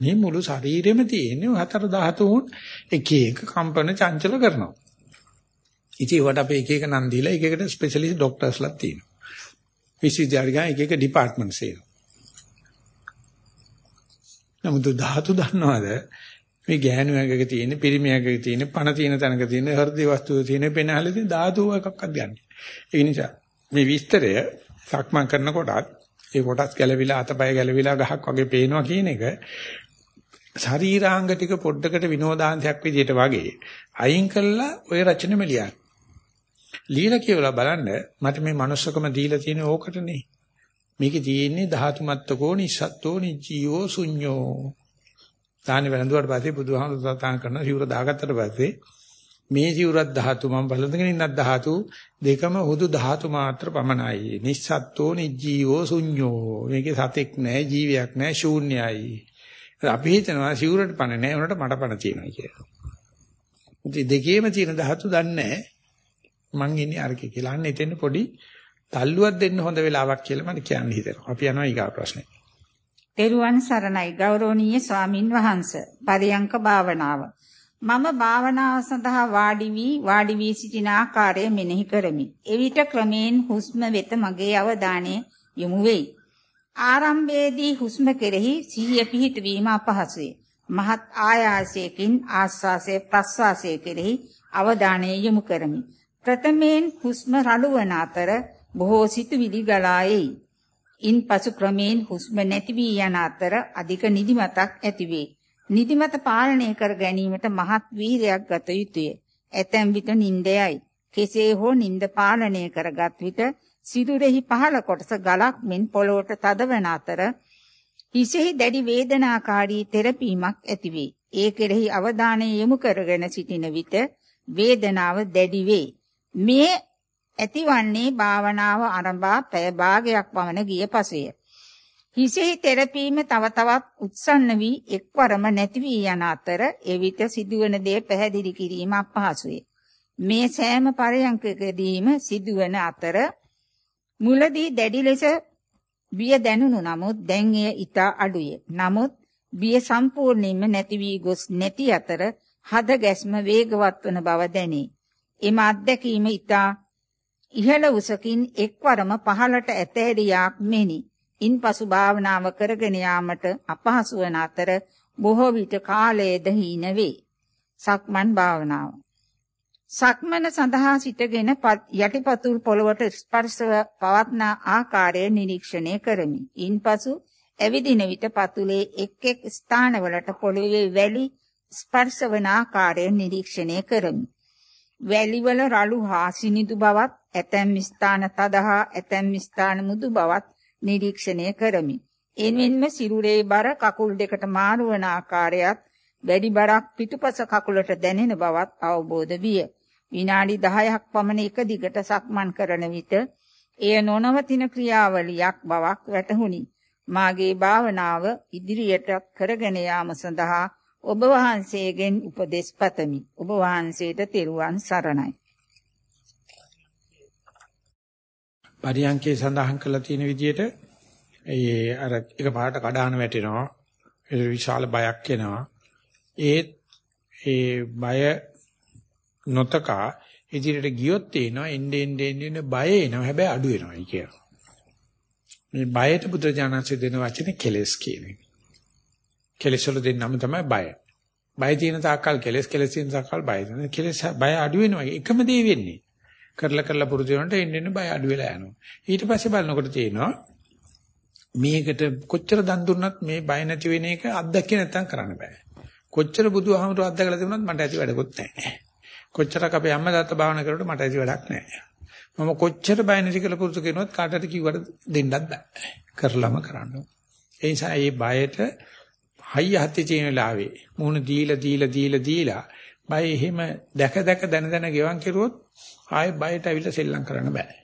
මේ මුළු ශරීරෙම තියෙන හතර ධාතුන් එක එක කම්පන චංචල කරනවා. ඉතින් ඒවට අපි එක එක නම් දීලා එක එකට ස්පෙෂලිස්ට් ડોක්ටර්ස්ලා තියෙනවා. විශ්වවිද්‍යාල ගා එක එක ඩිපාර්ට්මන්ට්ස් තියෙනවා. නමුත් ධාතු දන්නවද? මේ ගෑනු ඇඟක තියෙන, පිරිමි ඇඟක තියෙන, පණ තියෙන තැනක තියෙන, හෘද වස්තුවේ තියෙන, පෙනහලේ තියෙන ධාතු එකක්වත් ගන්න. ඒ නිසා මේ විස්තරය සක්මන් කරනකොටත් ඒ කොටස් ගැලවිලා අතපය ගැලවිලා ගහක් වගේ පේනවා කියන එක ශරීරාංග ටික පොඩ්ඩකට විනෝදාංශයක් විදියට වගේ අයින් කළා ওই රචනෙම ලියන්න. ලියලා කියවලා බලන්න මට මේ manussකම දීලා තියෙන ඕකට නේ. මේකේ තියෙන්නේ ධාතුමත්තකෝ නිසත්තෝ නිජීවෝ ශුඤ්ඤෝ. තානේ වැළඳුවාට පස්සේ බුදුහාමුදුරුවෝ සත්‍යං කරන සිවුර දාගත්තට පස්සේ මේ සිවුරත් ධාතු මම බලඳගෙන ඉන්නත් ධාතු දෙකම හුදු ධාතු මාත්‍ර පමණයි. නිස්සත්තෝ නිජීවෝ ශුඤ්ඤෝ. මේකේ සතෙක් නැහැ ජීවියක් නැහැ ශූන්‍යයි. අපි හිතනවා සිවුරට පණ නැහැ උනට මට පණ තියෙනවා කියලා. ඉතින් දෙකේම තියෙන ධාතු දන්නේ නැහැ. මං ඉන්නේ අරකේ කියලා. අන්න එතෙන් පොඩි තල්ලුවක් දෙන්න හොඳ වෙලාවක් කියලා මට කියන්න හිතෙනවා. අපි යනවා ඊගා ප්‍රශ්නේ. තෙරුවන් සරණයි ගෞරවනීය ස්වාමින් වහන්සේ. පරියංක භාවනාව. මම භාවනාව සඳහා වාඩි වී වාඩි වී සිටින ආකාරය මෙනෙහි කරමි. එවිට ක්‍රමයෙන් හුස්ම වෙත මගේ අවධානය යොමු වෙයි. ආරම්භයේදී හුස්ම කෙරෙහි සිහිය පිහිටවීම අපහසුය. මහත් ආයාසයෙන් ආස්වාසයේ ප්‍රස්වාසයේ කෙරෙහි අවධානය යොමු කරමි. ප්‍රථමයෙන් හුස්ම රළු වන අතර බොහෝ සිතුවිලි ගලා එයි. ඉන්පසු ක්‍රමයෙන් හුස්ම නැති වී යන අතර අධික නිදිමතක් ඇතිවේ. නිදිමත පාලනය කර ගැනීමට මහත් වීරයක් ගත යුතුය. ඇතැම් විට නිින්දයයි. කෙසේ හෝ නිින්ද පාලනය කරගත් විට සිරුරෙහි පහළ කොටස ගලක් මෙන් පොළොවට තදවන අතර හිසෙහි දැඩි වේදනාකාරී තෙරපීමක් ඇතිවේ. ඒ කෙරෙහි අවධානය යොමු කරගෙන සිටින විට වේදනාව දැඩි වේ. මේ ඇතිවන්නේ භාවනාව ආරම්භා පැය භාගයක් පමණ ගිය පසුය. හිසෙහි තෙරපීම තව තවත් උත්සන්න වී එක්වරම නැති වී යන අතර එවිට සිදුවන දේ පැහැදිලි කිරීම අපහසුය. මේ සෑම පරයන්කකදීම සිදුවන අතර මුලදී දැඩි ලෙස බිය දැනුණු නමුත් දැන් එය ඊට අඩුය. නමුත් බිය සම්පූර්ණයෙන්ම නැති වී ගොස් නැති අතර හද ගැස්ම වේගවත් වන බව දැනේ. එම අත්දැකීම ඊටා ඉහළ උසකින් එක්වරම පහළට ඇතෑරියාක් මෙනි. ඉන්පසු භාවනාව කරගෙන යාමට අපහසු වන අතර බොහෝ විට කාලයේද හීන වේ. සක්මන් භාවනාව. සක්මන සඳහා සිටගෙන යටිපතුල් පොළවට ස්පර්ශව පවත්න ආකාරය නිරීක්ෂණය කරමි. ඉන්පසු ඇවිදින විට පතුලේ එක් එක් ස්ථානවලට පොළවේ වැලි ස්පර්ශ වන ආකාරය නිරීක්ෂණය කරමි. වැලිවල රළු හා සිනිඳු බවත් ඇතැම් ස්ථාන තදහා ඇතැම් ස්ථාන මුදු බවත් නිරීක්ෂණය කරමි. එන්වෙන්ම සිරුරේ බර කකුල් දෙකට මාරු වන ආකාරයත් වැඩි බරක් පිටුපස කකුලට දැනෙන බවත් අවබෝධ විය. විනාඩි 10ක් පමණ එක දිගට සක්මන් කරන විට එය නොනවතින ක්‍රියාවලියක් බවක් වැටහුණි. මාගේ භාවනාව ඉදිරියට කරගෙන යාම සඳහා ඔබ වහන්සේගෙන් උපදෙස් පතමි. ඔබ වහන්සේට තෙරුවන් සරණයි. පරියංකේ සඳහන් කරලා තියෙන විදිහට ඒ අර එක පාට කඩාන වැටෙනවා. ඒ විශාල බයක් එනවා. ඒත් ඒ බය නොතකා ඉදිරියට ගියොත් තේනවා එන්නේ එන්නේ එන්නේ බය එනවා. හැබැයි අඩු වෙනවායි කියනවා. මේ බයට බුදුජානන්සේ දෙන වචනේ කෙලස් කියන එක. කෙලස් වල දෙන්නම තමයි බය. බය තියෙන තාක්කල් කෙලස් කෙලස් තියෙන තාක්කල් බය. කෙලස් බය අඩු වෙනවා. එකම දේ වෙන්නේ. කරලා කරලා පුරුදු වෙනකොට එන්න එන්න බය අඩු වෙලා යනවා. ඊට පස්සේ බලනකොට තේනවා මේකට කොච්චර දන් දුන්නත් මේ බය නැති වෙන එක අත්දැකේ නැත්තම් කරන්න බෑ. කොච්චර බුදුහාමුදුර අත්දැකලා තිබුණත් මට ඇති වැඩකුත් නැහැ. කොච්චරක් අපේ අම්මා තාත්තා භාවනා කරුවට මට ඇති වැඩක් නැහැ. මම කොච්චර බය නැති කියලා පුරුදු කරනවත් කාටට කිව්වට දෙන්නත් බෑ. කරලම කරන්න. ඒ නිසා මේ බයට හයිය හත්ති තියෙන වෙලාවේ මූණ දීලා දීලා දීලා දීලා බය එහෙම දැක දැක දන දන ගෙවන් කෙරුවොත් ආයෙ බයට ඇවිල්ලා සෙල්ලම් කරන්න බෑ.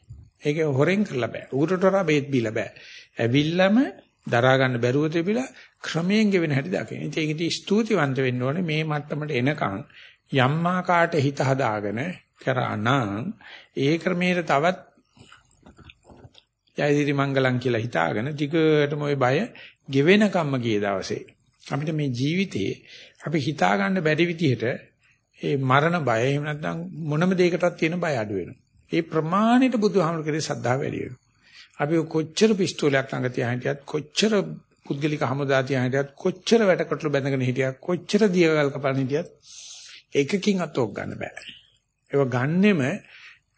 ඒක හොරෙන් කරලා බෑ. උගුරට හොරා බේත් බීලා බෑ. ඇවිල්ලාම දරා ගන්න බැරුව තිබිලා ක්‍රමයෙන් ගෙවෙන හැටි දකින්න. ඉතින් ඒකදී ස්තුතිවන්ත වෙන්න ඕනේ මේ මට්ටමට එනකන් යම්මා කාට හිත හදාගෙන කරානම් ඒ ක්‍රමයට තවත් යයිදිරි මංගලම් කියලා හිතාගෙන ටිකටම ওই බය ගෙවෙන කම්ම ගිය දවසේ අපිට මේ ජීවිතේ අපි හිතා ගන්න බැරි විදිහට ඒ මරණ බය එහෙම නැත්නම් මොනම දෙයකටත් තියෙන බය අඩු වෙනවා. ඒ ප්‍රමාණයට බුදුහාමුදුරු කරේ සද්ධා වැඩි වෙනවා. අපි කොච්චර පිස්තෝලයක් ළඟ තියා හිටියත් කොච්චර පුද්ගලික හමුදාතිය හිටියත් කොච්චර වැටකටළු බැඳගෙන හිටියත් කොච්චර දියවල් කපන හිටියත් එකකින් අතෝක් ගන්න බෑ. ඒක ගන්නෙම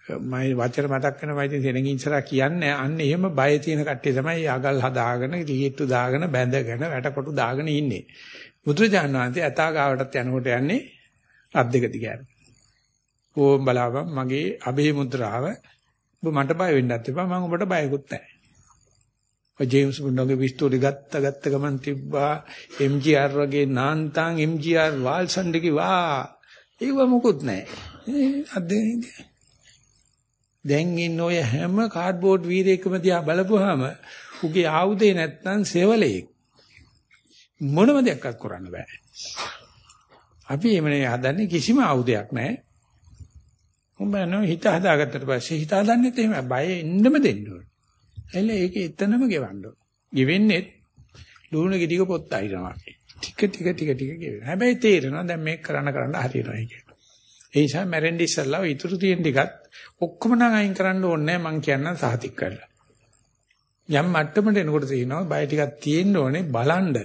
මම වචන මතක් වෙනවා ඉතින් සෙනගින් ඉස්සරහා කියන්නේ අන්න එහෙම බය තියෙන කට්ටිය තමයි අගල් හදාගෙන ලිහිට්ටු දාගෙන බැඳගෙන වැටකොටු දාගෙන ඉන්නේ. බුදුරජාණන් වහන්සේ අතා ගාවටත් යනකොට යන්නේ අත් දෙක දිගට. ඕම් බලාපන් මගේ අබේ මුද්‍රාව ඔබ මට බය වෙන්නත් එපා මම ඔබට බයකුත් නැහැ. ඔය ජේම්ස් බොන්ඩ්ගේ පිස්තෝලේ ගත්ත ගත්ත ගමන් තිබ්බා MGR වගේ නාන්තාන් MGR වාල්සන්ඩ් කිව්වා ඒව මොකුත් නැහැ. අද දැන් ඉන්න ඔය හැම කාඩ්බෝඩ් වීරයෙක්ම දිහා බලපුවාම උගේ ආයුධේ නැත්තම් සෙවලේ මොනම දෙයක් කරන්න බෑ. අපි එමනේ හදන්නේ කිසිම ආයුධයක් නැහැ. උඹ නෝ හිත හදාගත්තට පස්සේ හිත හදන්නෙත් එහෙම බය එන්නම දෙන්න ඕනේ. එළ ඒක එතනම ගෙවන්න ඕනේ. ගෙවෙන්නේ ලුණු ගෙඩික පොත් අයිනවා. ටික ටික ටික ටික ගෙවෙනවා. හැබැයි තේරෙනවා දැන් මේක කරන්න කරන්න හරියනවා කියලා. ඒ නිසා මැරෙන්න ඉස්සල්ලා ඉතුරු තියෙන ටිකත් ඔක්කොම නම් අයින් කරන්න ඕනේ මං කියන්න සාතික් කරලා. යම් මට්ටමකට එනකොට තියෙනවා බය ටිකක් තියෙන්න ඕනේ බලන්න.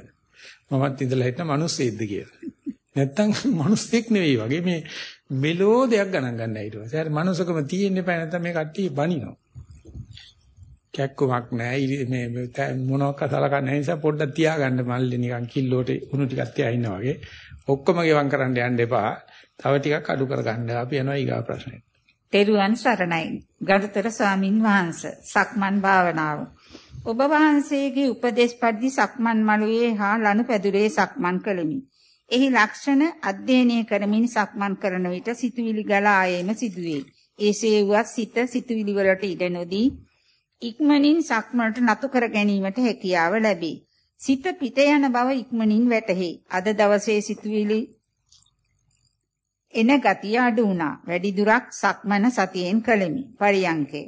මමත් ඉඳලා හිටන මිනිස්සෙක්ද කියලා. නැත්තම් මිනිස්සෙක් නෙවෙයි වගේ මේ මෙලෝ දෙයක් ගණන් ගන්න ඊට පස්සේ. හරි මනුස්සකම තියෙන්න එපා නැත්නම් මේ කට්ටිය බනිනවා. කැක්කමක් නැහැ මේ මොනවාක් සලකන්නේ නැහැ නිසා පොඩ්ඩක් තියාගන්න මල්ලේ නිකන් කිල්ලෝට උණු ටිකක් තියා ඉන්නා වගේ. ඔක්කොම ගෙවම් කරන්න යන්න එපා. තව ටිකක් අඩු කරගන්න. අපි යනවා ඊගා ප්‍රශ්නෙට. තෙරුවන් සරණයි. ගරුතර ස්වාමින් වහන්සේ සක්මන් භාවනාව. ඔබ වහන්සේගේ උපදේශ පරිදි සක්මන් මළුවේ හා ලනුපැදුරේ සක්මන් කළෙමි. එහි ලක්ෂණ අධ්‍යයනය කරමින් සක්මන් කරන විට සිතුවිලි ගලා ආයෙම සිදුවේ. එසේ වුවත් සිත සිතුවිලි වලට ඉඩ නොදී ඉක්මනින් සක්මනට නතු කර ගැනීමට හැකියාව ලැබේ. සිත පිට යන බව ඉක්මනින් වැටහි. අද දවසේ සිතුවිලි එන ගතිය අඩු වුණා. වැඩි දුරක් සක්මන සතියෙන් කළෙමි. පරියංකේ.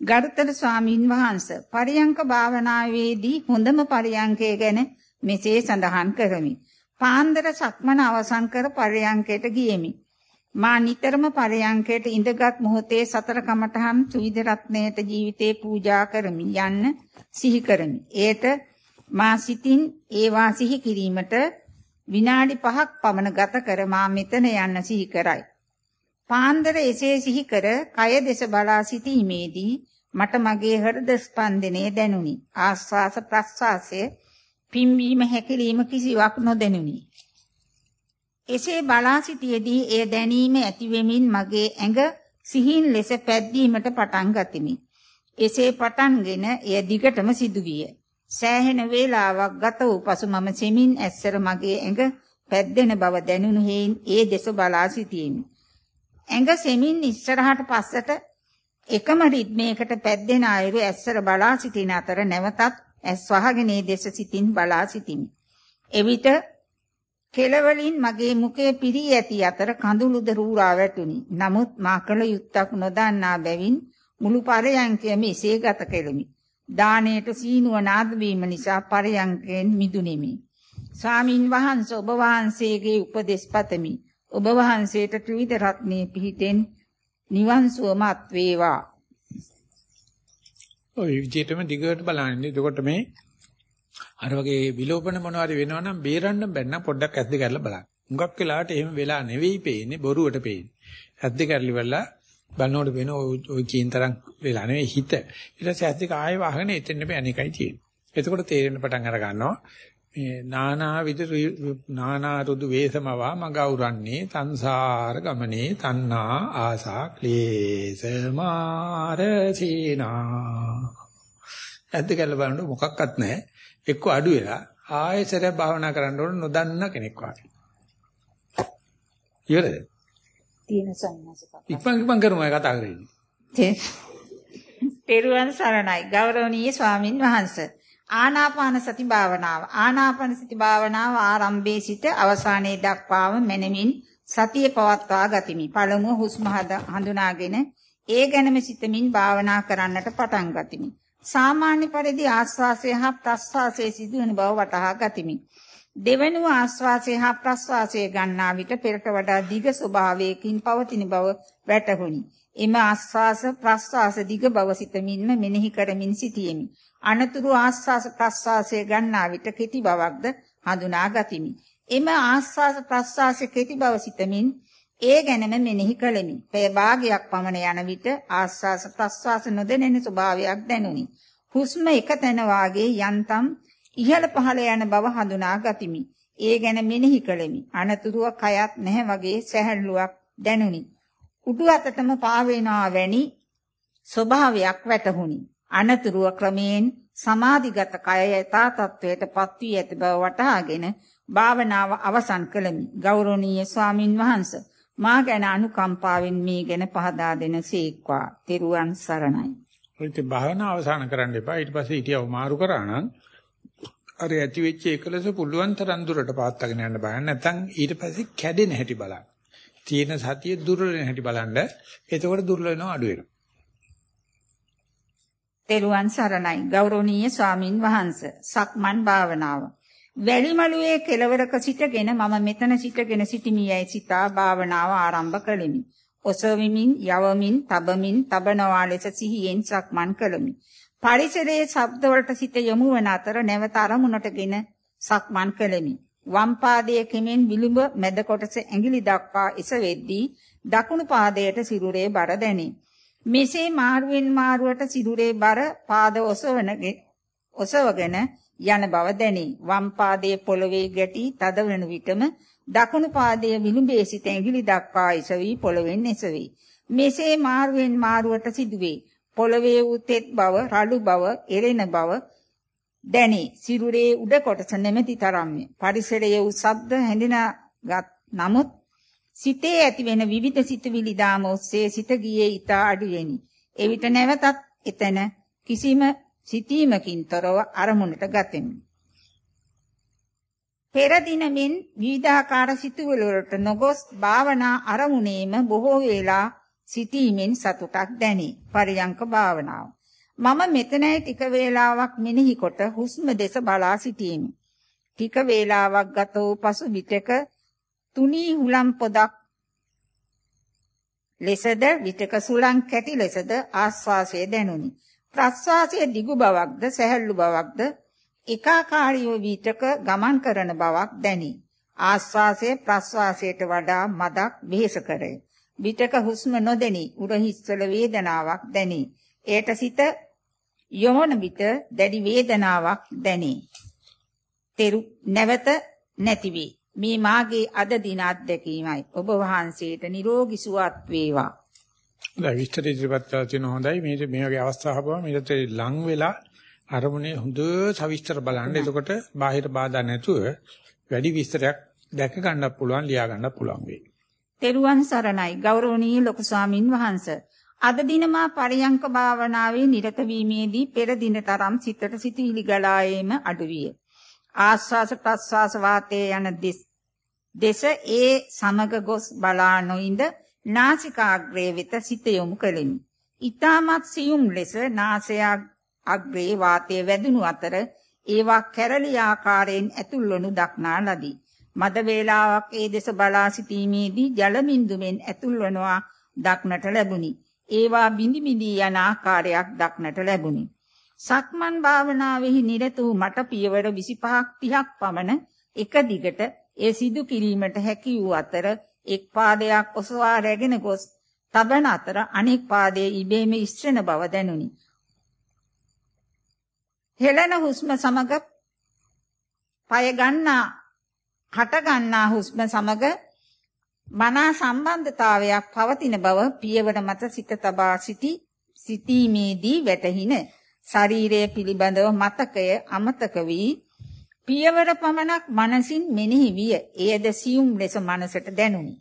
ගරුතර ස්වාමින් වහන්සේ පරියංක භාවනාවේදී හොඳම පරියංකය ගැන මෙසේ සඳහන් කරමි. පාන්දර සක්මන අවසන් කර පරයන්කයට ගියෙමි. මා නිතරම පරයන්කයට ඉඳගත් මොහොතේ සතර කමඨහන් සුවිද රත්නයට ජීවිතේ පූජා කරමි යන්න සිහි කරමි. ඒට මා සිතින් ඒවා සිහි කිරීමට විනාඩි 5ක් පමණ ගත කර මා මෙතන යන්න සිහි කරයි. පාන්දර එසේ සිහි කර කය දෙස බලා සිටීමේදී මට මගේ හෘද ස්පන්දනය දැනුනි. ආස්වාස ප්‍රස්වාසයේ පිම්වීම හැකිලිම කිසිවක් නොදැනුනි. එසේ බලා සිටියේදී එය දැනීම ඇති වෙමින් මගේ ඇඟ සිහින් ලෙස පැද්දීමට පටන් ගතිමි. එසේ පටන්ගෙන එය දිගටම සිදුවිය. සෑහෙන වේලාවක් ගත වූ පසු මම සෙමින් ඇස්සර මගේ ඇඟ පැද්දෙන බව දැනුණු හේයින් ඒ දෙස බලා සිටියෙමි. ඇඟ සෙමින් ඉස්සරහට පස්සට එකම රිද්මයකට පැද්දෙන අයුරු ඇස්සර බලා සිටින අතර නැවතත් ඇස් වහගෙන දේශ සිතින් බලා සිටිමි. එවිට කෙලවලින් මගේ මුඛය පිරී ඇති අතර කඳුළුද රූරා වැටුනි. නමුත් මා කල යුත්තක් නොදන්නා බැවින් මුළු පරයන්කයම එසේ ගත කෙලෙමි. දාණයට සීනුව නාද වීම නිසා පරයන්කෙන් මිදුනිමි. ස්වාමින් වහන්සේ ඔබ වහන්සේගේ උපදෙස් පතමි. ඔබ වහන්සේට ත්‍රිවිධ රත්නයේ පිහිටෙන් නිවන් සුවමත් වේවා. ඔය විදිහටම දිගට බලන්න. එතකොට මේ අර වගේ විලෝපන මොනවාරි වෙනවනම් බේරන්න බැන්න පොඩ්ඩක් ඇද්ද කරලා බලන්න. හුඟක් වෙලාවට එහෙම වෙලා නෙවෙයි පේන්නේ බොරුවට පේන්නේ. ඇද්ද කරලි වෙලා බලනකොට වෙන ওই කියන තරම් වෙලා නෙවෙයි හිත. ඊට පස්සේ ඇද්ද ආයෙ වහගෙන එතෙන්න බෑ අනේකයි තියෙන්නේ. එතකොට තේරෙන්න පටන් අර ගන්නවා. මේ නානා විද නානා රුදු වේසමවා මග උරන්නේ සංසාර ගමනේ තණ්හා ආසා ක්ලේශ මාරසීනා ඇද්ද කියලා බලනකොට මොකක්වත් නැහැ. එක්ක අඩු වෙලා ආයෙසර භාවනා කරන්න ඕන නොදන්න කෙනෙක් වගේ. ඉවරද? තියෙන සම්මාසක ඉක්මන් ඉක්මන් කරමු කතා කරන්නේ තෙරුවන් සරණයි. ගෞරවනීය ස්වාමින් වහන්සේ ආනාපාන සති භාවනාව ආනාපාන සති භාවනාව ආරම්භයේ සිට අවසානයේ දක්වාම මනමින් සතිය පවත්වා ගතිමි පළමුව හුස්ම හඳුනාගෙන ඒ ගැනම සිතමින් භාවනා කරන්නට පටන් ගතිමි සාමාන්‍ය පරිදි ආස්වාසය හා ප්‍රස්වාසයේ සිදුවන බව වටහා ගතිමි දෙවනුව ආස්වාසය හා ප්‍රස්වාසය ගන්නා විට පෙරට වඩා දිග ස්වභාවයකින් පවතින බව වැටහුණි. එම ආස්වාස ප්‍රස්වාස දිග බව සිතමින්ම මෙනෙහි කරමින් සිටියෙමි. අනතුරු ආස්වාස ප්‍රස්වාසය ගන්නා විට කෙටි බවක්ද හඳුනා ගතිමි. එම ආස්වාස ප්‍රස්වාස කෙටි බව සිතමින් ඒ ගැනම මෙනෙහි කළෙමි. පය භාගයක් පමණ යන විට ආස්වාස ප්‍රස්වාස නොදැනෙන ස්වභාවයක් දැනුනි. හුස්ම එක තැන වාගේ යන්තම් ඉහළ පහළ යන බව හඳුනා ගතිමි. ඒ ගැන මෙනෙහි කළෙමි. අනතුරුව කයත් නැහැ වගේ සැහැල්ලුවක් දැනුනි. උඩු අතටම පාවෙනවා වැනි ස්වභාවයක් වැටහුණි. අනතුරුව ක්‍රමයෙන් සමාධිගත කය යථා තත්වයට පත්වී ඇති බව වටහාගෙන භාවනාව අවසන් කළෙමි. ගෞරවනීය ස්වාමින් වහන්සේ මා ගැන අනුකම්පාවෙන් මේ ගැන පහදා දෙන සීක්වා. තෙරුවන් සරණයි. ඔයිත් භාවනාව අවසන් කරන්න එපා. ඊට පස්සේ හිටියව මාරු කරා නම් අර ඇති වෙච්ච එකලස පුළුවන් තරම් දුරට පාත්තගෙන යන්න බෑ. නැත්නම් ඊට පස්සේ කැඩෙන හැටි බලන්න. තියෙන සතිය දුර්වල වෙන හැටි බලන්න. එතකොට දුර්වල වෙනව අඩු වෙනවා. තෙරුවන් සරණයි. ගෞරවනීය ස්වාමින් වහන්සේ සක්මන් භාවනාව. වැලිමලුවේ කෙළවරක සිටගෙන මම මෙතන සිටගෙන සිටිමියයි සිතා භාවනාව ආරම්භ කළෙමි. ඔසවමින් යවමින් තබමින් තබනවා ලෙස සිහියෙන් සක්මන් කළෙමි. පරිසරයේ ශබ්ද වලට සිත යොමු වන අතර නැවත අරමුණටගෙන සක්මන් කළෙමි. වම් පාදයේ කෙමෙන් විලුඹ මැද කොටස ඇඟිලි දක්වා එසවෙද්දී දකුණු පාදයට සිරුරේ බර දැනේ. මෙසේ මාරුවෙන් මාරුවට සිරුරේ බර පාද ඔසවනගේ ඔසවගෙන යන බව දැනේ. වම් පාදයේ පොළවේ ගැටි තද වෙන විටම දකුණු පාදයේ විලුඹේ සිට ඇඟිලි දක්වා එසවි පොළවෙන් එසවි. මෙසේ මාරුවෙන් මාරුවට සිදුවේ. පොළවේ උතෙත් බව, රළු බව, එරෙන බව දැනේ. සිරුරේ උඩ කොටස නැමැති තරම්ය. පරිසරයේ උ ශබ්ද හැඳිනාගත් නමුත් සිතේ ඇතිවෙන විවිධ සිතුවිලි දාම ඔස්සේ සිත ගියේ ඊට අඩුවෙනි. එවිට නැවතත් එතන කිසිම සිතීමකින් තොරව අරමුණට ගතෙමි. පෙර දිනමින් විවිධාකාර සිතුවිලි වලට නොගොස් භාවනා අරමුණේම බොහෝ වේලා සිටීමෙන් සතුටක් දැනේ. පරියංක භාවනාව. මම මෙතනයි ටික වේලාවක් මෙනෙහි කොට හුස්ම දෙස බලා සිටීමි. ටික වේලාවක් ගත වූ පසු විටක තුනී හුලම් පොදක් ලෙසද විතක සුලං කැටි ලෙසද ආස්වාසය දැනුනි. ප්‍රස්වාසයේ දිගු බවක්ද සැහැල්ලු බවක්ද ඒකාකාරීව විතක ගමන් කරන බවක් දැනි. ආස්වාසයේ ප්‍රස්වාසයට වඩා මදක් වෙහෙස කරේ. විතක හුස්ම නොදෙනි උරහිස්වල වේදනාවක් දැනි. ඒට සිත යොමන විට දැඩි වේදනාවක් දැනේ. තෙරු නැවත නැති වේ. මේ මාගේ අද දින අත්දැකීමයි. ඔබ වහන්සේට නිරෝගී සුවත් වේවා. දැන් විස්තර ඉදිරිපත් කරලා තියෙන හොඳයි. මේ මේ වගේ අවස්ථාවක මේකට ලං වෙලා අරමුණේ හොඳ සවිස්තර බලන්න. එතකොට බාහිර බාධා නැතුව වැඩි විස්තරයක් දැක ගන්නත් පුළුවන්, ලියා ගන්නත් පුළුවන් වෙයි. තෙරුවන් සරණයි ගෞරවනීය ලොකු ස්වාමින් වහන්සේ. අද දින මා පරියංක භාවනාවේ නිරත වීමේදී පෙර දින තරම් සිතට සිටිලි ගලා ඒම අඩුවිය. ආස්වාස ප්‍රස්වාස වාතයේ යන දිස් දෙස ඒ සමග ගොස් බලා නොඉඳ නාසිකාග්‍රේ වෙත සිත යොමු කළෙමි. ඊටමත් සියුම් ලෙස නාසය අග්‍රේ වාතයේ වැදුණු අතර ඒවා කැරලි ආකාරයෙන් ඇතුල්වනු දක්නා ලදී. මද වේලාවක් ඒ දෙස බලා සිටීමේදී ජල බිඳුවෙන් ඇතුල්වනවා දක්නට ලැබුණි. ඒවා බිඳි බිඳි යන ආකාරයක් දක්නට ලැබුණි. සක්මන් භාවනාවෙහි නිරත වූ මට පියවර 25ක් 30ක් පමණ එක දිගට ඒ සිදු කිරීමට හැකි වූ අතර එක් පාදයක් ඔසවා රැගෙන ගොස් තබන අතර අනෙක් පාදයේ ඉබේම ඉස්සෙන බව දැනුනි. හෙළන හුස්ම සමග পায় ගන්නා හට ගන්නා හුස්ම සමග මනා සම්බන්ධතාවයක් පවතින බව පියවර මත සිත තබා සිටි සිටීමේදී වැටහින ශරීරය පිළිබඳව මතකය අමතක වී පියවර පමණක් මනසින් මෙනෙහි විය. එයද සියුම් ලෙස මනසට දැනුනි.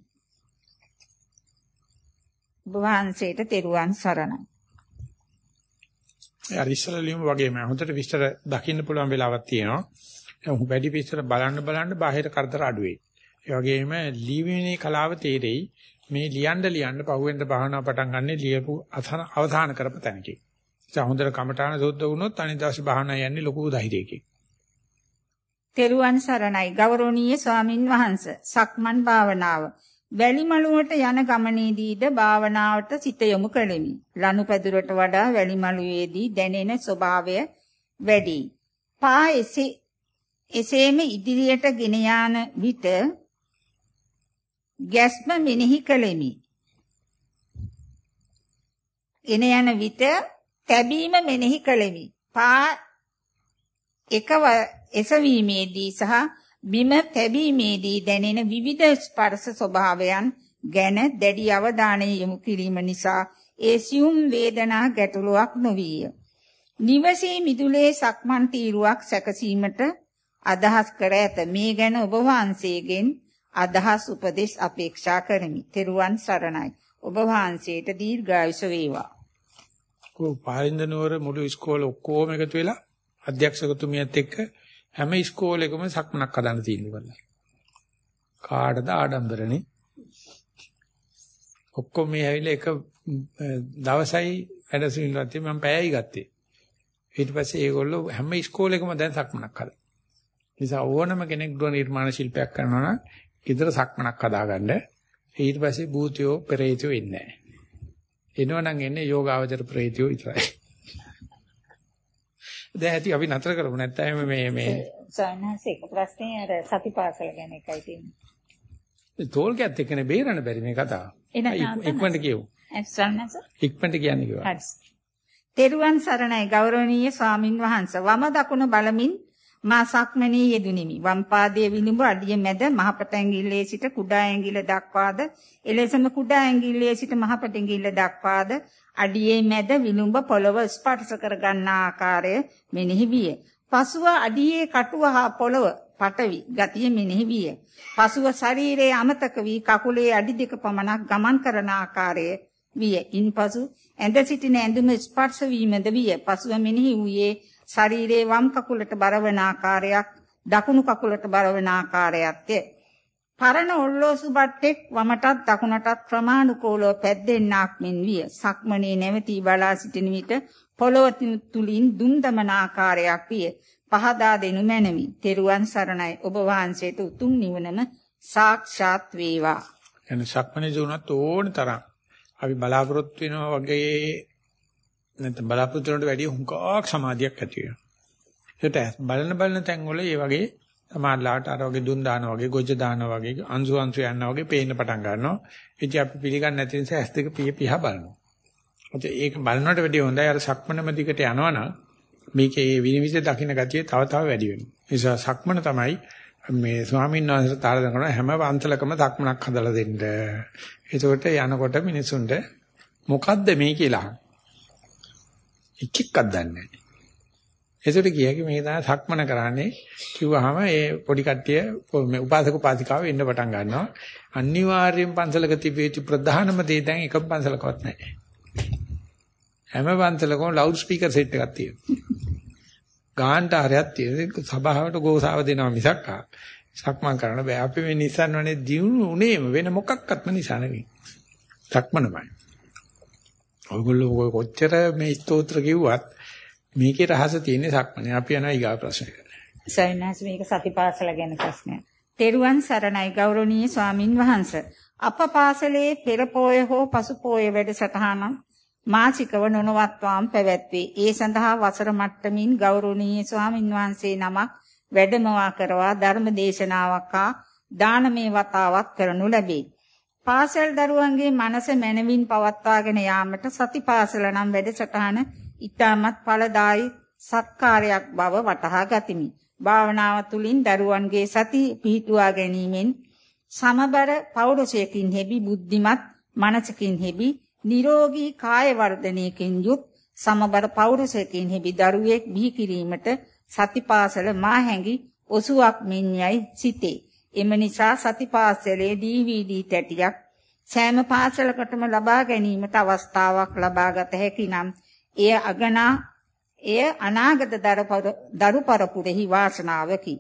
වහන්සේට තෙරුවන් සරණයි. අර ඉස්සරලියම වගේම හොඳට විස්තර දකින්න පුළුවන් වෙලාවක් තියෙනවා. ඒ වැඩි විස්තර බලන්න බලන්න බාහිර කරදර අඩු වෙයි. ඒ වගේම ලිවීමේ කලාව තේරෙයි. මේ ලියන්න ලියන්න පහුවෙන්ද භාවනා පටන් ගන්න ලියපු අවධාන කරපු තැනකින්. ඒ හොඳට කමඨාන සෝද්ද වුණොත් අනිත් දවසේ භාවනා යන්නේ ලොකු ධෛර්යයකින්. තෙරුවන් සරණයි ගෞරවනීය ස්වාමින් වහන්සේ. සක්මන් භාවනාව. වැලිමලුවට යන ගමනේදීද භාවනාවට සිත යොමු කෙලිමි. ලනුපැදුරට වඩා වැලිමලුවේදී දැනෙන ස්වභාවය වැඩි. පා එසේ එසේම ඉදිරියට ගෙන යාන විට ගැස්ම මෙනෙහි කෙලිමි. ගෙන යන විට තැබීම මෙනෙහි කෙලිමි. පා එකව එසවීමේදී සහ බිම තැබීමේදී දැනෙන විවිධ ස්පර්ශ ස්වභාවයන් ගැන දැඩි අවධානය යොමු කිරීම නිසා ඒ සියුම් වේදනා ගැටලුවක් නොවිය. නිවසේ මිදුලේ සක්මන් තීරුවක් සැකසීමට අදහස් කර ඇත. මේ ගැන ඔබ වහන්සේගෙන් අදහස් උපදෙස් අපේක්ෂා කරමි. තෙරුවන් සරණයි. ඔබ වහන්සේට දීර්ඝායුෂ වේවා. කො පාරින්ද නුවර මුළු ඉස්කෝලේ ඔක්කොම එකතු වෙලා අධ්‍යක්ෂකතුමියත් එක්ක හැම ඉස්කෝලේකම සක්මනක් හදන්න තියෙනවා. කාටද ආඩම්බරනේ? ඔක්කොම මේ ඇවිල්ලා එක දවසයි වැඩසටහනක් තියෙනවා මම පැයයි ගත්තේ. ඊට පස්සේ ඒගොල්ලෝ හැම ඉස්කෝලේකම දැන් සක්මනක් හදලා. නිසා ඕනම කෙනෙක් ගෘහ නිර්මාණ ශිල්පයක් කරනවා නම් ඊතර සක්මනක් හදාගන්න. ඊට පස්සේ භූතයෝ පෙරේතයෝ ඉන්නේ නැහැ. එනවනම් එන්නේ යෝගාවචර ප්‍රේතයෝ විතරයි. දැන් ඇති අපි නතර කරමු නැත්නම් මේ මේ සයන්හස් එක ප්‍රශ්නේ අර සතිපාසල ගැන එකයි තියෙන්නේ. තෝල්කයත් එක්කනේ බේරන්න බැරි මේ කතාව. ඉක්මනට කියමු. සයන්හස් ඉක්මනට කියන්නේ කිව්වා. තෙරුවන් සරණයි ගෞරවනීය ස්වාමින් වහන්සේ වම දකුණ බලමින් මා සක්මණේ යෙදුනිමි. වම් පාදයේ විලුඹ අඩිය මැද මහපට ඇඟිල්ලේ සිට කුඩා ඇඟිල්ල දක්වාද එලෙසම කුඩා ඇඟිල්ලේ සිට මහපට ඇඟිල්ල දක්වාද අඩියේ මැද විලුඹ පොළව ස්පර්ශ කර ගන්නා ආකාරය මෙනෙහි විය. පසුව අඩියේ කටුව හා පොළව පටවි ගතිය මෙනෙහි විය. පසුව ශරීරයේ අමතක වී කකුලේ අඩි දෙක පමණක් ගමන් කරන ආකාරය විය. ඉන්පසු ඇඳ සිටින ඇඳුම ස්පර්ශ වීමද විය. පසුව මෙනෙහි වූයේ ශරීරයේ වම් කකුලට බරවන ආකාරයක් දකුණු කකුලට බරවන ආකාරයක්ය. පරණ ඔල්ලෝසු බට්ටෙක් වමටත් දකුණටත් ප්‍රමාණිකෝලව පැද්දෙන්නාක් මෙන් විය. සක්මණේ නැවතී බලා සිටින විට පොළොව තුලින් දුම් දමන ආකාරයක් විය. පහදා දෙනු මැනවි. තෙරුවන් සරණයි. ඔබ වහන්සේට උතුම් නිවනම සාක්ෂාත් වේවා. එන සක්මණේ ජීුණත් ඕන තරම් අපි බලාපොරොත්තු වෙනවා වගේ නැත්නම් බලාපොරොත්තු වෙනට වැඩිය හුඟක් සමාධියක් ඇති වෙනවා. ඒකට බලන බලන තැන් වල මේ වගේ සමාජලාට අර වගේ දුන් දානවා වගේ ගොජ දානවා වගේ අංශු අංශු යනවා වගේ පේන්න පටන් ගන්නවා. ඉතින් අපි පිළිගන්නේ නැති නිසා ඇස් දෙක පිය පිහ බලනවා. ඒ ඒක බලනකොට වැඩිය හොඳයි අර සක්මනම දිගට යනවනම් මේකේ විනිවිද දකින්න ගතිය තව තව වැඩි වෙනවා. ඒ නිසා සක්මන තමයි මේ ස්වාමීන් වහන්සේට තාරදන කරන හැම වන්සලකම සක්මනක් හදලා දෙන්න. ඒකට යනකොට මිනිසුන්ට මොකද්ද මේ කියලා එක් එක්කක් දන්නේ නැහැ. ඒසට කියකි මේ තමයි සක්මන කරන්නේ කිව්වහම ඒ පොඩි කට්ටිය මේ උපාසක උපාසිකාව එන්න පටන් ගන්නවා. අනිවාර්යෙන් පන්සලක තිබෙති ප්‍රධානම දේ දැන් එකම පන්සලකවත් නැහැ. හැම පන්සලකම ලවුඩ් ස්පීකර් සෙට් එකක් තියෙනවා. ගාන්ට හරයක් තියෙන සභාවට ගෝසාව දෙනවා මිසක් සක්මන් කරන්න බෑ. අපි මේ Nissan වනේ දිනු උනේම වෙන මොකක්වත්ම නිසා නෙවෙයි සක්මනමයි. ඔයගොල්ලෝ කොච්චර මේ ස්තෝත්‍ර කිව්වත් මේකේ රහස තියෙන්නේ සක්මනේ. අපි යනවා ඊගා ප්‍රශ්නෙට. සයන්ස් මේක සතිපාසල ගැන ප්‍රශ්නයක්. තෙරුවන් සරණයි ගෞරවනීය ස්වාමින් වහන්සේ. අප පාසලේ පෙර පෝය හෝ පසු පෝය වැඩසටහන මාසිකව නොනවත්වාම් පැවැත්වේ. ඒ සඳහා වසර මට්ටමින් ගෞරවනීය ස්වාමින් වහන්සේ නමක් වැඩමවා කරවා ධර්ම දේශනාවක් හා දානමේ වතාවක් කරනු ලැබේ. පාසල් දරුවන්ගේ මනස මනවින් පවත්වාගෙන යාමට සතිපාසල නම් වැඩසටහන ඊටමත් ඵලදායි සත්කාරයක් බව වටහා ගතිමි. භාවනාව තුළින් දරුවන්ගේ සති පිහිටුවා ගැනීමෙන් සමබර පෞරුෂයකින් හෙබි බුද්ධිමත් මනසකින් හෙබි නිරෝගී කාය වර්ධනයකින් යුත් සමබර පෞරුෂයකින් හෙබි දරුවෙක් බිහි කිරීමට සතිපාසල මා හැඟි ඔසුවක් මෙන් යයි සිතේ. එම නිසා සතිපාසලේ DVD තැටියක් සෑම පාසලකටම ලබා ගැනීමට අවස්ථාවක් ලබාගත හැකි නම් එය අගනා එය අනාගත දරු පරපුරෙහි වාසනාවකි.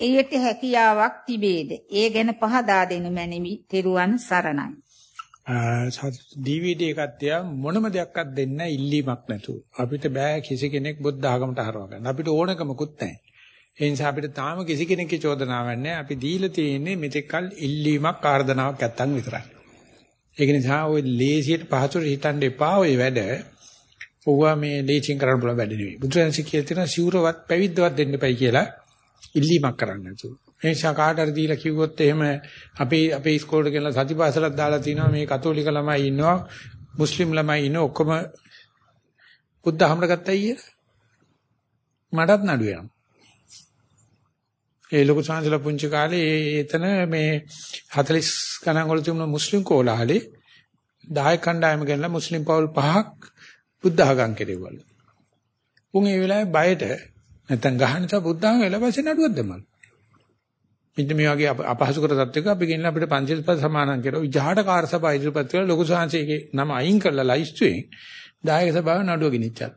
එයට හැකියාවක් තිබේද? ඒ ගැන පහදා දෙනු මැනවි. තෙරුවන් සරණයි. DVD එකක් තියා මොනම දෙයක්වත් දෙන්න ඉල්ලීමක් නැතුව අපිට බෑ කිසි කෙනෙක් බුද්ධ ආගමට හරව ගන්න. අපිට ඕනකමකුත් නැහැ. ඒ නිසා අපිට තාම කිසි කෙනෙක්ගේ චෝදනාවක් නැහැ. අපි දීලා තියෙන්නේ මෙතෙක්කල් ඉල්ලීමක් ආර්දනාවක් නැත්තම් විතරයි. ඒක නිසා ওই ලේසියට පහසුට හිතන්න එපා ওই වැඩ. ඕවා මේ ලේචින් කරන්න පුළුවන් වැඩ නෙවෙයි. බුදුරජාණන් කියලා තියෙනවා සිවුරවත් පැවිද්දවත් දෙන්න එපයි කියලා ඉල්ලීමක් කරන්න නැතුව. ඒ නිසා කාට හරි දීලා කිව්වොත් එහෙම අපේ අපේ ඉස්කෝලේට ගෙනලා සතිපාසලක් දාලා තිනවා මේ කතෝලික ළමයි ඉන්නවා මුස්ලිම් ළමයි ඉන්න ඔක්කොම බුද්ධ හම්ර ගත්තයි කියලා. මටත් නඩු යනවා. ඒ ලොකු සංසල පුංචි කාලේ එතන මේ 40 ගණන් වල තිබුණ මුස්ලිම් කෝලහලේ 10 කණ්ඩායම ගෙනලා මුස්ලිම් පවුල් පහක් බුද්ධ ආගම් කෙරෙව්වලු. උන් ඒ වෙලාවේ බයට නැත්තම් ගහන නිසා බුද්ධ ආගම එළවසේ නඩුවක් දැම්මලු. ඉතින් මේ වගේ අපහසුකර තත්ත්වයක අපි ගෙනලා අපිට පංචිල් පද සමානන් කරලා විජහාට කාර්ය සභාව ඉදිරිපත් කරලා ලොකු සංසයේගේ නම අයින් කරලා ලයිස්තුවෙන් දායක සභාව නඩුව ගෙනිච්චා.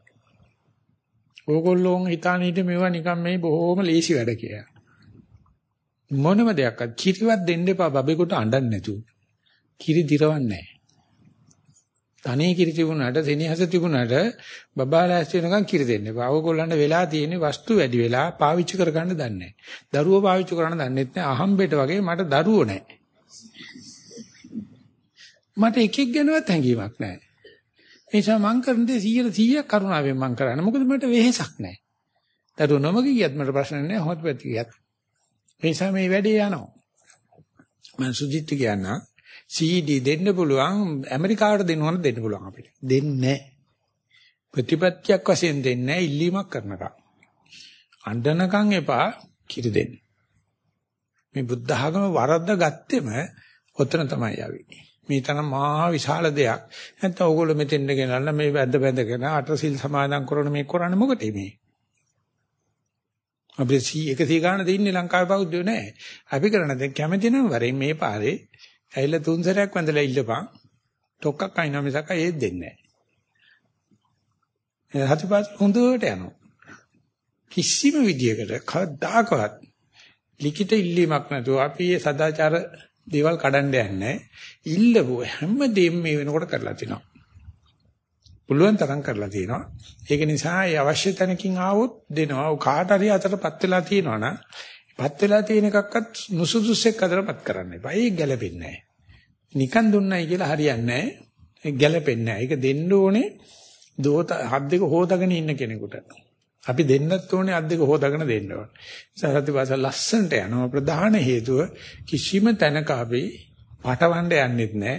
ඕගොල්ලෝ හිතාන හිට මේවා නිකන් මේ බොහොම ලේසි වැඩ කියලා. මොනම දෙයක්වත් කිරිවත් දෙන්න එපා බබෙකුට අඬන්න නැතුව. කිරි දිරවන්නේ නැහැ. තනේ කිරි තිබුණාට සෙනෙහස තිබුණාට බබාලාස්ති වෙනකන් කිරි දෙන්න එපා. ඕගොල්ලන්ට වෙලා තියෙන්නේ වස්තු වැඩි වෙලා පාවිච්චි කරගන්න දන්නේ නැහැ. දරුවෝ පාවිච්චි කරන්න දන්නෙත් නැහැ. අහම්බෙට වගේ මට දරුවෝ නැහැ. මට එකෙක් ගැනවත් හැඟීමක් නැහැ. ඒ නිසා මං කරන දේ 100 100ක් කරුණාවෙන් මං කරන්නේ. මොකද මට වෙහෙසක් නැහැ. දරුවෝ නොමග ගියත් මට ප්‍රශ්න නැහැ. හොත් පැති ගියත්. ඒ නිසා මේ වැඩේ යනවා. මම සුජිත් කියනවා CD දෙන්න පුළුවන් ඇමරිකාවට දෙනවනම් දෙන්න පුළුවන් අපිට. දෙන්නේ ප්‍රතිපත්තියක් වශයෙන් දෙන්නේ ඉල්ලීමක් කරනකම්. අඬනකම් එපා කිරි දෙන්න. මේ බුද්ධ ආගම වරද්ද ගත්තෙම ඔතන තමයි යවෙන්නේ. මේ තරම් මහා විශාල දෙයක්. නැත්නම් ඕගොල්ලෝ මෙතෙන්ද ගෙනල්ලා මේ වැද්ද බැඳගෙන අටසිල් සමාදන් කරන මේ කරන්නේ මොකටද මේ? අපි 100 ගාන දෙන්නේ ලංකාවේ බෞද්ධයෝ නැහැ. අපි කරන දැන් කැමති නම් වරෙන් මේ පාරේ ඇවිල්ලා තුන් සැරයක් වැඳලා ඉල්ලපන්. ටොක්ක්ක් අයින්ව මිසක ඒත් දෙන්නේ නැහැ. හතිපත් හොඳට යනවා. කිසිම විදියකට කවදාකවත් ලිඛිත ඉල්ලීමක් නැතුව අපි මේ සදාචාර දේවල් කඩන්න යන්නේ ඉල්ලපු හැමදේම මේ වෙනකොට කරලා තිනවා. පුළුවන් තරම් කරලා තියෙනවා. ඒක නිසා ඒ අවශ්‍ය තැනකින් ආවොත් දෙනවා. කාට හරි අතරපත් වෙලා තියෙනවා නම් පත් වෙලා තියෙන එකක්වත් නුසුදුසෙක් අතරපත් කරන්න එපා. ඒක ගැලපෙන්නේ නැහැ. නිකන් දුන්නයි කියලා හරියන්නේ නැහැ. ඒක ගැලපෙන්නේ නැහැ. ඒක දෙන්න ඕනේ දෝත හත් දෙක හොදාගෙන ඉන්න කෙනෙකුට. අපි දෙන්නත් ඕනේ අත් දෙක හොදාගෙන දෙන්න ඕනේ. සරති භාෂ ලස්සනට යනවා ප්‍රධාන හේතුව කිසිම තැනක අපි පටවන්න යන්නෙත් නැහැ.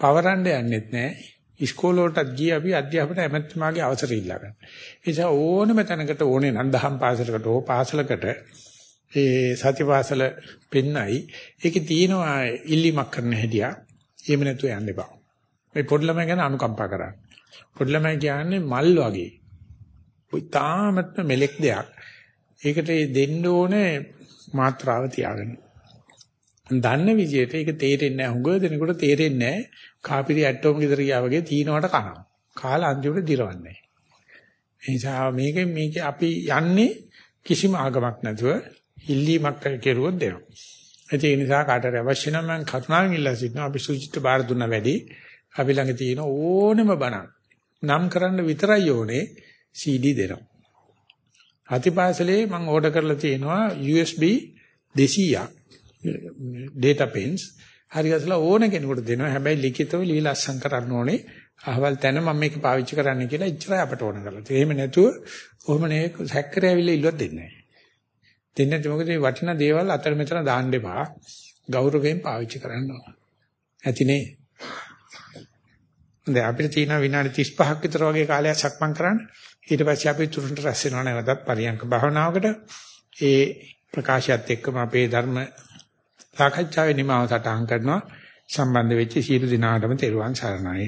පවරන්න යන්නෙත් නැහැ. ඉස්කෝල වලටත් ගියේ අපි අධ්‍යාපන ඇමැතුමාගේ අවසර ඉල්ලා ගන්න. ඒ නිසා ඕනම තැනකට ඕනේ නම් දහම් පාසලකට හෝ පාසලකට ඒ සතිපාසල පෙන්නයි. ඒකේ තියෙනවා ඉල්ලීමක් කරන්න හැදියා. එහෙම නැතුව යන්න එපා. මේ පොඩි ළමයි ගැන අනුකම්පා කරන්න. පොඩි ළමයි කියන්නේ මල් වගේ. උයි තාමත්ම මෙලෙක් දෙයක්. ඒකට දෙන්න ඕනේ මාත්‍රාව තියාගන්න. දන්න විදිහට ඒක තේරෙන්නේ නැහැ. හුඟ දෙනකොට තේරෙන්නේ නැහැ. කාපිරි ඇටෝම ගෙදර ගියා වගේ තීනවට කනවා. කාලා අන්තිමට දිරවන්නේ. ඒ නිසා මේකෙන් මේක අපි යන්නේ කිසිම ආගමක් නැතුව ඉල්ලීමක් කෙරුවොත් දෙනවා. ඒ නිසා කාටට අවශ්‍ය නම් මම කරුණාවෙන් ඉල්ලා සිටිනවා අපි සුචිත බාර දුන්න වැඩි අපි ළඟ තියෙන ඕනෙම බණක් නම් කරන්න විතරයි ඕනේ CD දෙනවා. අතිපාසලේ මම ඕඩර් කරලා තියෙනවා USB 200ක් data pens හරි අසලා ඕන කෙනෙකුට දෙනවා. හැබැයි ලිඛිතව ලියලා අස්සම් කරන්න ඕනේ. අහවල් තැන මම මේක පාවිච්චි කරන්න කියලා ඉච්චරයි අපට ඕන කරලා. එහෙම නැතුව කොහොම නේ සැක්කරේ ඇවිල්ලා ඉල්ලුවක් දෙන්නේ නැහැ. දෙන්නේ නැති මොකද මේ වටිනා දේවල් අතර මෙතන දාන්න එපා. ගෞරවයෙන් පාවිච්චි කරන්න ඕන. ඇතිනේ. දැන් අපිට තියෙන විනාඩි 35ක් විතර වගේ කාලයක් සක්මන් කරන්න. ඊට පස්සේ අපි තුරුන්ට රැස් වෙනවා නැවතත් පරියන්ක භාවනාවකට. ඒ ප්‍රකාශයත් එක්කම අපේ ධර්ම සාකච්ඡාවේ නිමාව සටහන් කරනවා. සම්බන්ධ වෙච්ච සියලු දිනාටම තෙරුවන් සරණයි.